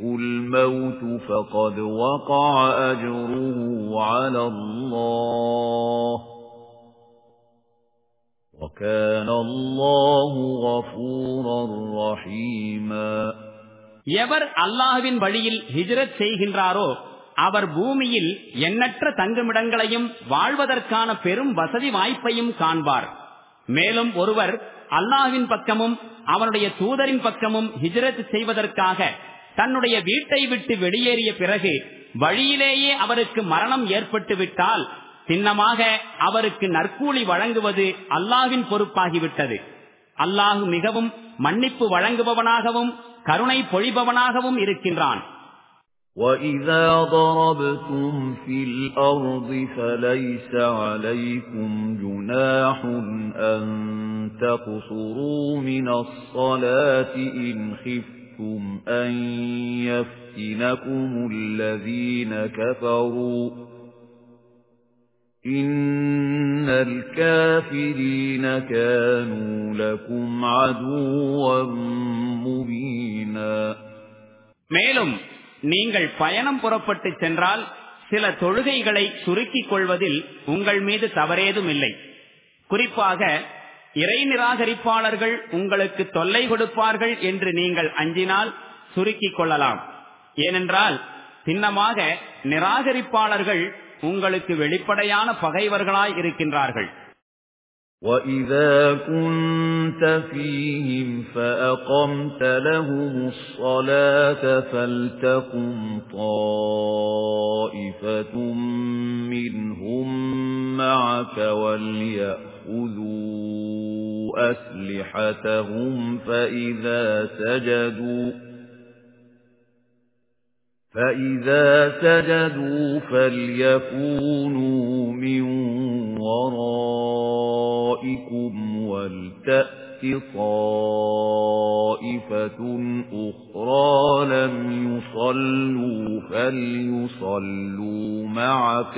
الموت فقد وقع أجره على الله وكان الله غفورا رحيما எவர் அல்லாஹ்வின் வழியில் ஹிஜ்ரத் செய்கின்றாரோ அவர் பூமியில் எண்ணற்ற தங்குமிடங்களையும் வாழ்வதற்கான பெரும் வசதி வாய்ப்பையும் காண்பார் மேலும் ஒருவர் அல்லாஹ்வின் பக்கமும் அவனுடைய தூதரின் பக்கமும் ஹிஜ்ரத் செய்வதற்காக தன்னுடைய வீட்டை விட்டு வெளியேறிய பிறகு வழியிலேயே அவருக்கு மரணம் ஏற்பட்டு விட்டால் சின்னமாக அவருக்கு நற்கூலி வழங்குவது அல்லாஹ்வின் பொறுப்பாகிவிட்டது அல்லாஹ் மிகவும் மன்னிப்பு வழங்குபவனாகவும் கருணை பொழிபவனாகவும் இருக்கின்றான் وَإِذَا ضَرَبْتُمْ فِي الْأَرْضِ فَلَيْسَ عَلَيْكُمْ جُنَاحٌ أَن تَقْصُرُوا مِنَ الصَّلَاةِ إِنْ خِفْتُمْ أَن يَفْتِنَكُمُ الَّذِينَ كَفَرُوا إِنَّ الْكَافِرِينَ كَانُوا لَكُمْ عَدُوًّا مُبِينًا மேலும் நீங்கள் பயணம் புறப்பட்டு சென்றால் சில தொழுகைகளை சுருக்கிக் கொள்வதில் உங்கள் மீது தவறேதும் இல்லை குறிப்பாக இறை நிராகரிப்பாளர்கள் உங்களுக்கு தொல்லை கொடுப்பார்கள் என்று நீங்கள் அஞ்சினால் சுருக்கிக் கொள்ளலாம் ஏனென்றால் சின்னமாக நிராகரிப்பாளர்கள் உங்களுக்கு வெளிப்படையான பகைவர்களாய் இருக்கின்றார்கள் وَإِذَا كُنْتَ فِيهِمْ فَأَقَمْتَ لَهُمُ الصَّلَاةَ فَلْتَقُمْ طَائِفَةٌ مِّنْهُمْ مَعَكَ وَلْيَأْخُذُوا أَسْلِحَتَهُمْ فَإِذَا سَجَدُوا فَإِذَا سَجَدُوا فَلْيَكُونُوا مِنْ وَرَائِكُمْ وَلْتَأْتِ طَائِفَةٌ أُخْرَى لَمْ يُصَلُّوا فَلْيُصَلُّوا مَعَكَ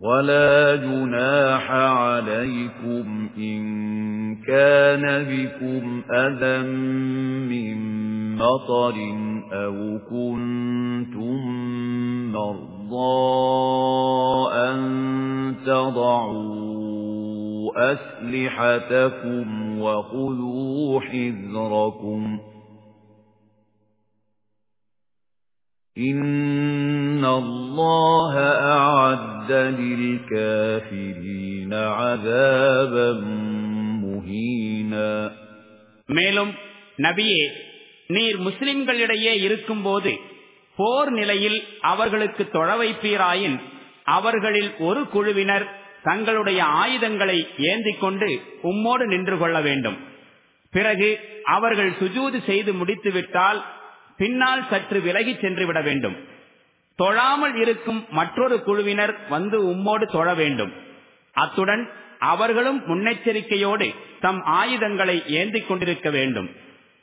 وَلَا جُنَاحَ عَلَيْكُمْ إِن كَانَ بِكُمْ أَذًى مِّن مَّطَرٍ أَوْ كُنتُم مَّرْضَىٰ أَن تَضَعُوا أَسْلِحَتَكُمْ وَخُذُوا حِذْرَكُمْ إِنَّ اللَّهَ أَعَدَّ لِلْكَافِرِينَ عَذَابًا مُهِينًا மேலும் நபியே நீர் முஸ்லிம்களிடையே இருக்கும்போது போர் நிலையில் அவர்களுக்கு தொழ வைப்பீராயின் அவர்களில் ஒரு குழுவினர் தங்களுடைய ஆயுதங்களை ஏந்திக் கொண்டு உம்மோடு நின்று கொள்ள வேண்டும் பிறகு அவர்கள் சுஜூது செய்து முடித்துவிட்டால் பின்னால் சற்று விலகிச் சென்று விட வேண்டும். தொழாமல் இருக்கும் மற்றொரு குழுவினர் வந்து உம்மோடு தொழ வேண்டும். அத்துடன் அவர்களும் முன்னெச்சரிக்கையோடு தம் ஆயுதங்களை ஏந்திக் கொண்டிருக்க வேண்டும்.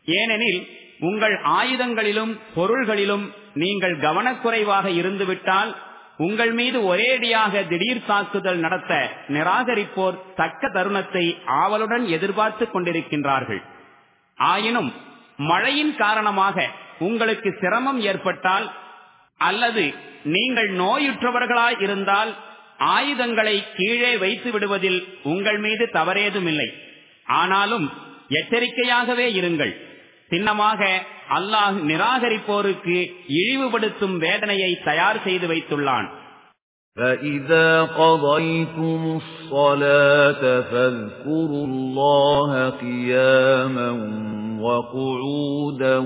ஏனெனில் உங்கள் ஆயுதங்களிலும் பொருள்களிலும் நீங்கள் கவனக்குறைவாக இருந்துவிட்டால் உங்கள் மீது ஒரேடியாக திடீர் தாக்குதல் நடத்த நிராகரிப்போர் தக்க தருணத்தை ஆவலுடன் எதிர்பார்த்துக் கொண்டிருக்கின்றார்கள். ஆயினும் மழையின் காரணமாக உங்களுக்கு சிரமம் ஏற்பட்டால் அல்லது நீங்கள் நோயுற்றவர்களாய் இருந்தால் ஆயுதங்களை கீழே வைத்து விடுவதில் உங்கள் மீது தவறேதுமில்லை ஆனாலும் எச்சரிக்கையாகவே இருங்கள் சின்னமாக அல்லாஹ் நிராகரிப்போருக்கு இழிவுபடுத்தும் வேதனையை தயார் செய்து வைத்துள்ளான் فَإِذَا قَضَيْتُمُ الصَّلَاةَ فَاذْكُرُوا اللَّهَ قِيَامًا وَقُعُودًا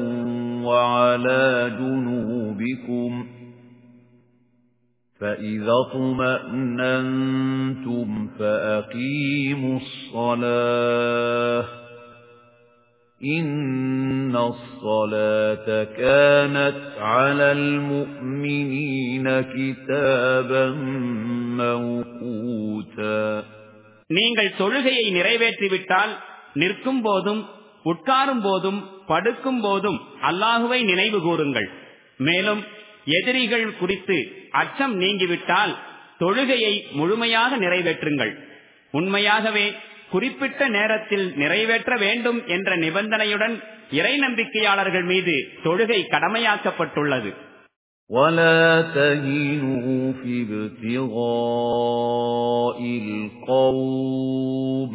وَعَلَى جُنُوبِكُمْ فَإِذَا اطْمَأْنَنْتُمْ فَأَقِيمُوا الصَّلَاةَ إِنَّ الصَّلَاةَ كَانَتْ عَلَى الْمُؤْمِنِينَ كِتَابًا مَّوْقُوتًا நீங்கள் தொழுகையை நிறைவேற்றிவிட்டால் நிற்கும் போதும் உட்காரும் போதும் படுக்கும் போதும் அல்லாஹுவை நினைவு கூறுங்கள் மேலும் எதிரிகள் குறித்து அச்சம் நீங்கிவிட்டால் தொழுகையை முழுமையாக நிறைவேற்றுங்கள் உண்மையாகவே குறிப்பிட்ட நேரத்தில் நிறைவேற்ற வேண்டும் என்ற நிபந்தனையுடன் இறை நம்பிக்கையாளர்கள் மீது தொழுகை கடமையாக்கப்பட்டுள்ளது وَلَا تَهِنُوا فِي ابْتِغَاءِ الْقَوْمِ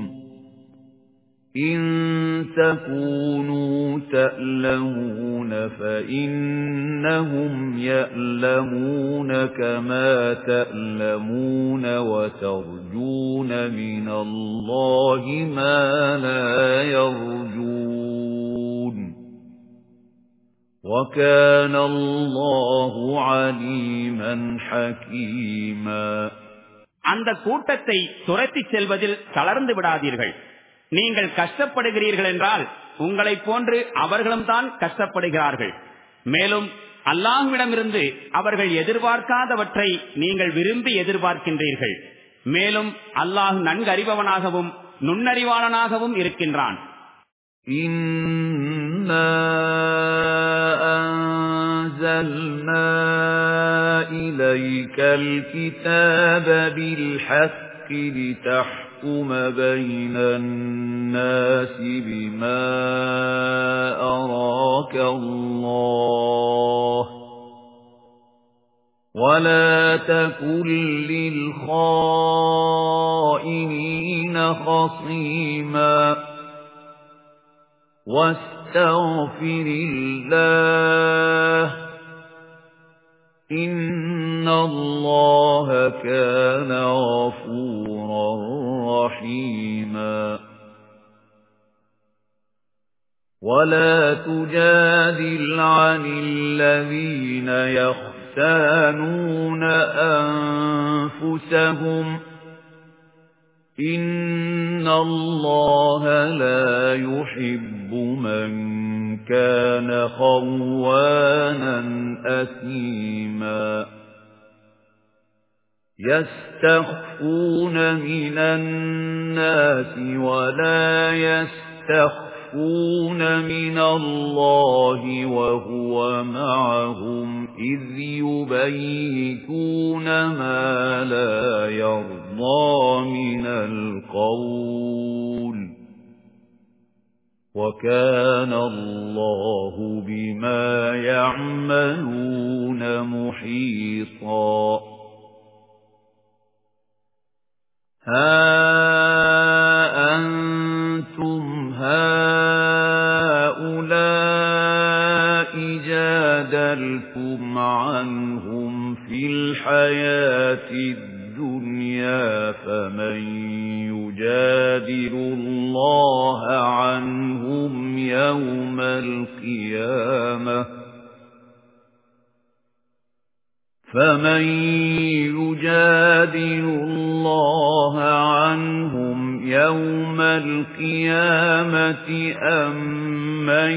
إِن تَكُونُوا تَأْلَمُونَ فَإِنَّهُمْ يَأْلَمُونَ كَمَا تَأْلَمُونَ وَتَرْجُونَ مِنَ اللَّهِ مَا لَا يَرْجُونَ وَكَانَ اللَّهُ عَلِيمًا حَكِيمًا அந்த கூட்டத்தை துரத்திச் செல்வதில் தளர்ந்து விடாதீர்கள் நீங்கள் கஷ்டப்படுகிறீர்கள் என்றால் உங்களைப் போன்று அவர்களும் தான் கஷ்டப்படுகிறார்கள் மேலும் அல்லாஹுவிடமிருந்து அவர்கள் எதிர்பார்க்காதவற்றை நீங்கள் விரும்பி எதிர்பார்க்கின்றீர்கள் மேலும் அல்லாஹ் நன்கு அறிபவனாகவும் நுண்ணறிவாளனாகவும் இருக்கின்றான் أنزلنا إليك الكتاب بالحق لتحكم تحكم بين الناس بما أراك الله ولا تكن للخائنين خصيما واستغفر الله إن الله كان غفورا رحيما. ولا تجادل عن الذين يختانون أنفسهم. إن الله لا يحب من كان خوانا أثيما. يستخفون من الناس ولا يستخفون من الله وهو معهم إذ يبيتون ما لا يرضى من القول. وَكَانَ اللَّهُ بِمَا يَعْمَلُونَ مُحِيطًا. ها أنتم هؤلاء جادلتم عنهم في الحياة الدنيا فمن يجادل الله عنهم يوم القيامة فَمَن يُجَادِلُ اللَّهَ عَنْهُمْ يَوْمَ الْقِيَامَةِ أَم مَّن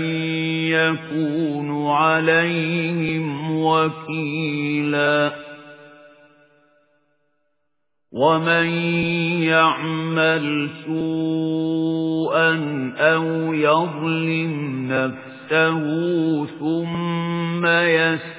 يَكُونُ عَلَيْهِمْ وَكِيلًا وَمَن يَعْمَلْ سُوءًا أَوْ يَظْلِمْ نَفْسَهُ ثُمَّ يَسْتَغْفِرْ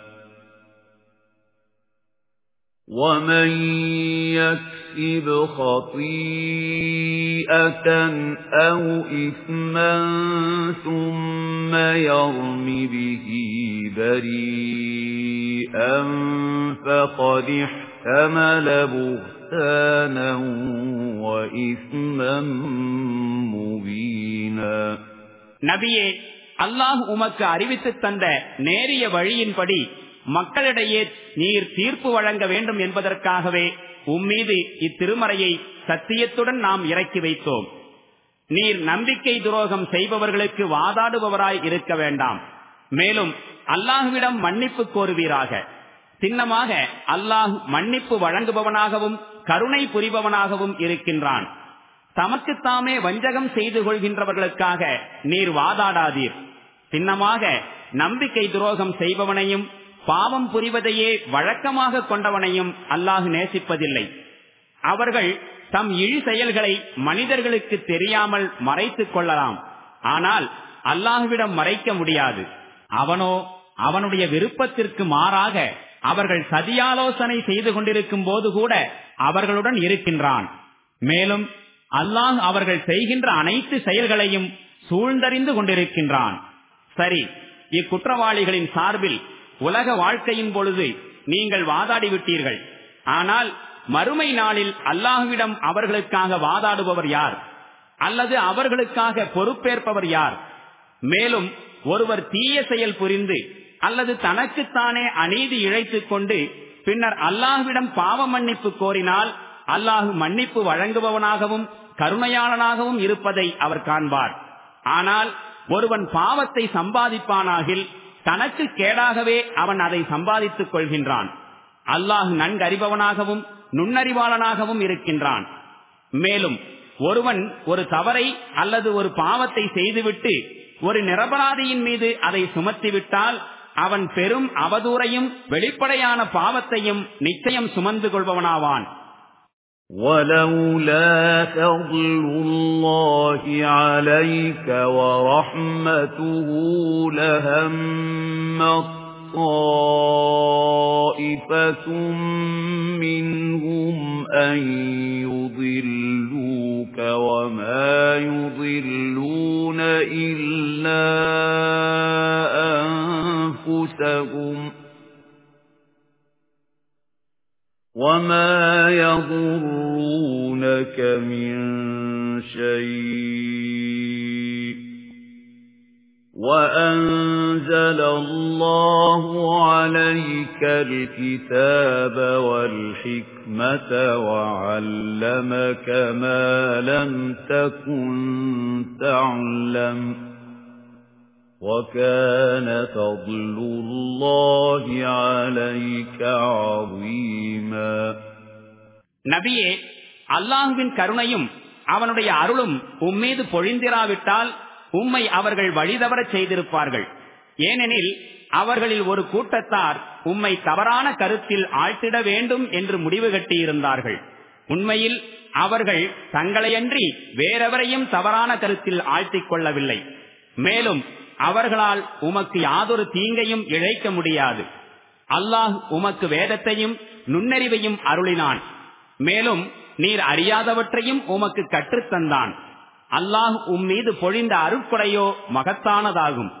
وَمَن يَكْسِبْ خَطِيئَةً أَوْ إِثْمًا ثُمَّ يَرْمِ بِهِ بَرِيئًا فَقَدِ احْتَمَلَ بُهْتَانًا وَإِثْمًا مُبِينًا நபியே அல்லாஹ் உமக்கு அறிவித்து தந்த நேரிய வழியின்படி மக்களிடையே நீர் தீர்ப்பு வழங்க வேண்டும் என்பதற்காகவே உம்மீது இத்திருமறையை சத்தியத்துடன் நாம் இறக்கி வைத்தோம். நீர் நம்பிக்கை துரோகம் செய்பவர்களுக்கு வாதாடுபவராய் இருக்க வேண்டாம். மேலும் அல்லாஹுவிடம் மன்னிப்பு கோருவீராக. சின்னமாக அல்லாஹ் மன்னிப்பு வழங்குபவனாகவும் கருணை புரிபவனாகவும் இருக்கின்றான். தமக்குத்தாமே வஞ்சகம் செய்து கொள்கின்றவர்களுக்காக நீர் வாதாடாதீர். சின்னமாக நம்பிக்கை துரோகம் செய்பவனையும் பாவம் புரிவதையே வழக்கமாக கொண்டவனையும் அல்லாஹு நேசிப்பதில்லை. அவர்கள் தம் இழி செயல்களை மனிதர்களுக்கு தெரியாமல் மறைத்துக் கொள்ளலாம். ஆனால் அல்லாஹுவிடம் மறைக்க முடியாது. அவனோ அவனுடைய விருப்பத்திற்கு மாறாக அவர்கள் சதியாலோசனை செய்து கொண்டிருக்கும் போது கூட அவர்களுடன் இருக்கின்றான். மேலும் அல்லாஹ் அவர்கள் செய்கின்ற அனைத்து செயல்களையும் சூழ்ந்தறிந்து கொண்டிருக்கின்றான். சரி இக்குற்றவாளிகளின் சார்பில் உலக வாழ்க்கையின் பொழுது நீங்கள் வாதாடிவிட்டீர்கள். ஆனால் மறுமை நாளில் அல்லாஹுவிடம் அவர்களுக்காக வாதாடுபவர் யார்? அல்லது அவர்களுக்காக பொறுப்பேற்பவர் யார்? மேலும் ஒருவர் தீய செயல் புரிந்து அல்லது தனக்குத்தானே அநீதி இழைத்துக் கொண்டு பின்னர் அல்லாஹுவிடம் பாவ மன்னிப்பு கோரினால் அல்லாஹு மன்னிப்பு வழங்குபவனாகவும் கருணையாளனாகவும் இருப்பதை அவர் காண்பார். ஆனால் ஒருவன் பாவத்தை சம்பாதிப்பானாகில் தனக்கு கேடாகவே அவன் அதை சம்பாதித்துக் கொள்கின்றான். அல்லாஹ் நன்கறிபவனாகவும் நுண்ணறிவாளனாகவும் இருக்கின்றான். மேலும் ஒருவன் ஒரு தவறை அல்லது ஒரு பாவத்தை செய்துவிட்டு ஒரு நிரபராதியின் மீது அதை சுமத்திவிட்டால் அவன் பெரும் அவதூறையும் வெளிப்படையான பாவத்தையும் நிச்சயம் சுமந்து கொள்பவனாவான். ولولا فضل الله عليك ورحمته لهم طائفة منهم أن يضلوك وما يضلون إلا أنفسهم وما يضرونك من شيء وأنزل الله عليك الكتاب والحكمة وعلمك ما لم تكن تعلم وَكَانَ فَضْلُ اللَّهِ عَلَيْكَ عَظِيمًا நபியே அல்லாஹுவின் கருணையும் அவனுடைய அருளும் உம்மீது பொழிந்திராவிட்டால் உம்மை அவர்கள் வழிதவரச் செய்திருப்பார்கள் ஏனெனில் அவர்களில் ஒரு கூட்டத்தார் உம்மை தவறான கருத்தில் ஆழ்த்திட வேண்டும் என்று முடிவு கட்டியிருந்தார்கள் உண்மையில் அவர்கள் தங்களையன்றி வேறெவரையும் தவறான கருத்தில் ஆழ்த்திக் கொள்ளவில்லை மேலும் அவர்களால் உமக்கு யாதொரு தீங்கையும் இழைக்க முடியாது. அல்லாஹ் உமக்கு வேதத்தையும் நுண்ணறிவையும் அருளினான். மேலும் நீர் அறியாதவற்றையும் உமக்கு கற்றுத்தந்தான். அல்லாஹ் உம்மீது பொழிந்த அருட்கொடையோ மகத்தானதாகும்.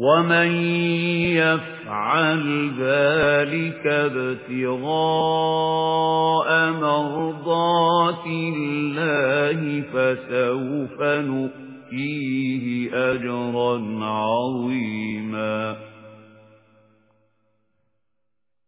ومن يفعل ذلك ابتغاء مرضات الله فسوف نؤتيه أجرا عظيما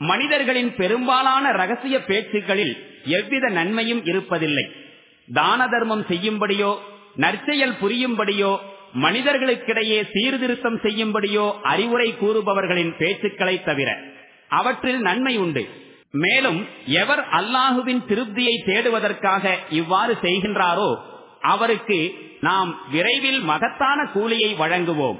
மனிதர்களின் பெரும்பாலான ரகசிய பேச்சுக்களில் எவ்வித நன்மையும் இருப்பதில்லை. தான தர்மம் செய்யும்படியோ நற்செயல் புரியும்படியோ மனிதர்களுக்கிடையே சீர்திருத்தம் செய்யும்படியோ அறிவுரை கூறுபவர்களின் பேச்சுக்களை தவிர அவற்றில் நன்மை உண்டு. மேலும் எவர் அல்லாஹுவின் திருப்தியை தேடுவதற்காக இவ்வாறு செய்கின்றாரோ அவருக்கு நாம் விரைவில் மகத்தான கூலியை வழங்குவோம்.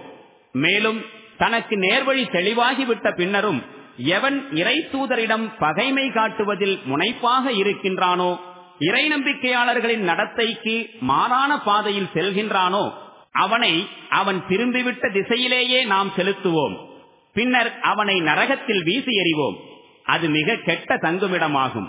மேலும் தனக்கு நேர்வழி தெளிவாகிவிட்ட பின்னரும் எவன் இறை தூதரிடம் பகைமை காட்டுவதில் முனைப்பாக இருக்கின்றானோ இறை நம்பிக்கையாளர்களின் நடத்தைக்கு மாறான பாதையில் செல்கின்றானோ அவனை அவன் திரும்பிவிட்ட திசையிலேயே நாம் செலுத்துவோம். பின்னர் அவனை நரகத்தில் வீசி எறிவோம். அது மிக கெட்ட தங்குமிடமாகும்.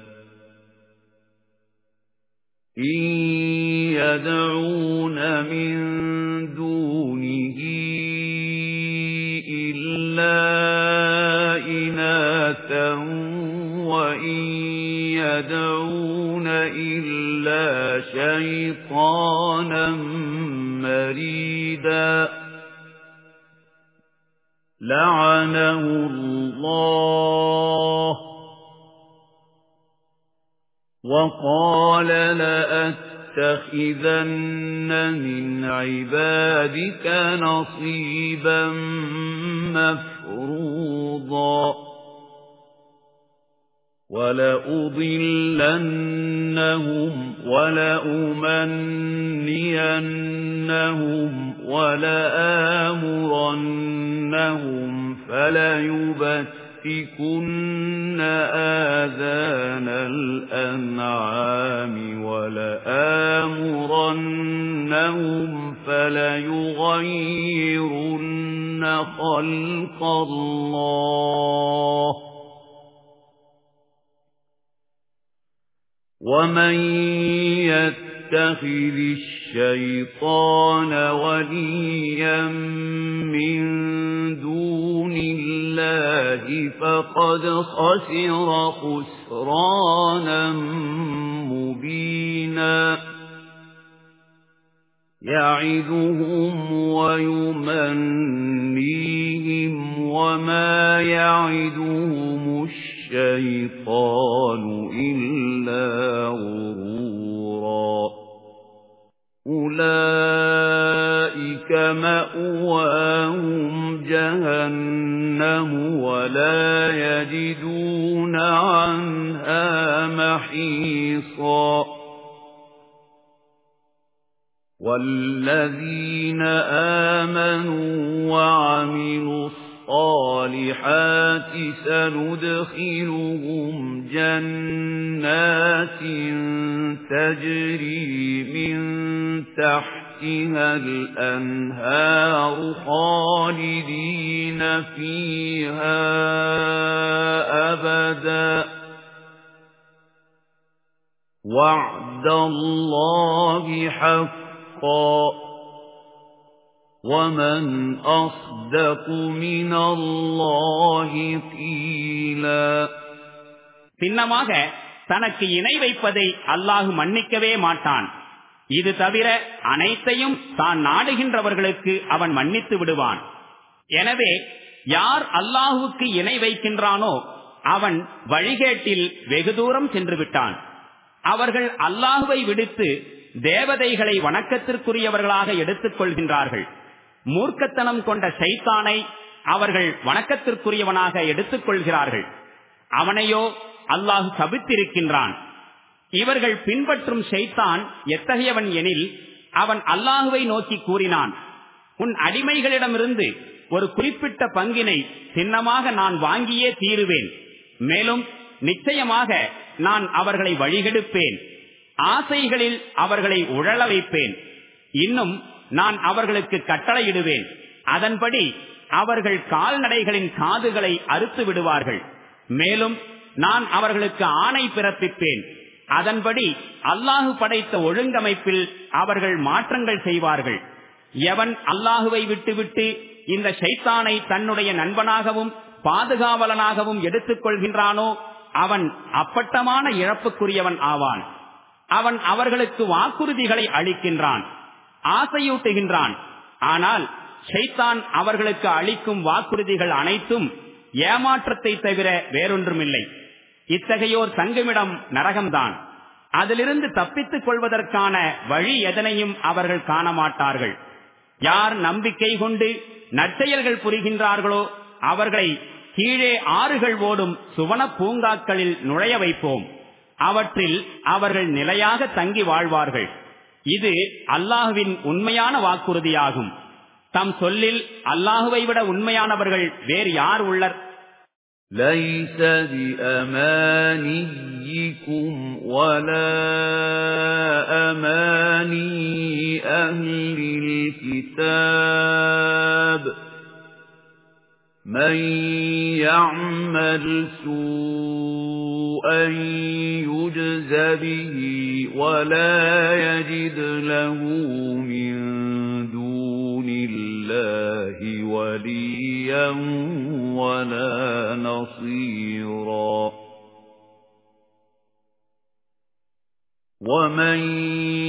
إن يدعون من دونه إلا إناثا وإن يدعون إلا شيطانا مريدا لعنه الله وقال لأتخذن من عبادك نصيبا مفروضا ولأضلنهم ولأمنينهم ولآمرنهم فليبتكن آذان الأنعام ولآمرنهم فليغيرن خلق الله ومن يتخذ الشيطان وليا من دون الله فقد خسر خسرانا مبينا. يعدهم ويمنيهم وما يعدهم الشيطان إلا غرورا. أولئك مأواهم جهنم ولا يجدون عنها محيصا والذين آمنوا وعملوا الصالحات سندخلهم جنات تجري من تحتها الأنهار خالدين فيها أبدا. وعد الله حقا. وَمَنْ أَصْدَقُ مِنَ اللَّهِ قِيلًا சின்னமாக தனக்கு இணை வைப்பதை அல்லாஹு மன்னிக்கவே மாட்டான் இது தவிர அனைத்தையும் தான் நாடுகின்றவர்களுக்கு அவன் மன்னித்து விடுவான் எனவே யார் அல்லாஹுக்கு இணை வைக்கின்றானோ அவன் வழிகேட்டில் வெகு தூரம் சென்று விட்டான் அவர்கள் அல்லாஹுவை விடுத்து தேவதைகளை வணக்கத்திற்குரியவர்களாக எடுத்துக் கொள்கின்றார்கள் மூர்க்கத்தனம் கொண்ட சைத்தானை அவர்கள் வணக்கத்திற்குரியவனாக எடுத்துக் கொள்கிறார்கள் அவனையோ அல்லாஹு சபித்திருக்கின்றான் இவர்கள் பின்பற்றும் சைத்தான் எத்தகையவன் எனில் அவன் அல்லாஹுவை நோக்கி கூறினான் உன் அடிமைகளிடமிருந்து ஒரு குறிப்பிட்ட பங்கினை சின்னமாக நான் வாங்கியே தீருவேன். மேலும் நிச்சயமாக நான் அவர்களை வழிகெடுப்பேன். ஆசைகளில் அவர்களை உழல வைப்பேன். இன்னும் நான் அவர்களுக்கு கட்டளையிடுவேன். அதன்படி அவர்கள் கால்நடைகளின் காதுகளை அறுத்து விடுவார்கள். மேலும் நான் அவர்களுக்கு ஆணை பிறப்பிப்பேன். அதன்படி அல்லாஹு படைத்த ஒழுங்கமைப்பில் அவர்கள் மாற்றங்கள் செய்வார்கள். எவன் அல்லாஹுவை விட்டுவிட்டு இந்த சைத்தானை தன்னுடைய நண்பனாகவும் பாதுகாவலனாகவும் எடுத்துக் கொள்கின்றானோ அவன் அப்பட்டமான இழப்புக்குரியவன் ஆவான். அவன் அவர்களுக்கு வாக்குறுதிகளை அளிக்கின்றான். ஆசையூட்டுகின்றான். ஆனால் ஷைத்தான் அவர்களுக்கு அளிக்கும் வாக்குறுதிகள் அனைத்தும் ஏமாற்றத்தை தவிர வேறொன்றுமில்லை. இத்தகையோர் தங்குமிடம் நரகம்தான். அதிலிருந்து தப்பித்துக் கொள்வதற்கான வழி எதனையும் அவர்கள் காண மாட்டார்கள் யார் நம்பிக்கை கொண்டு நற்செயல்கள் புரிகின்றார்களோ அவர்களை கீழே ஆறுகள் ஓடும் சுவன பூங்காக்களில் நுழைய வைப்போம். அவற்றில் அவர்கள் நிலையாக தங்கி வாழ்வார்கள். இது அல்லாஹுவின் உண்மையான வாக்குறுதியாகும் தம் சொல்லில் அல்லாஹுவை விட உண்மையானவர்கள் வேறு யார் உள்ளர் ليس بأمانيكم ولا أماني أهل الكتاب من يعمل سوءا يجز به ولا يجد له من دون الله وليا ولا نصيرا ومن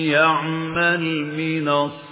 يعمل من الصالحات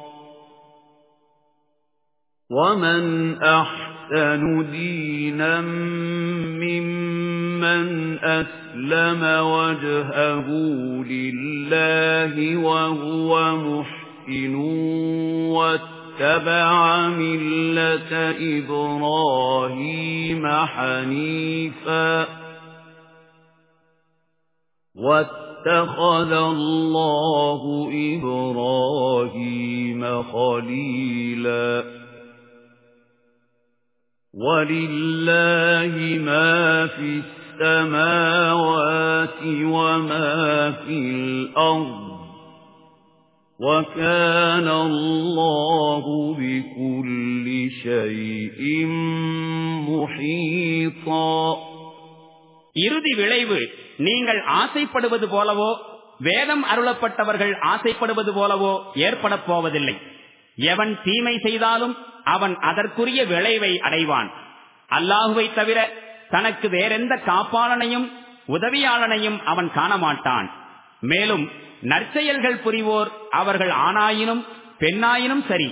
ومن أحسن دينا ممن أسلم وجهه لله وهو محسن واتبع ملة إبراهيم حنيفا واتخذ الله إبراهيم خليلا ولله ما في السماوات وما في الأرض وكان الله بكل شيء محيطا இறுதி விளைவு நீங்கள் ஆசைப்படுவது போலவோ வேதம் அருளப்பட்டவர்கள் ஆசைப்படுவது போலவோ ஏற்பட போவதில்லை எவன் தீமை செய்தாலும் அவன் அதற்குரிய விளைவை அடைவான். அல்லாஹுவை தவிர தனக்கு வேறெந்த காப்பாளனையும் உதவியாளனையும் அவன் காணமாட்டான். மேலும் நற்செயல்கள் புரிவோர் அவர்கள் ஆணாயினும் பெண்ணாயினும் சரி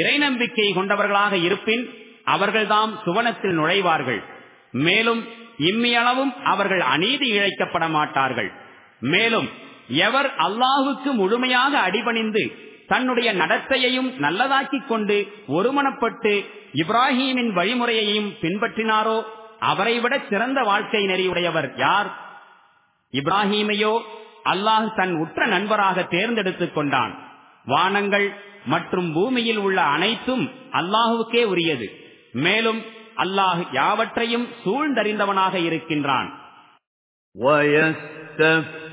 இறை நம்பிக்கை கொண்டவர்களாக இருப்பின் அவர்கள்தாம் சுவனத்தில் நுழைவார்கள். மேலும் இம்மியளவும் அவர்கள் அநீதி இழைக்கப்பட மாட்டார்கள் மேலும் எவர் அல்லாஹுக்கு முழுமையாக அடிபணிந்து தன்னுடைய நடத்தையையும் நல்லதாக்கிக் கொண்டு ஒருமனப்பட்டு இப்ராஹீமின் வழிமுறையையும் பின்பற்றினாரோ அவரை விட சிறந்த வாழ்க்கை நெறியுடையவர் யார்? இப்ராஹீமையோ அல்லாஹ் தன் உற்ற நண்பராக தேர்ந்தெடுத்துக் கொண்டான். வானங்கள் மற்றும் பூமியில் உள்ள அனைத்தும் அல்லாஹுக்கே உரியது. மேலும் அல்லாஹ் யாவற்றையும் சூழ்ந்தறிந்தவனாக இருக்கின்றான்.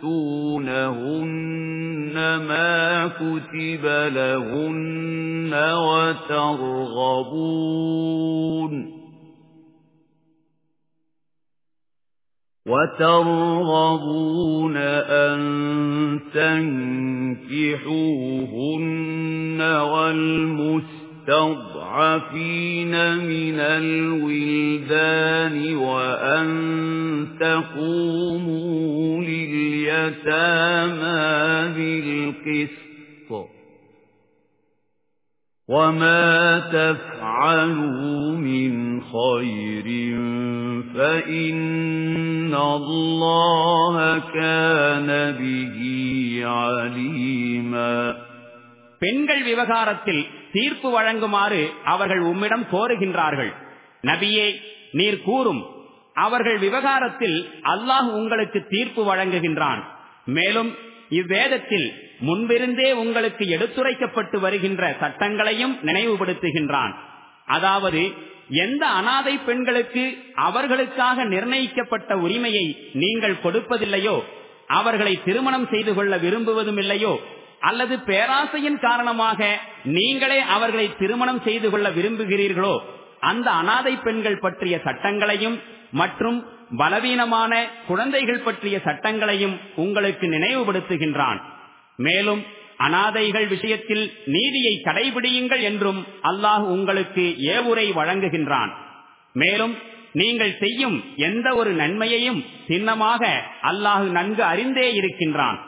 تُؤْتُونَهُنَّ مَا كُتِبَ لَهُنَّ وَتَرْغَبُونَ وَتَرْغَبُونَ أَن تَنكِحُوهُنَّ وَالْمُسْتَضْعَفِينَ مِنَ الْوِلْدَانِ وَأَن تَقُومُوا لِلْيَتَامَى بِالْقِسْطِ وَمَا تَفْعَلُوا مِنْ خَيْرٍ فَإِنَّ اللَّهَ كَانَ بِهِ عَلِيمًا பெண்கள் விவகாரத்தில் தீர்ப்பு வழங்குமாறு அவர்கள் உம்மிடம் கோருகின்றார்கள். நபியே நீர் கூறும் அவர்கள் விவகாரத்தில் அல்லாஹ் உங்களுக்கு தீர்ப்பு வழங்குகின்றான். மேலும் இவ்வேதத்தில் முன்பிருந்தே உங்களுக்கு எடுத்துரைக்கப்பட்டு வருகின்ற சட்டங்களையும் நினைவுபடுத்துகின்றான். அதாவது எந்த அனாதை பெண்களுக்கு அவர்களுக்காக நிர்ணயிக்கப்பட்ட உரிமையை நீங்கள் கொடுப்பதில்லையோ அவர்களை திருமணம் செய்து கொள்ள விரும்புவதும் இல்லையோ அல்லது பேராசையின் காரணமாக நீங்களே அவர்களை திருமணம் செய்து கொள்ள விரும்புகிறீர்களோ அந்த அனாதை பெண்கள் பற்றிய சட்டங்களையும் மற்றும் பலவீனமான குழந்தைகள் பற்றிய சட்டங்களையும் உங்களுக்கு நினைவுபடுத்துகின்றான். மேலும் அனாதைகள் விஷயத்தில் நீதியை கடைபிடியுங்கள் என்றும் அல்லாஹ் உங்களுக்கு ஏவுரை வழங்குகின்றான். மேலும் நீங்கள் செய்யும் எந்த ஒரு நன்மையையும் சின்னமாக அல்லாஹு நன்கு அறிந்தே இருக்கின்றான்.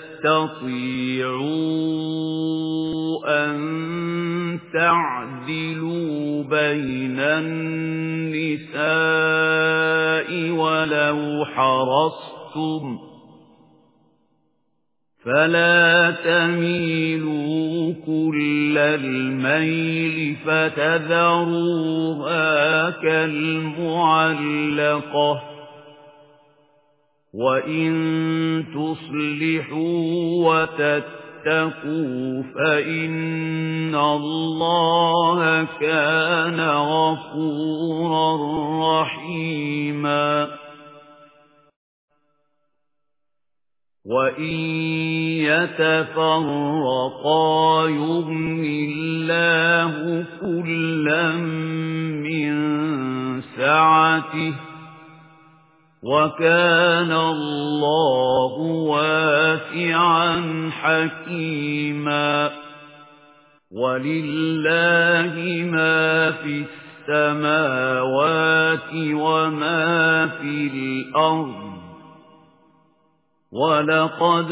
تَسْتَطِيعُوا أَن تَعْدِلُوا بَيْنَ النِّسَاءِ وَلَوْ حَرَصْتُمْ فَلَا تَمِيلُوا كُلَّ الْمَيْلِ فَتَذَرُوهَا كَالْمُعَلَّقَةِ وَإِن تُصْلِحُوا وَتَتَّقُوا فَإِنَّ اللَّهَ كَانَ غَفُورًا رَّحِيمًا وَإِن يَتَفَرَّقَا يُغْنِ اللَّهُ كُلًّا مِّن سَعَتِهِ وَكَانَ اللَّهُ وَاسِعًا حَكِيمًا وَلِلَّهِ مَا فِي السَّمَاوَاتِ وَمَا فِي الْأَرْضِ. وَلَقَدْ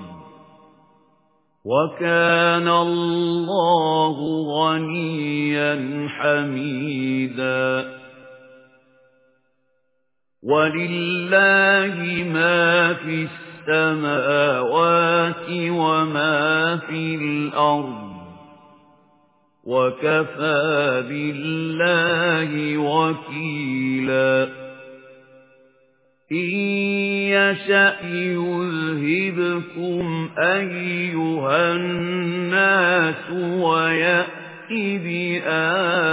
وَكَانَ اللَّهُ غَنِيًّا حَمِيدًا. وَلِلَّهِ مَا فِي السَّمَاوَاتِ وَمَا فِي الْأَرْضِ. وَكَفَى بِاللَّهِ وَكِيلًا. إِن يَشَأْ يُذْهِبْكُمْ أَيُّهَا النَّاسُ وَيَأْتِ بِآخَرِينَ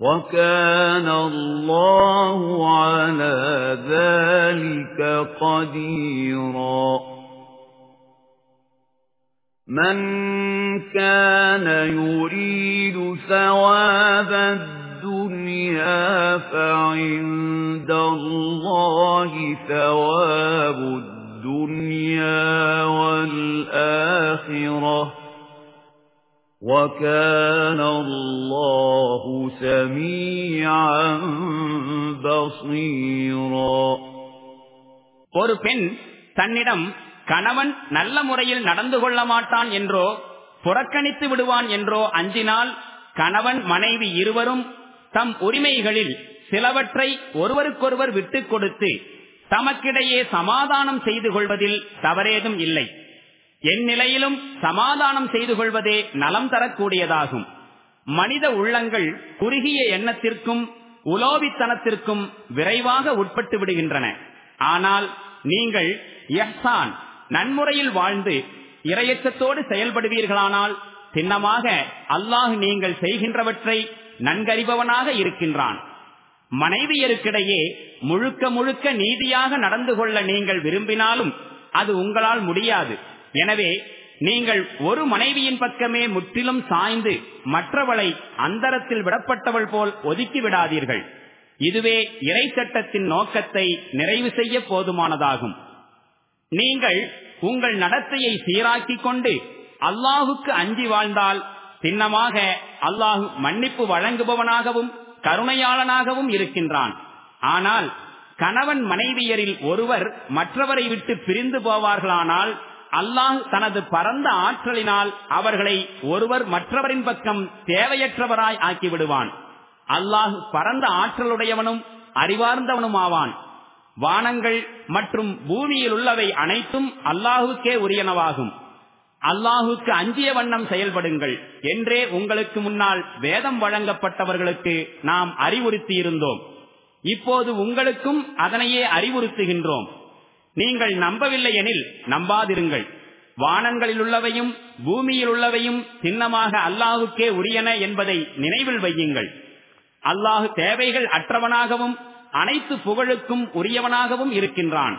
وَكَانَ اللَّهُ عَلَى ذَلِكَ قَدِيرًا مَنْ كَانَ يُرِيدُ ثَوَابَ الدُّنْيَا فَعِندَ اللَّهِ ثَوَابُ الدُّنْيَا وَالْآخِرَةِ وَكَانَ اللَّهُ سَمِيعًا بَصِيرًا ஒரு பெண் தன்னிடம் கணவன் நல்ல முறையில் நடந்து கொள்ள மாட்டான் என்றோ புறக்கணித்து விடுவான் என்றோ அஞ்சினால் கணவன் மனைவி இருவரும் தம் உரிமைகளில் சிலவற்றை ஒருவருக்கொருவர் விட்டுக் கொடுத்து தமக்கிடையே சமாதானம் செய்து கொள்வதில் தவறேதும் இல்லை. என் நிலையிலும் சமாதானம் செய்து கொள்வதே நலம் தரக்கூடியதாகும். மனித உள்ளங்கள் குறுகிய எண்ணத்திற்கும் உலோபித்தனத்திற்கும் விரைவாக உட்பட்டு விடுகின்றன. ஆனால் நீங்கள் எஹ்சான் நன்முறையில் வாழ்ந்து இரையச்சத்தோடு செயல்படுவீர்களானால் சின்னமாக அல்லாஹ் நீங்கள் செய்கின்றவற்றை நன்கறிபவனாக இருக்கின்றான். மனைவியருக்கிடையே முழுக்க முழுக்க நீதியாக நடந்து கொள்ள நீங்கள் விரும்பினாலும் அது உங்களால் முடியாது. எனவே நீங்கள் ஒரு மனைவியின் பக்கமே முற்றிலும் சாய்ந்து மற்றவளை அந்தரத்தில் விடப்பட்டவள் போல் ஒதுக்கி விடாதீர்கள். இதுவே இறை சட்டத்தின் நோக்கத்தை நிறைவு செய்ய போதுமானதாகும். நீங்கள் உங்கள் நடத்தையை சீராக்கிக் கொண்டு அல்லாஹுக்கு அஞ்சி வாழ்ந்தால் சின்னமாக அல்லாஹு மன்னிப்பு வழங்குபவனாகவும் கருணையாளனாகவும் இருக்கின்றான். ஆனால் கணவன் மனைவியரில் ஒருவர் மற்றவரை விட்டு பிரிந்து போவார்களானால் அல்லாஹ் தனது பரந்த ஆற்றலினால் அவர்களை ஒருவர் மற்றவரின் பக்கம் தேவையற்றவராய் ஆக்கிவிடுவான். அல்லாஹ் பரந்த ஆற்றலுடையவனும் அறிவார்ந்தவனும் ஆவான் வானங்கள் மற்றும் பூமியில் உள்ளவை அனைத்தும் அல்லாஹுக்கே உரியனவாகும். அல்லாஹுக்கு அஞ்சிய வண்ணம் செயல்படுங்கள். என்றே உங்களுக்கு முன்னால் வேதம் வழங்கப்பட்டவர்களுக்கு நாம் அறிவுறுத்தியிருந்தோம். இப்போது உங்களுக்கும் அதனையே அறிவுறுத்துகின்றோம். நீங்கள் நம்பவில்லை எனில் நம்பாதிருங்கள். வானங்களில் உள்ளவையும் பூமியில் உள்ளவையும் சின்னமாக அல்லாஹுக்கே உரியன என்பதை நினைவில் வையுங்கள். அல்லாஹு தேவைகள் அற்றவனாகவும் அனைத்து புகழுக்கும் உரியவனாகவும் இருக்கின்றான்.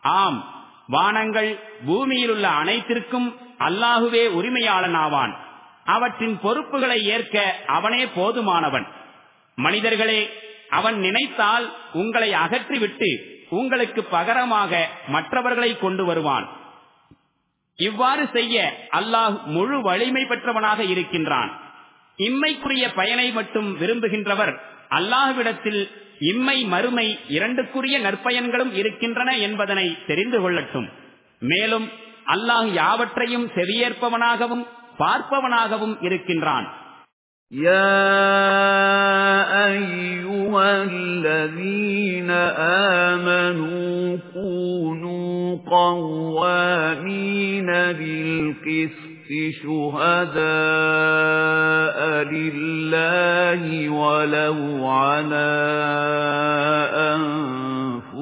ஆம் வானங்கள் பூமியில் உள்ள அனைத்திற்கும் அல்லாஹுவே உரிமையாளனாவான். அவற்றின் பொறுப்புகளை ஏற்க அவனே போதுமானவன். மனிதர்களே அவன் நினைத்தால் உங்களை அகற்றிவிட்டு உங்களுக்கு பகரமாக மற்றவர்களை கொண்டு வருவான். இவ்வாறு செய்ய அல்லாஹ் முழு வலிமை பெற்றவனாக இருக்கின்றான். இம்மைக்குரிய பயனை மட்டும் விரும்புகின்றவர் அல்லாஹுவிடத்தில் இம்மை மறுமை இரண்டுக்குரிய நற்பயன்களும் இருக்கின்றன என்பதனை தெரிந்து கொள்ளட்டும். மேலும் அல்லாஹ் யாவற்றையும் செவியேற்பவனாகவும் பார்ப்பவனாகவும் இருக்கின்றான் يا أيها الذين آمنوا كونوا قوامين بالقسط شهداء لله ولو على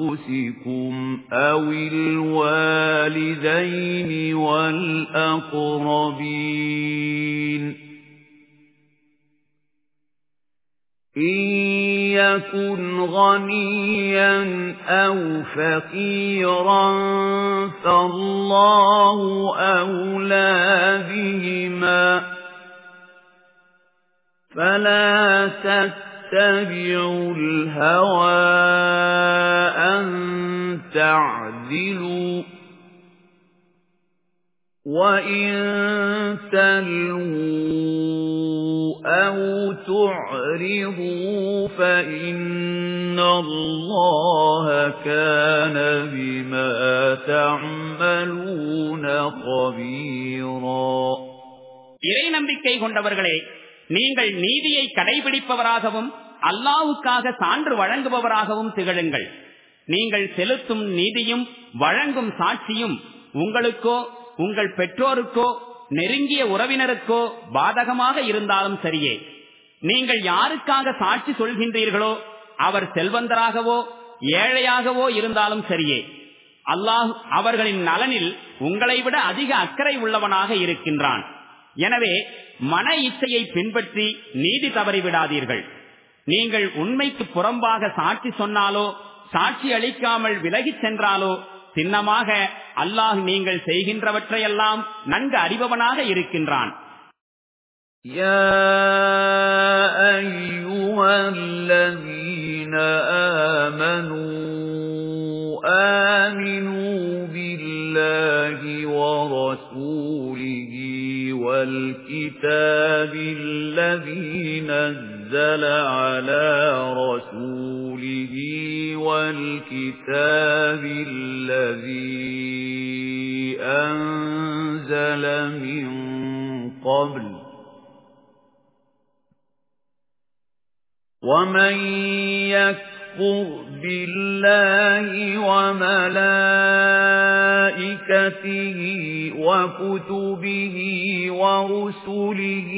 أنفسكم أو الوالدين والأقربين إن يكن غنيا أو فقيرا فالله أولى بهما فلا تتبعوا الهوى أن تعدلوا وَإِن تَلْوُوا أَوْ تُعْرِضُوا فَإِنَّ اللَّهَ كَانَ بِمَا تَعْمَلُونَ خَبِيرًا இறை நம்பிக்கை கொண்டவர்களே நீங்கள் நீதியை கடைபிடிப்பவராகவும் அல்லாவுக்காக சான்று வழங்குபவராகவும் திகழுங்கள். நீங்கள் செலுத்தும் நீதியும் வழங்கும் சாட்சியும் உங்களுக்கோ உங்கள் பெற்றோருக்கோ நெருங்கிய உறவினருக்கோ பாதகமாக இருந்தாலும் சரியே. நீங்கள் யாருக்காக சாட்சி சொல்கின்றீர்களோ அவர் செல்வந்தராகவோ ஏழையாகவோ இருந்தாலும் சரியே. அல்லாஹ் அவர்களின் நலனில் உங்களை விட அதிக அக்கறை உள்ளவனாக இருக்கின்றான். எனவே மன இச்சையை பின்பற்றி நீதி தவறிவிடாதீர்கள் நீங்கள் உண்மைக்கு புறம்பாக சாட்சி சொன்னாலோ சாட்சி அளிக்காமல் விலகிச் சென்றாலோ சின்னமாக அல்லாஹ் நீங்கள் செய்கின்றவற்றையெல்லாம் நன்கு அறிபவனாக இருக்கின்றான் يا أيها الذين آمنوا والكتاب الذي نزل على رسوله والكتاب الذي أنزل من قبل ومن يكفر بالله وملائكته وكتبه ورسله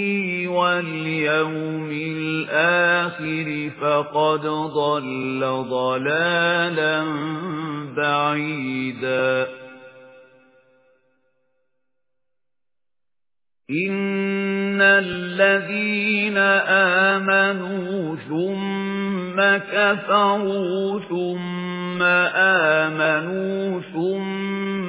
واليوم الآخر فقد ضل ضلالا بعيدا إن الذين آمنوا ثم كفروا ثم آمنوا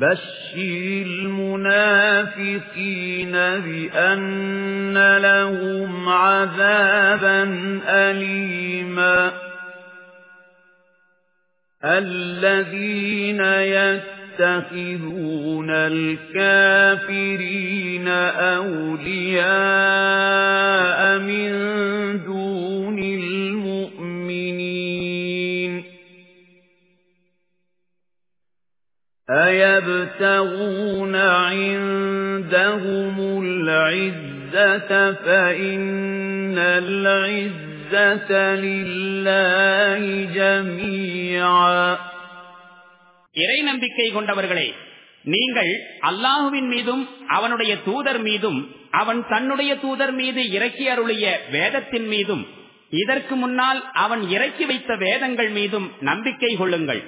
بشر المنافقين بأن لهم عذابا أليما الذين يتخذون الكافرين أولياء من دون أَيَبْتَغُونَ عِندَهُمُ الْعِزَّةَ فَإِنَّ الْعِزَّةَ لِلَّهِ جَمِيعًا இறை நம்பிக்கை கொண்டவர்களே நீங்கள் அல்லாஹுவின் மீதும் அவனுடைய தூதர் மீதும் அவன் தன்னுடைய தூதர் மீது இறக்கி அருளிய வேதத்தின் மீதும் இதற்கு முன்னால் அவன் இறக்கி வைத்த வேதங்கள் மீதும் நம்பிக்கை கொள்ளுங்கள்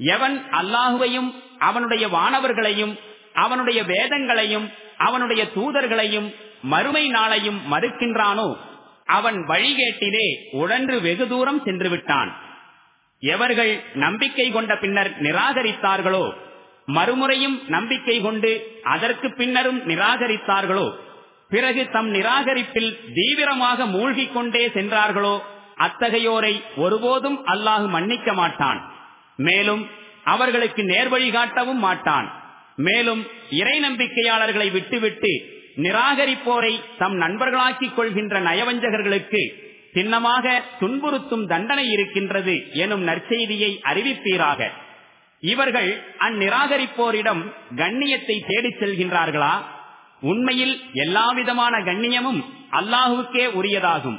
எவன் அல்லாஹுவையும் அவனுடைய வானவர்களையும் அவனுடைய வேதங்களையும் அவனுடைய தூதர்களையும் மறுமை நாளையும் மறுக்கின்றானோ அவன் வழிகேட்டிலே உழன்று வெகு தூரம் சென்று விட்டான் எவர்கள் நம்பிக்கை கொண்ட பின்னர் நிராகரித்தார்களோ மறுமுறையும் நம்பிக்கை கொண்டு அதற்கு பின்னரும் நிராகரித்தார்களோ பிறகு தம் நிராகரிப்பில் தீவிரமாக மூழ்கிக் கொண்டே சென்றார்களோ அத்தகையோரை ஒருபோதும் அல்லாஹு மன்னிக்க மாட்டான். மேலும் அவர்களுக்கு நேர்வழி காட்டவும் மாட்டான். மேலும் இறை நம்பிக்கையாளர்களை விட்டுவிட்டு நிராகரிப்போரை தம் நண்பர்களாக்கிக் கொள்கின்ற நயவஞ்சகர்களுக்கு சின்னமாக துன்புறுத்தும் தண்டனை இருக்கின்றது எனும் நற்செய்தியை அறிவிப்பீராக. இவர்கள் அந்நிராகரிப்போரிடம் கண்ணியத்தை தேடிச் செல்கின்றார்களா? உண்மையில் எல்லாவிதமான கண்ணியமும் அல்லாஹுக்கே உரியதாகும்.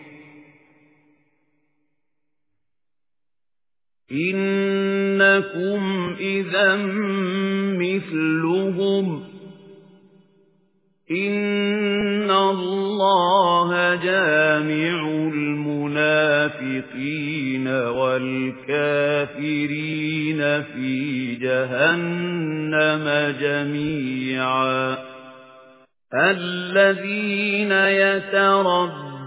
إِنَّكُمْ إِذًا مِثْلُهُمْ. إِنَّ اللَّهَ جَامِعُ الْمُنَافِقِينَ وَالْكَافِرِينَ فِي جَهَنَّمَ جَمِيعًا. الَّذِينَ يَتَرَبَّصُونَ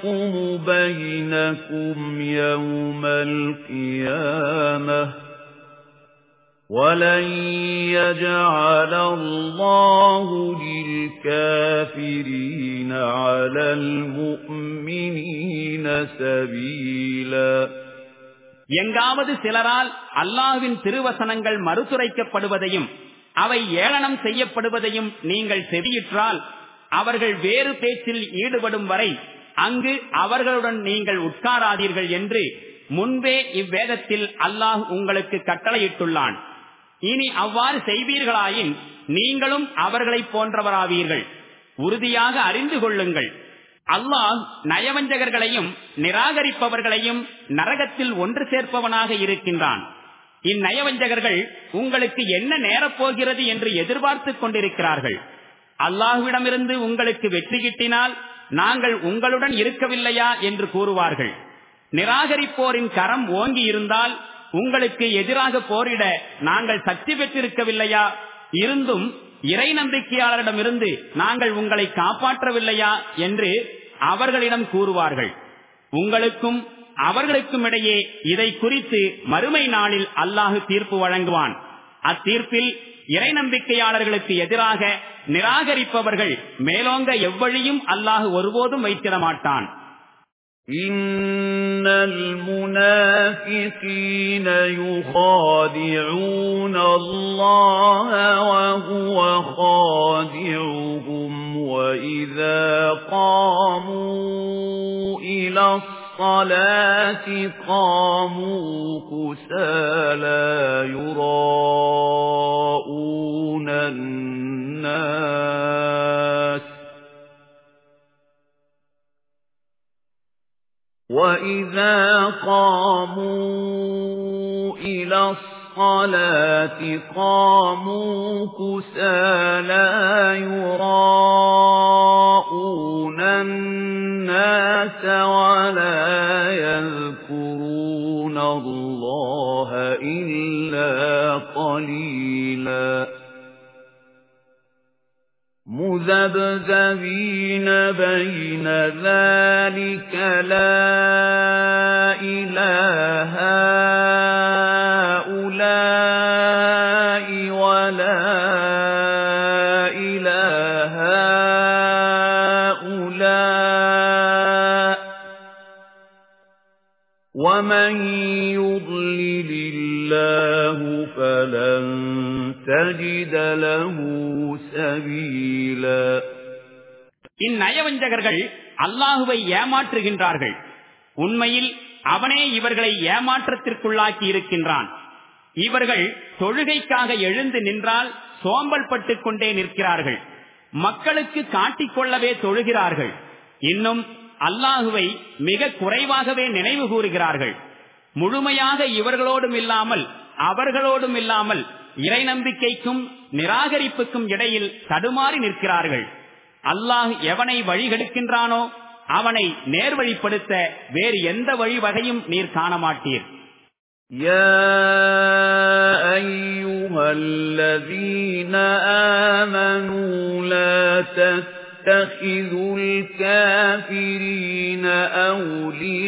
يحكم بينكم يوم القيامة ولن يجعل الله للكافرين على المؤمنين سبيلا எங்காவது சிலரால் அல்லாஹ்வின் திருவசனங்கள் மறுத்துரைக்கப்படுவதையும் அவை ஏளனம் செய்யப்படுவதையும் நீங்கள் செவியுற்றால் அவர்கள் வேறு பேச்சில் ஈடுபடும் வரை அங்கு அவர்களுடன் நீங்கள் உட்காராதீர்கள் என்று முன்பே இவ்வேதத்தில் அல்லாஹ் உங்களுக்கு கட்டளையிட்டுள்ளான். இனி அவ்வாறு செய்வீர்களாயின் நீங்களும் அவர்களைப் போன்றவராவீர்கள். உறுதியாக அறிந்து கொள்ளுங்கள். அல்லாஹ் நயவஞ்சகர்களையும் நிராகரிப்பவர்களையும் நரகத்தில் ஒன்று சேர்ப்பவனாக இருக்கின்றான். இந்நயவஞ்சகர்கள் உங்களுக்கு என்ன நேரப்போகிறது என்று எதிர்பார்த்துக் கொண்டிருக்கிறார்கள். அல்லாஹுவிடமிருந்து உங்களுக்கு வெற்றி கிட்டினால் நாங்கள் உங்களுடன் இருக்கவில்லையா என்று கூறுவார்கள். நிராகரிப்போரின் கரம் ஓங்கி இருந்தால் உங்களுக்கு எதிராக போரிட நாங்கள் சக்தி பெற்றிருக்கவில்லையா? இருந்தும் இறை நம்பிக்கையாளரிடமிருந்து நாங்கள் உங்களை காப்பாற்றவில்லையா? என்று அவர்களிடம் கூறுவார்கள். உங்களுக்கும் அவர்களுக்கும் இடையே இதை குறித்து மறுமை நாளில் அல்லாஹு தீர்ப்பு வழங்குவான். அத்தீர்ப்பில் இறை நம்பிக்கையாளர்களுக்கு எதிராக நிராகரிப்பவர்கள் மேலோங்க எவ்வழியும் அல்லாஹு ஒருபோதும் வைத்திட மாட்டான் إن المنافقين يخادعون الله وهو خادعهم وإذا قاموا إلى الصلاة قاموا كسالى يراءون الناس وَإِذَا قَامُوا إِلَى الصَّلَاةِ قَامُوا كُسَالَى يُرَاءُونَ النَّاسَ وَلَا يَذْكُرُونَ اللَّهَ إِلَّا قَلِيلًا مذبذبين بين ذلك لا إله هؤلاء ولا إله هؤلاء. ومن يضلل الله فلن تجد له سبيلا இந்நயவஞ்சகர்கள் அல்லாஹுவை ஏமாற்றுகின்றார்கள் உண்மையில் அவனே இவர்களை ஏமாற்றத்திற்குள்ளாக்கி இருக்கின்றான் இவர்கள் தொழுகைக்காக எழுந்து நின்றால் சோம்பல் பட்டுக் கொண்டே நிற்கிறார்கள் மக்களுக்கு காட்டிக்கொள்ளவே தொழுகிறார்கள் இன்னும் அல்லாஹுவை மிக குறைவாகவே நினைவு கூறுகிறார்கள் முழுமையாக இவர்களோடும் இல்லாமல் அவர்களோடும் இல்லாமல் இறை நம்பிக்கைக்கும் நிராகரிப்புக்கும் இடையில் தடுமாறி நிற்கிறார்கள் அல்லாஹ் எவனை வழிகெடுக்கின்றானோ அவனை நேர்வழிப்படுத்த வேறு எந்த வழிவகையும் நீர் காண மாட்டீர் يا أيها الذين آمنوا لا تتخذوا الكافرين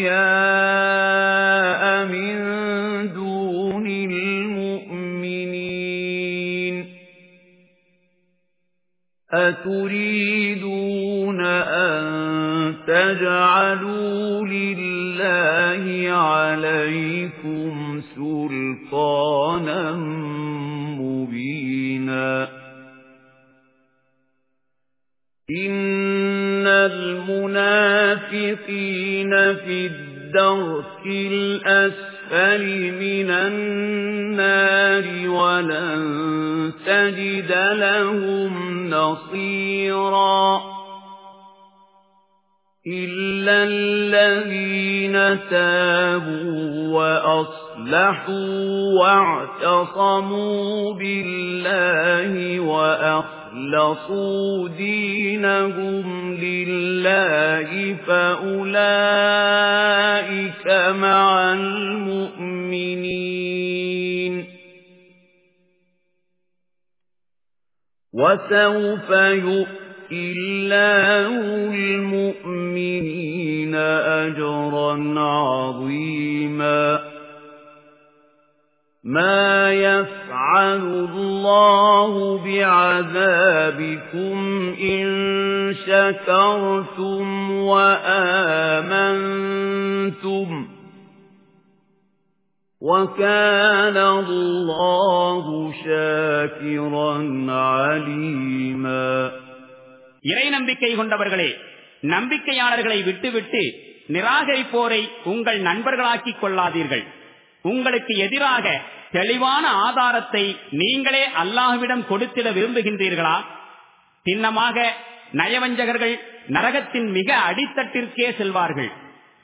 أولياء أتريدون أن تجعلوا لله عليكم سلطانا مبينا إن المنافقين في الدرك الأسفل من النار ولن تجد لهم نصيرا إلا الذين تابوا وأصلحوا واعتصموا بالله وأخلصوا دينهم لله فأولئك مع المؤمنين وسوف يؤمنون الله المؤمنين أجرا عظيما ما يفعل الله بعذابكم إن شكرتم وآمنتم وَكَانَ اللَّهُ شَاكِرًا عَلِيمًا இறை நம்பிக்கை கொண்டவர்களே நம்பிக்கையாளர்களை விட்டுவிட்டு நிராகரிப்போரை உங்கள் நண்பர்களாக்கிக் கொள்ளாதீர்கள் உங்களுக்கு எதிராக தெளிவான ஆதாரத்தை நீங்களே அல்லாஹுவிடம் கொடுத்திட விரும்புகின்றீர்களா? சின்னமாக நயவஞ்சகர்கள் நரகத்தின் மிக அடித்தட்டிற்கே செல்வார்கள்.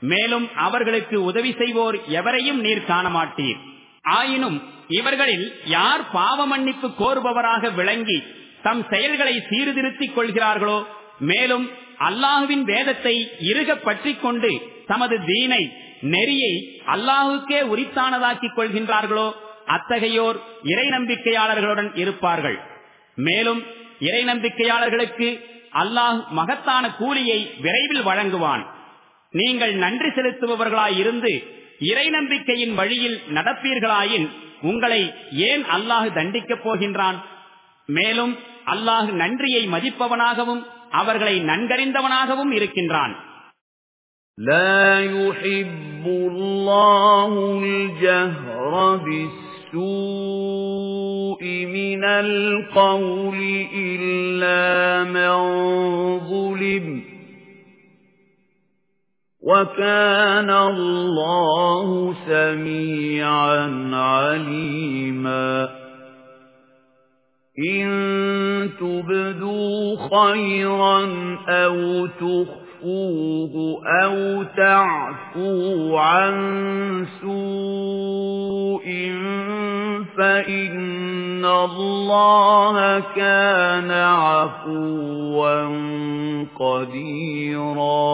மேலும் அவர்களுக்கு உதவி செய்வோர் எவரையும் நீர் காண மாட்டீர் ஆயினும் இவர்களில் யார் பாவ மன்னிப்பு கோருபவராக விளங்கி தம் செயல்களை சீர்திருத்திக் கொள்கிறார்களோ? மேலும் அல்லாஹுவின் வேதத்தை இருக பற்றி கொண்டு தமது தீனை நெறியை அல்லாஹுக்கே உரித்தானதாக்கிக் கொள்கின்றார்களோ அத்தகையோர் இறை நம்பிக்கையாளர்களுடன் இருப்பார்கள். மேலும் இறை நம்பிக்கையாளர்களுக்கு அல்லாஹ் மகத்தான கூலியை விரைவில் வழங்குவான். நீங்கள் நன்றி செலுத்துபவர்களாயிருந்து இறை நம்பிக்கையின் வழியில் நடப்பீர்களாயின் உங்களை ஏன் அல்லாஹ் தண்டிக்கப் போகின்றான்? மேலும் அல்லாஹ் நன்றியை மதிப்பவனாகவும் அவர்களை நன்கறிந்தவனாகவும் இருக்கின்றான். لا يحب الله الجهر بالسوء من القول إلا من ظلم. وَكَانَ اللَّهُ سَمِيعًا عَلِيمًا. إِن تُبْدُوا خَيْرًا أَوْ تُخْفُوهُ أَوْ تَعْفُوا عَن سُوءٍ فَإِنَّ اللَّهَ كَانَ عَفُوًّا قَدِيرًا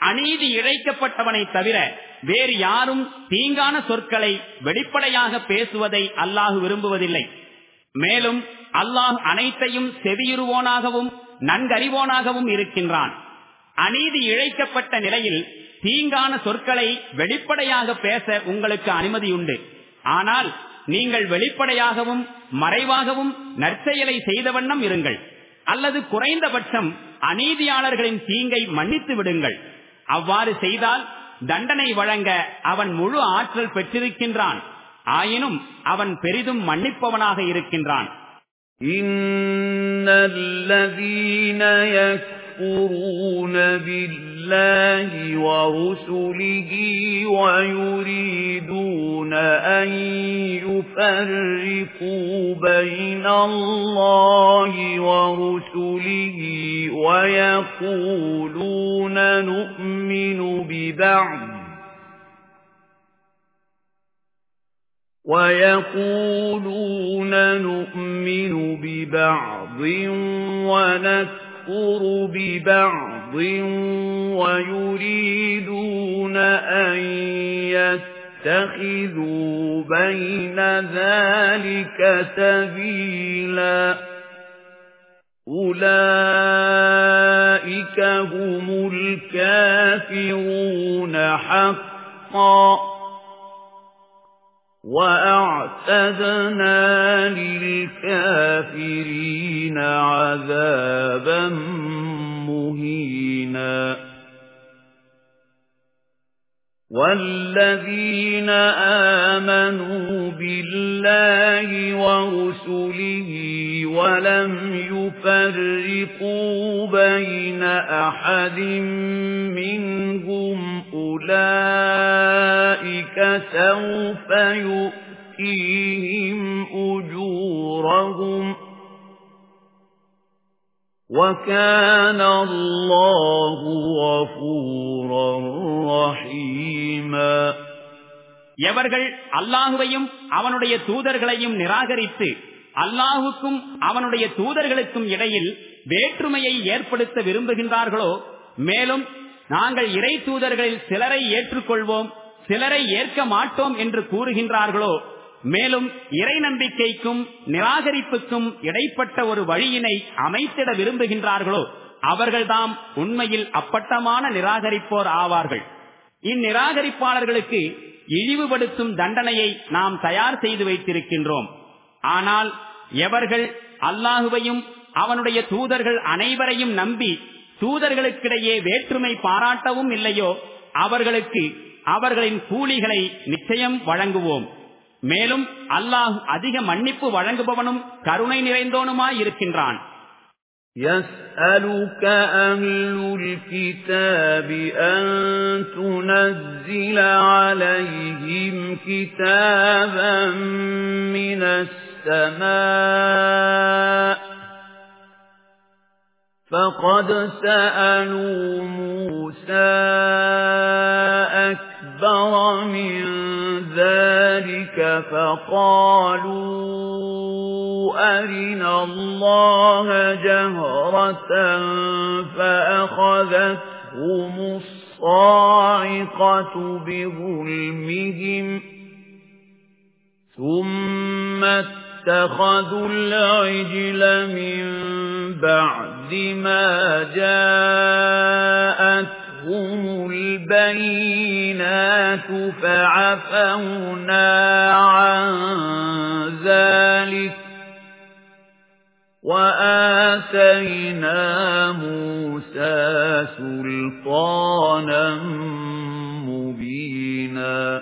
அநீதி இழைக்கப்பட்டவனை தவிர வேறு யாரும் தீங்கான சொற்களை வெளிப்படையாக பேசுவதை அல்லாஹு விரும்புவதில்லை மேலும் அல்லாஹ் அனைத்தையும் செவியுறுவோனாகவும் நன்கறிவோனாகவும் இருக்கின்றான் அநீதி இழைக்கப்பட்ட நிலையில் தீங்கான சொற்களை வெளிப்படையாக பேச உங்களுக்கு அனுமதியுண்டு ஆனால் நீங்கள் வெளிப்படையாகவும் மறைவாகவும் நற்செயலை செய்த வண்ணம் இருங்கள். அல்லது குறைந்தபட்சம் அநீதியாளர்களின் தீங்கை மன்னித்து விடுங்கள். அவ்வாறு செய்தால் தண்டனை வழங்க அவன் முழு ஆற்றல் பெற்றிருக்கின்றான். ஆயினும் அவன் பெரிதும் மன்னிப்பவனாக இருக்கின்றான். يكفرون بالله ورسله ويريدون أن يفرقوا بين الله ورسله ويقولون نؤمن ببعض ويقولون نؤمن ببعض ونكفر ببعض ويريدون أن يتخذوا بين ذلك سبيلا أولئك هم الكافرون حقا وَأَعْتَدْنَا لِلْكَافِرِينَ عَذَابًا مُهِينًا وَالَّذِينَ آمَنُوا بِاللَّهِ وَرُسُلِهِ وَلَمْ يُفَرِّقُوا بَيْنَ أَحَدٍ مِّنْهُمْ أُولَئِكَ سَوْفَ يُؤْتِيهِمْ أُجُورَهُمْ وَكَانَ اللَّهُ غَفُورًا رَّحِيمًا எவர்கள் அல்லாஹுவையும் அவனுடைய தூதர்களையும் நிராகரித்து அல்லாஹுக்கும் அவனுடைய தூதர்களுக்கும் இடையில் வேற்றுமையை ஏற்படுத்த விரும்புகின்றார்களோ மேலும் நாங்கள் இறை தூதர்களில் சிலரை ஏற்றுக்கொள்வோம் சிலரை ஏற்க மாட்டோம் என்று கூறுகின்றார்களோ மேலும் இறை நம்பிக்கைக்கும் நிராகரிப்புக்கும் இடைப்பட்ட ஒரு வழியினை அமைத்திட விரும்புகின்றார்களோ அவர்கள்தாம் உண்மையில் அப்பட்டமான நிராகரிப்போர் ஆவார்கள். இந்நிராகரிப்பாளர்களுக்கு இழிவுபடுத்தும் தண்டனையை நாம் தயார் செய்து வைத்திருக்கின்றோம். ஆனால் எவர்கள் அல்லாஹுவையும் அவனுடைய தூதர்கள் அனைவரையும் நம்பி தூதர்களுக்கிடையே வேற்றுமை பாராட்டவும் இல்லையோ அவர்களுக்கு அவர்களின் கூலிகளை நிச்சயம் வழங்குவோம் மேலும் அல்லாஹ் அதிக மன்னிப்பு வழங்குபவனும் கருணை நிறைந்தோனுமாயிருக்கின்றான் يسألك أهل الكتاب أن تنزل عليهم كتابا من السماء فقد سألوا موسى أكبر من ذلك فقالوا أرنا الله جهرة فأخذتهم الصاعقة بظلمهم ثم اتخذوا العجل من بعد ما جاءت جاءتهم البينات فعفونا عن ذلك وآتينا موسى سلطانا مبينا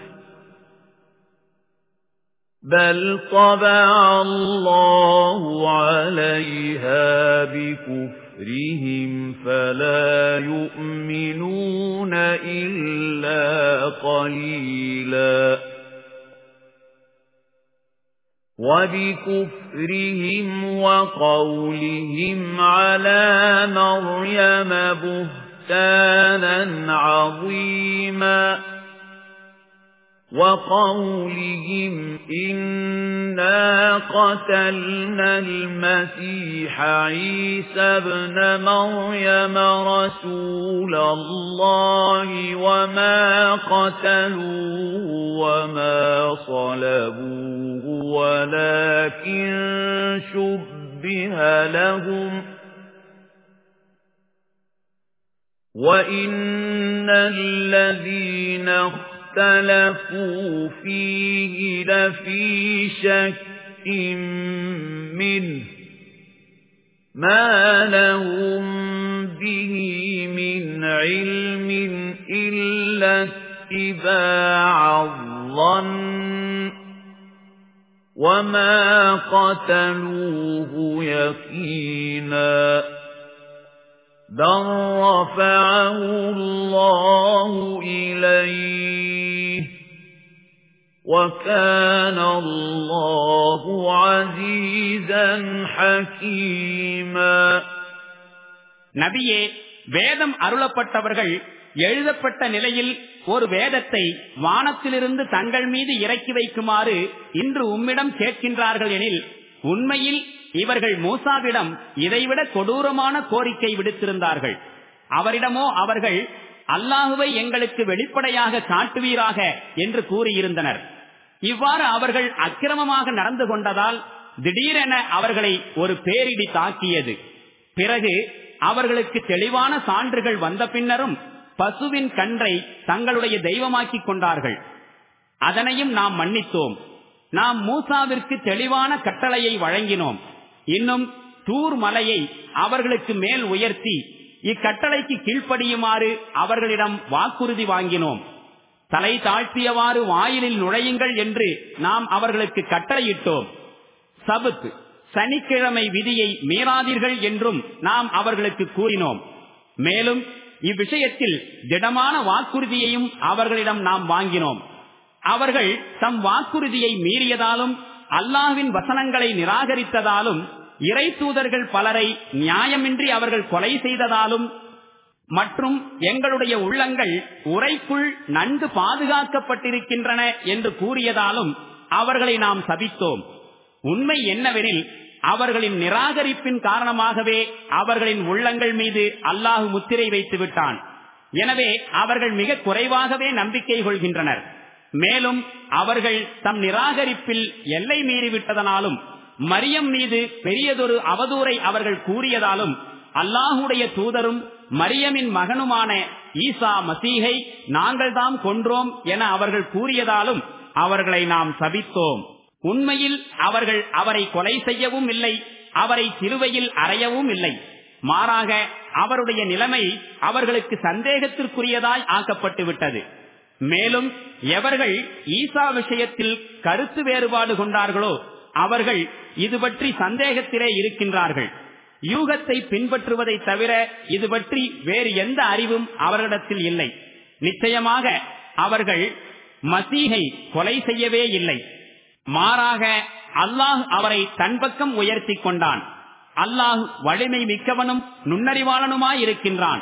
بل طبع الله عليها بكفرهم فلا يؤمنون إلا قليلا وبكفرهم وقولهم على مريم بهتانا عظيما وقولهم إنا قتلنا المسيح عيسى بن مريم رسول الله وما قتلوه وما صلبوه ولكن شبه لهم وَإِنَّ الَّذِينَ اخْتَلَفُوا فِيهِ لَفِي شَكٍّ مِّنْهُ مَا لَهُم بِهِ مِنْ عِلْمٍ إِلَّا اتِّبَاعَ الظَّنِّ وَمَا قَتَلُوهُ يَقِينًا بَلْ رَفَعَهُ اللَّهُ إِلَيْهِ وَكَانَ اللَّهُ عَزِيزًا حَكِيمًا நபியே வேதம் அருளப்பட்டவர்கள் எழுதப்பட்ட நிலையில் ஒரு வேதத்தை வானத்திலிருந்து தங்கள் மீது இறக்கி வைக்குமாறு இன்று உம்மிடம் கேட்கின்றார்கள் எனில் உண்மையில் இவர்கள் மூசாவிடம் இதைவிட கொடூரமான கோரிக்கை விடுத்திருந்தார்கள். அவரிடமோ அவர்கள் அல்லாஹுவை எங்களுக்கு வெளிப்படையாக காட்டுவீராக என்று கூறியிருந்தனர். இவ்வாறு அவர்கள் அக்கிரமமாக நடந்து கொண்டதால் திடீரென அவர்களை ஒரு பேரிடி தாக்கியது. பிறகு அவர்களுக்கு தெளிவான சான்றுகள் வந்த பின்னரும் பசுவின் கன்றை தங்களுடைய தெய்வமாக்கிக் கொண்டார்கள். அதனையும் நாம் மன்னித்தோம். நாம் மூசாவிற்கு தெளிவான கட்டளையை வழங்கினோம். இன்னும் தூர் மலையை அவர்களுக்கு மேல் உயர்த்தி இக்கட்டளைக்கு கீழ்ப்படியுமாறு அவர்களிடம் வாக்குறுதி வாங்கினோம். தலை தாழ்த்தியவாறு வாயிலில் நுழையுங்கள் என்று நாம் அவர்களுக்கு கட்டளையிட்டோம். சபுத் சனிக்கிழமை விதியை மீறாதீர்கள் என்றும் நாம் அவர்களுக்கு கூறினோம். மேலும் இவ்விஷயத்தில் திடமான வாக்குறுதியையும் அவர்களிடம் நாம் வாங்கினோம். அவர்கள் தம் வாக்குறுதியை மீறியதாலும் அல்லாஹ்வின் வசனங்களை நிராகரித்ததாலும் இறை தூதர்கள் பலரை நியாயமின்றி அவர்கள் கொலை செய்ததாலும் மற்றும் எங்களுடைய உள்ளங்கள் உரைக்குள் நன்கு பாதுகாக்கப்பட்டிருக்கின்றன என்று கூறியதாலும் அவர்களை நாம் சபித்தோம். உண்மை என்னவெனில் அவர்களின் நிராகரிப்பின் காரணமாகவே அவர்களின் உள்ளங்கள் மீது அல்லாஹு முத்திரை வைத்து விட்டான் எனவே அவர்கள் மிக குறைவாகவே நம்பிக்கை கொள்கின்றனர். மேலும் அவர்கள் தம் நிராகரிப்பில் எல்லை மீறிவிட்டதனாலும் மரியம் மீது பெரியதொரு அவதூரை அவர்கள் கூறியதாலும் அல்லாஹுடைய தூதரும் மரியமின் மகனுமான ஈசா மசீகை நாங்கள் தாம் கொன்றோம் என அவர்கள் கூறியதாலும் அவர்களை நாம் சபித்தோம். உண்மையில் அவர்கள் அவரை கொலை செய்யவும் இல்லை அவரை சிலுவையில் அறையவும் இல்லை. மாறாக அவருடைய நிலைமை அவர்களுக்கு சந்தேகத்திற்குரியதாய் ஆக்கப்பட்டு விட்டது மேலும் எவர்கள் ஈசா விஷயத்தில் கருத்து வேறுபாடு கொண்டார்களோ அவர்கள் இது பற்றி சந்தேகத்திலே இருக்கின்றார்கள். யூகத்தை பின்பற்றுவதை தவிர இது பற்றி வேறு எந்த அறிவும் அவர்களிடத்தில் இல்லை. நிச்சயமாக அவர்கள் மசீகை கொலை செய்யவே இல்லை. மாறாக அல்லாஹ் அவரை தன் பக்கம் உயர்த்தி கொண்டான். அல்லாஹ் வலிமை மிக்கவனும் நுண்ணறிவாளனுமாயிருக்கின்றான்.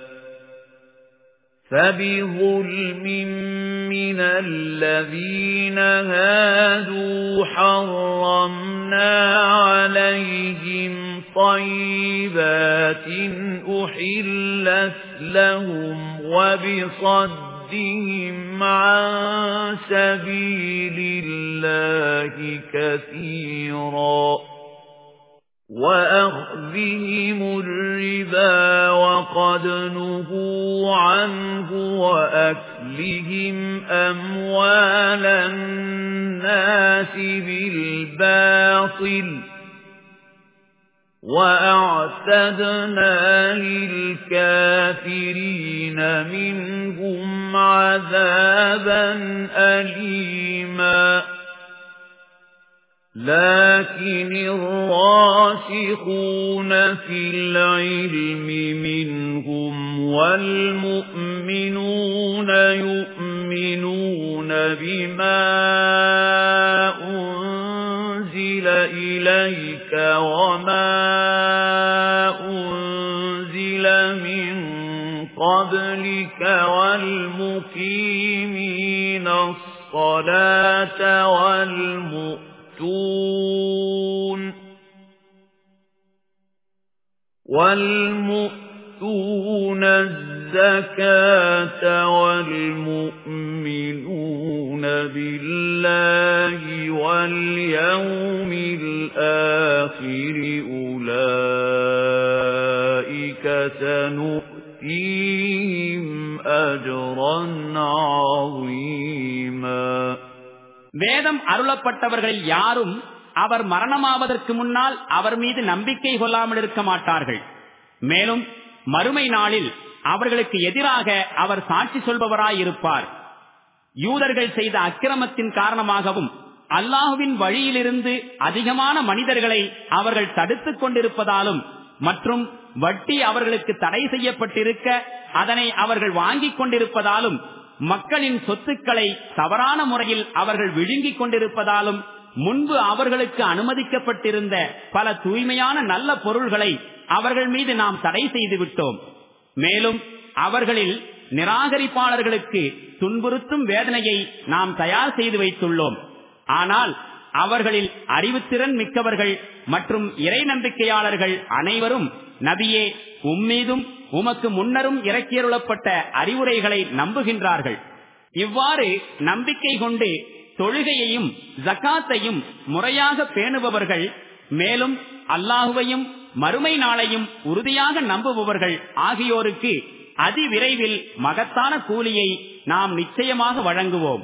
فبظلم من الذين هادوا حرمنا عليهم طيبات أحلت لهم وبصدهم عن سبيل الله كثيراً وأخذهم الربا وقد نهوا عنه وأكلهم أموال الناس بالباطل وأعتدنا للكافرين منهم عذابا أليماً لكن الراسخون في العلم منهم والمؤمنون يؤمنون بما أنزل إليك وما أنزل من قبلك والمقيمين الصلاة والمؤمنين والمؤتون والمؤتون الزكاة والمؤمنون بالله واليوم الآخر أولئك سنؤتيهم أجرا عظيما வேதம் அருளப்பட்டவர்களில் யாரும் அவர் மரணமாவதற்கு முன்னால் அவர் மீது நம்பிக்கை கொள்ளாமல் இருக்க மாட்டார்கள். மேலும் மறுமை நாளில் அவர்களுக்கு எதிராக அவர் சாட்சி சொல்பவராயிருப்பார். யூதர்கள் செய்த அக்கிரமத்தின் காரணமாகவும் அல்லாஹுவின் வழியிலிருந்து அதிகமான மனிதர்களை அவர்கள் தடுத்துக் கொண்டிருப்பதாலும் மற்றும் வட்டி அவர்களுக்கு தடை செய்யப்பட்டிருக்க அதனை அவர்கள் வாங்கிக் கொண்டிருப்பதாலும் மக்களின் சொத்துக்களை தவறான முறையில் அவர்கள் விழுங்கிக் கொண்டிருப்பதாலும் முன்பு அவர்களுக்கு அனுமதிக்கப்பட்டிருந்த பல தூய்மையான நல்ல பொருள்களை அவர்கள் மீது நாம் தடை செய்து விட்டோம். மேலும் அவர்களில் நிராகரிப்பாளர்களுக்கு துன்புறுத்தும் வேதனையை நாம் தயார் செய்து வைத்துள்ளோம். ஆனால் அவர்களில் அறிவுத்திறன் மிக்கவர்கள் மற்றும் இறை நம்பிக்கையாளர்கள் அனைவரும் நபியே உம்மீதும் உமக்கு முன்னரும் இறக்கியருளப்பட்ட அறிவுரைகளை நம்புகின்றார்கள். இவ்வாறு நம்பிக்கை கொண்டு தொழுகையையும் ஜக்காத்தையும் முறையாக பேணுபவர்கள் மேலும் அல்லாஹுவையும் மறுமை நாளையும் உறுதியாக நம்புபவர்கள் ஆகியோருக்கு அதிவிரைவில் மகத்தான கூலியை நாம் நிச்சயமாக வழங்குவோம்.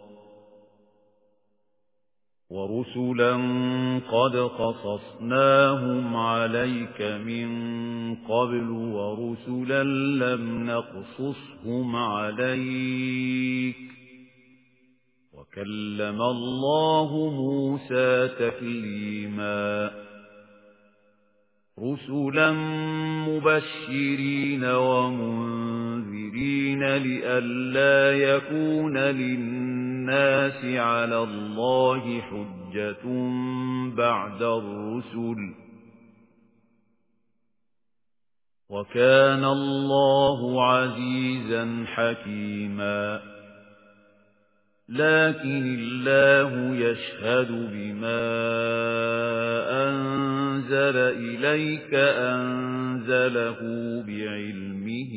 ورسلا قد قصصناهم عليك من قبل ورسلا لم نقصصهم عليك وكلم الله موسى تكليما رسلا مبشرين ومنذرين لئلا يكون للناس للناس على الله حجة بعد الرسل. وكان الله عزيزا حكيما. لكن الله يشهد بما أنزل إليك أنزله بعلمه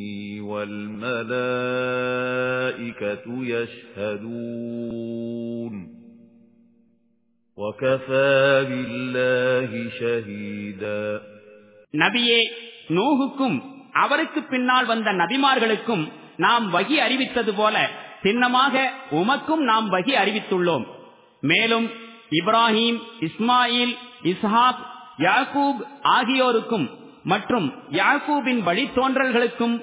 والملائكة يشهدون وكفى بالله شهيدا நபியே நூகுக்கும் அவருக்கு பின்னால் வந்த நபிமார்களுக்கும் நாம் வகி அறிவித்தது போல சின்னமாக உமக்கும் நாம் வகி அறிவித்துள்ளோம். மேலும் இப்ராஹிம் இஸ்மாயில் இஸ்ஹாப் யாக்கூப் ஆகியோருக்கும் மற்றும் யாக்கூபின் வழித்தோன்றல்களுக்கும்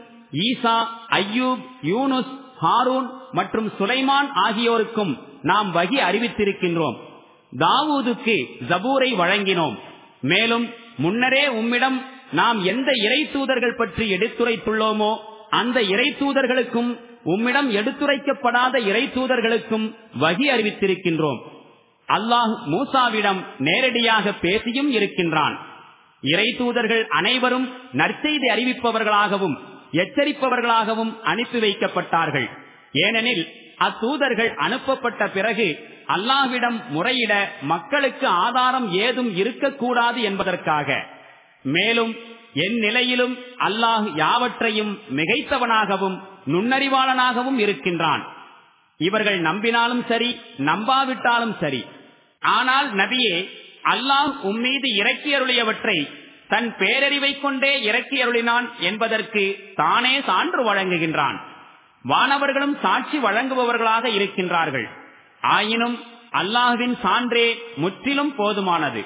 ஈசா ஐயூப் யூனுஸ் ஹாரூன் மற்றும் சுலைமான் ஆகியோருக்கும் நாம் வகி அறிவித்திருக்கின்றோம். தாவூதுக்கு ஜபூரை வழங்கினோம். மேலும் முன்னரே உம்மிடம் நாம் எந்த இறை தூதர்கள் பற்றி எடுத்துரைத்துள்ளோமோ அந்த இறை தூதர்களுக்கும் உம்மிடம் எடுத்துரைக்கப்படாத இறை தூதர்களுக்கும் வகி அறிவித்திருக்கின்றோம். அல்லாஹ் மூசாவிடம் நேரடியாக பேசியும் இருக்கின்றான். இறை தூதர்கள் அனைவரும் நற்செய்தி அறிவிப்பவர்களாகவும் எச்சரிப்பவர்களாகவும் அனுப்பி வைக்கப்பட்டார்கள். ஏனெனில் அத்தூதர்கள் அனுப்பப்பட்ட பிறகு அல்லாஹ்விடம் முறையிட மக்களுக்கு ஆதாரம் ஏதும் இருக்கக்கூடாது என்பதற்காக. மேலும் என் நிலையிலும் அல்லாஹ் யாவற்றையும் மிகைத்தவனாகவும் நுண்ணறிவாளனாகவும் இருக்கின்றான். இவர்கள் நம்பினாலும் சரி நம்பாவிட்டாலும் சரி. ஆனால் நபியே அல்லாஹ் உம்மீது இறக்கியருளியவற்றை தன் பேரறிவை கொண்டே இறக்கியருளினான் என்பதற்கு தானே சான்று வழங்குகின்றான். வானவர்களும் சாட்சி வழங்குபவர்களாக இருக்கின்றார்கள். ஆயினும் அல்லாஹுவின் சான்றே முற்றிலும் போதுமானது.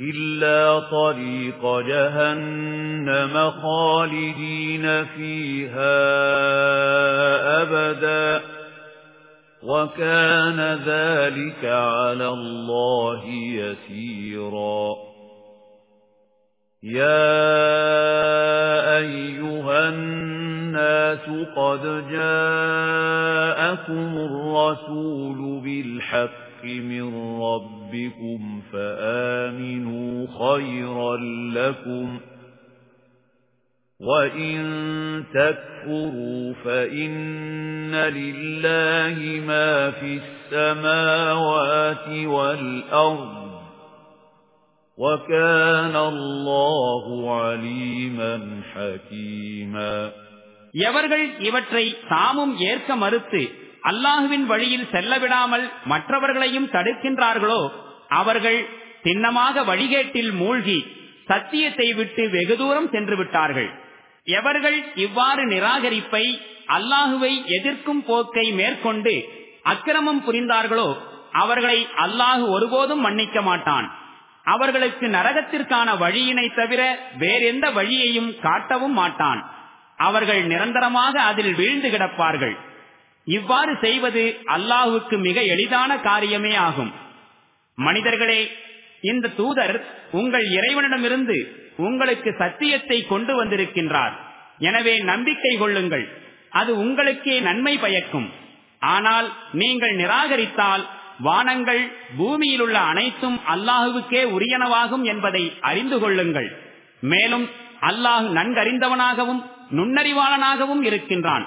إلا طريق جهنم خالدين فيها أبدا وكان ذلك على الله يسيراً يا أيها الناس قد جاءكم الرسول بالحق من ربكم فآمنوا خيرا لكم وَإِن تَكْفُرُوا فَإِنَّ لِلَّهِ مَا فِي السَّمَاوَاتِ وَالْأَرْضِ وَكَانَ اللَّهُ عَلِيمًا حَكِيمًا எவர்கள் இவற்றை தாமும் ஏற்க மறுத்து அல்லாஹுவின் வழியில் செல்லவிடாமல் மற்றவர்களையும் தடுக்கின்றார்களோ அவர்கள் சின்னமாக வழிகேட்டில் மூழ்கி சத்தியத்தை விட்டு வெகு தூரம் சென்று விட்டார்கள். எவர்கள் இவ்வாறு நிராகரிப்பை அல்லாஹுவை எதிர்க்கும் போக்கை மேற்கொண்டு அக்கிரமம் புரிந்தார்களோ அவர்களை அல்லாஹு ஒருபோதும் மன்னிக்க மாட்டான். அவர்களுக்கு நரகத்திற்கான வழியினை தவிர வேறெந்த வழியையும் காட்டவும் மாட்டான். அவர்கள் நிரந்தரமாக அதில் வீழ்ந்து கிடப்பார்கள். இவ்வாறு செய்வது அல்லாஹுக்கு மிக எளிதான காரியமே ஆகும். மனிதர்களே இந்த தூதர் உங்கள் இறைவனிடமிருந்து உங்களுக்கு சத்தியத்தை கொண்டு வந்திருக்கின்றார். எனவே நம்பிக்கை கொள்ளுங்கள். அது உங்களுக்கே நன்மை பயக்கும். ஆனால் நீங்கள் நிராகரித்தால் வானங்கள் பூமியில் உள்ள அனைத்தும் அல்லாஹுவுக்கே உரியனவாகும் என்பதை அறிந்து கொள்ளுங்கள். மேலும் அல்லாஹ் நன்கறிந்தவனாகவும் நுண்ணறிவாளனாகவும் இருக்கின்றான்.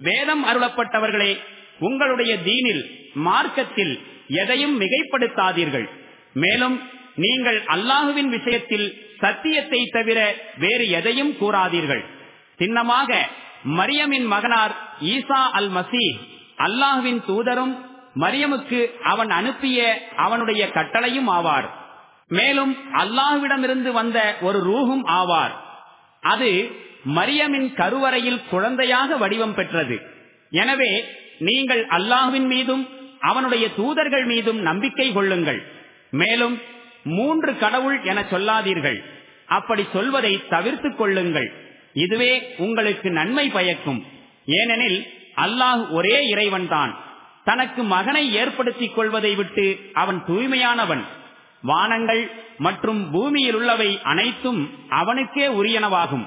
வேதம் அருளப்பட்டவர்களே உங்களுடைய தீனில் மார்க்கத்தில் எதையும் மிகைப்படுத்தாதீர்கள். மேலும் நீங்கள் அல்லாஹுவின் விஷயத்தில் சத்தியத்தை தவிர வேறு எதையும் கூறாதீர்கள். சின்னமாக மரியமின் மகனார் ஈசா அல் மசீ அல்லாஹுவின் தூதரும் மரியமுக்கு அவன் அனுப்பிய அவனுடைய கட்டளையும் ஆவார். மேலும் அல்லாஹ்விடமிருந்து வந்த ஒரு ரூஹும் ஆவார். அது மரியமின் கருவறையில் குழந்தையாக வடிவம் பெற்றது. எனவே நீங்கள் அல்லாஹுவின் மீதும் அவனுடைய தூதர்கள் மீதும் நம்பிக்கை கொள்ளுங்கள். மேலும் மூன்று கடவுள் என சொல்லாதீர்கள். அப்படி சொல்வதை தவிர்த்து கொள்ளுங்கள். இதுவே உங்களுக்கு நன்மை பயக்கும். ஏனெனில் அல்லாஹ் ஒரே இறைவன்தான். தனக்கு மகனை ஏற்படுத்திக் கொள்வதை விட்டு அவன் தூய்மையானவன். வானங்கள் மற்றும் பூமியில் உள்ளவை அனைத்தும் அவனுக்கே உரியனவாகும்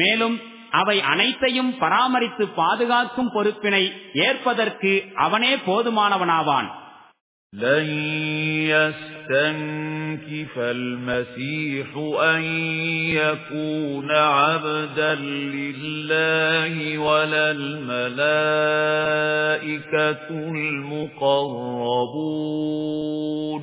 மேலும் அவை அனைத்தையும் பராமரித்து பாதுகாக்கும் பொறுப்பினை ஏற்பதற்கு அவனே போதுமானவனாவான் لن يستنكف المسيح أن يكون عبدا لله ولا الملائكة المقربون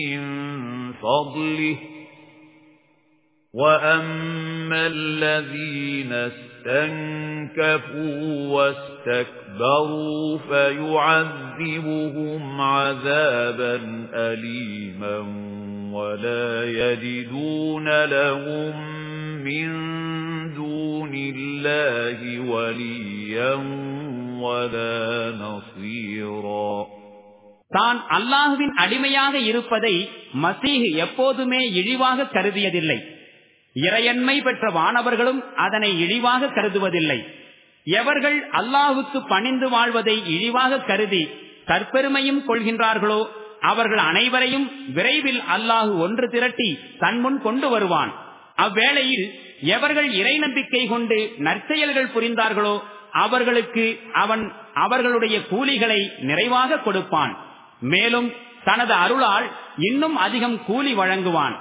من فضله. وأما الذين استنكفوا واستكبروا فيعذبهم عذابا أليما ولا يجدون لهم من دون الله وليا ولا نصيرا. தான் அல்லாஹுவின் அடிமையாக இருப்பதை மசீஹ் எப்போதுமே இழிவாக கருதியதில்லை. இறையன்மை பெற்ற வானவர்களும் அதனை இழிவாக கருதுவதில்லை. எவர்கள் அல்லாஹுக்கு பணிந்து வாழ்வதை இழிவாக கருதி தற்பெருமையும் கொள்கின்றார்களோ அவர்கள் அனைவரையும் விரைவில் அல்லாஹு ஒன்று திரட்டி தன்முன் கொண்டு வருவான். அவ்வேளையில் எவர்கள் இறை நம்பிக்கை கொண்டு நற்செயல்கள் புரிந்தார்களோ அவர்களுக்கு அவன் அவர்களுடைய கூலிகளை நிறைவாக கொடுப்பான். மேலும் தனது அருளால் இன்னும் அதிகம் கூலி வழங்குவான்.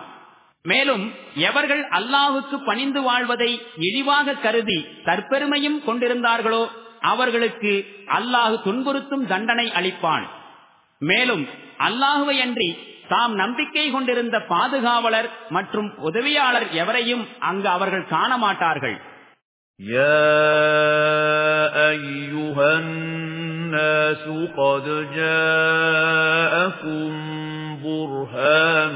மேலும் எவர்கள் அல்லாஹுக்கு பணிந்து வாழ்வதை இழிவாக கருதி தற்பெருமையும் கொண்டிருந்தார்களோ அவர்களுக்கு அல்லாஹு துன்புறுத்தும் தண்டனை அளிப்பான். மேலும் அல்லாஹுவை அன்றி தாம் நம்பிக்கை கொண்டிருந்த பாதுகாவலர் மற்றும் உதவியாளர் எவரையும் அங்கு அவர்கள் காண மாட்டார்கள் قد جاءكم برهان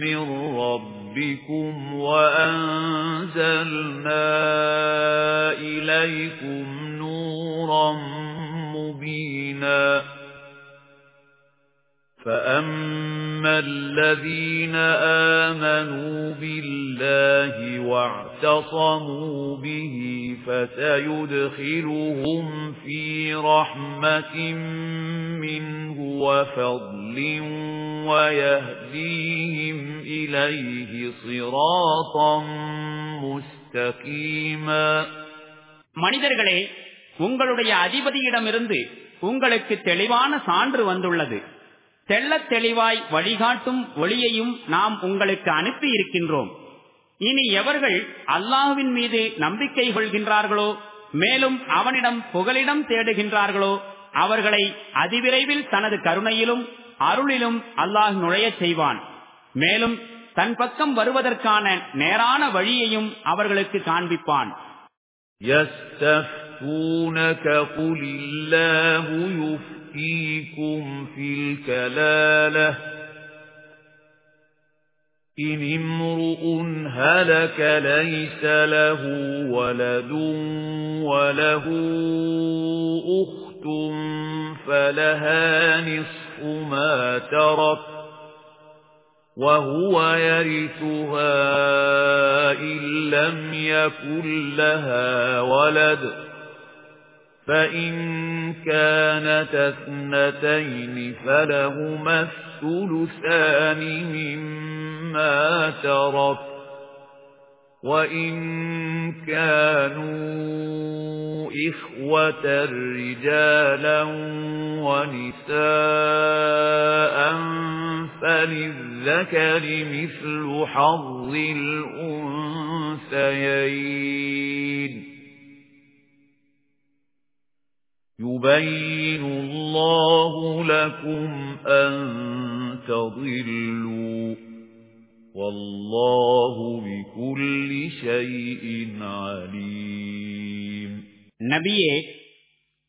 من ربكم وأنزلنا إليكم نورا مبينا فأما الذين آمنوا بالله واعتصموا به فسيدخلهم في رحمة منه وفضل ويهديهم إليه صراطا مستقيما மனிதர்களே உங்களுடைய அதிபதியிடமிருந்து உங்களுக்கு தெளிவான சான்று வந்துள்ளது தெள்ள தெளிவாய் வழிகாட்டும் ஒளியையும் நாம் உங்களுக்கு அனுப்பி இருக்கின்றோம். இனி எவர்கள் அல்லாஹுவின் மீது நம்பிக்கை கொள்கின்றார்களோ மேலும் அவனிடம் புகலிடம் தேடுகின்றார்களோ அவர்களை அதிவிரைவில் தனது கருணையிலும் அருளிலும் அல்லாஹ் நுழையச் செய்வான். மேலும் தன் பக்கம் வருவதற்கான நேரான வழியையும் அவர்களுக்கு காண்பிப்பான். يُؤْتِيكُمْ فِي الْكَلَالَةِ إِنِ امْرُؤٌ هَلَكَ لَيْسَ لَهُ وَلَدٌ وَلَهُ أُخْتٌ فَلَهَا نِصْفُ مَا تَرَكَ وَهُوَ يَرِثُهَا إِن لَّمْ يَكُن لَّهَا وَلَدٌ فَإِن كَانَتْ اثْنَتَيْنِ فَلَهُمَا الثُّلُثَانِ مِمَّا تَرَكَ وَإِن كَانُوا إِخْوَةً رِجَالًا وَنِسَاءً فَلِلذَّكَرِ مِثْلُ حَظِّ الْأُنثَيَيْنِ يُبَيِّنُ اللَّهُ لَكُمْ أَن تَضِلُّوا وَاللَّهُ بِكُلِّ شَيْءٍ عَلِيمٌ நபியே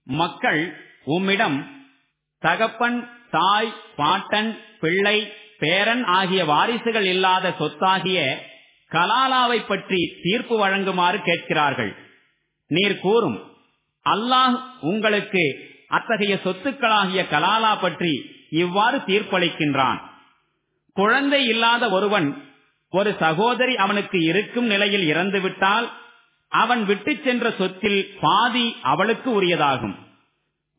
மக்கள் உம்மிடம் தகப்பன் தாய் பாட்டன் பிள்ளை பேரன் ஆகிய வாரிசுகள் இல்லாத சொத்தாகிய கலாலாவை பற்றி தீர்ப்பு வழங்குமாறு கேட்கிறார்கள் நீர் கூறும் அல்லாஹ் உங்களுக்கு அத்தகைய சொத்துக்களாகிய கலாலா பற்றி இவ்வாறு தீர்ப்பளிக்கின்றான். குழந்தை இல்லாத ஒருவன் ஒரு சகோதரி அவனுக்கு இருக்கும் நிலையில் இறந்துவிட்டால் அவன் விட்டு சென்ற சொத்தில் பாதி அவளுக்கு உரியதாகும்.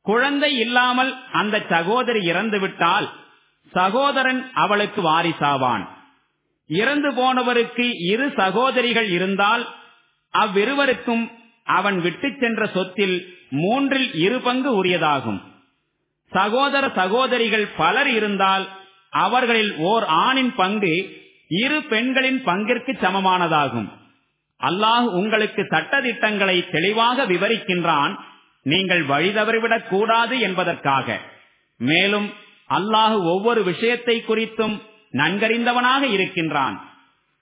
குழந்தை இல்லாமல் அந்த சகோதரி இறந்துவிட்டால் சகோதரன் அவளுக்கு வாரிசாவான். இறந்து போனவருக்கு இரு சகோதரிகள் இருந்தால் அவ்விருவருக்கும் அவன் விட்டு சென்ற சொத்தில் மூன்றில் இரு பங்கு உரியதாகும். சகோதர சகோதரிகள் பலர் இருந்தால் அவர்களில் ஓர் ஆணின் பங்கு இரு பெண்களின் பங்கிற்கு சமமானதாகும். அல்லாஹ் உங்களுக்கு சட்டதிட்டங்களை தெளிவாக விவரிக்கின்றான். நீங்கள் வழி தவறிவிடக் கூடாது என்பதற்காக. மேலும் அல்லாஹு ஒவ்வொரு விஷயத்தை குறித்தும் நன்கறிந்தவனாக இருக்கின்றான்.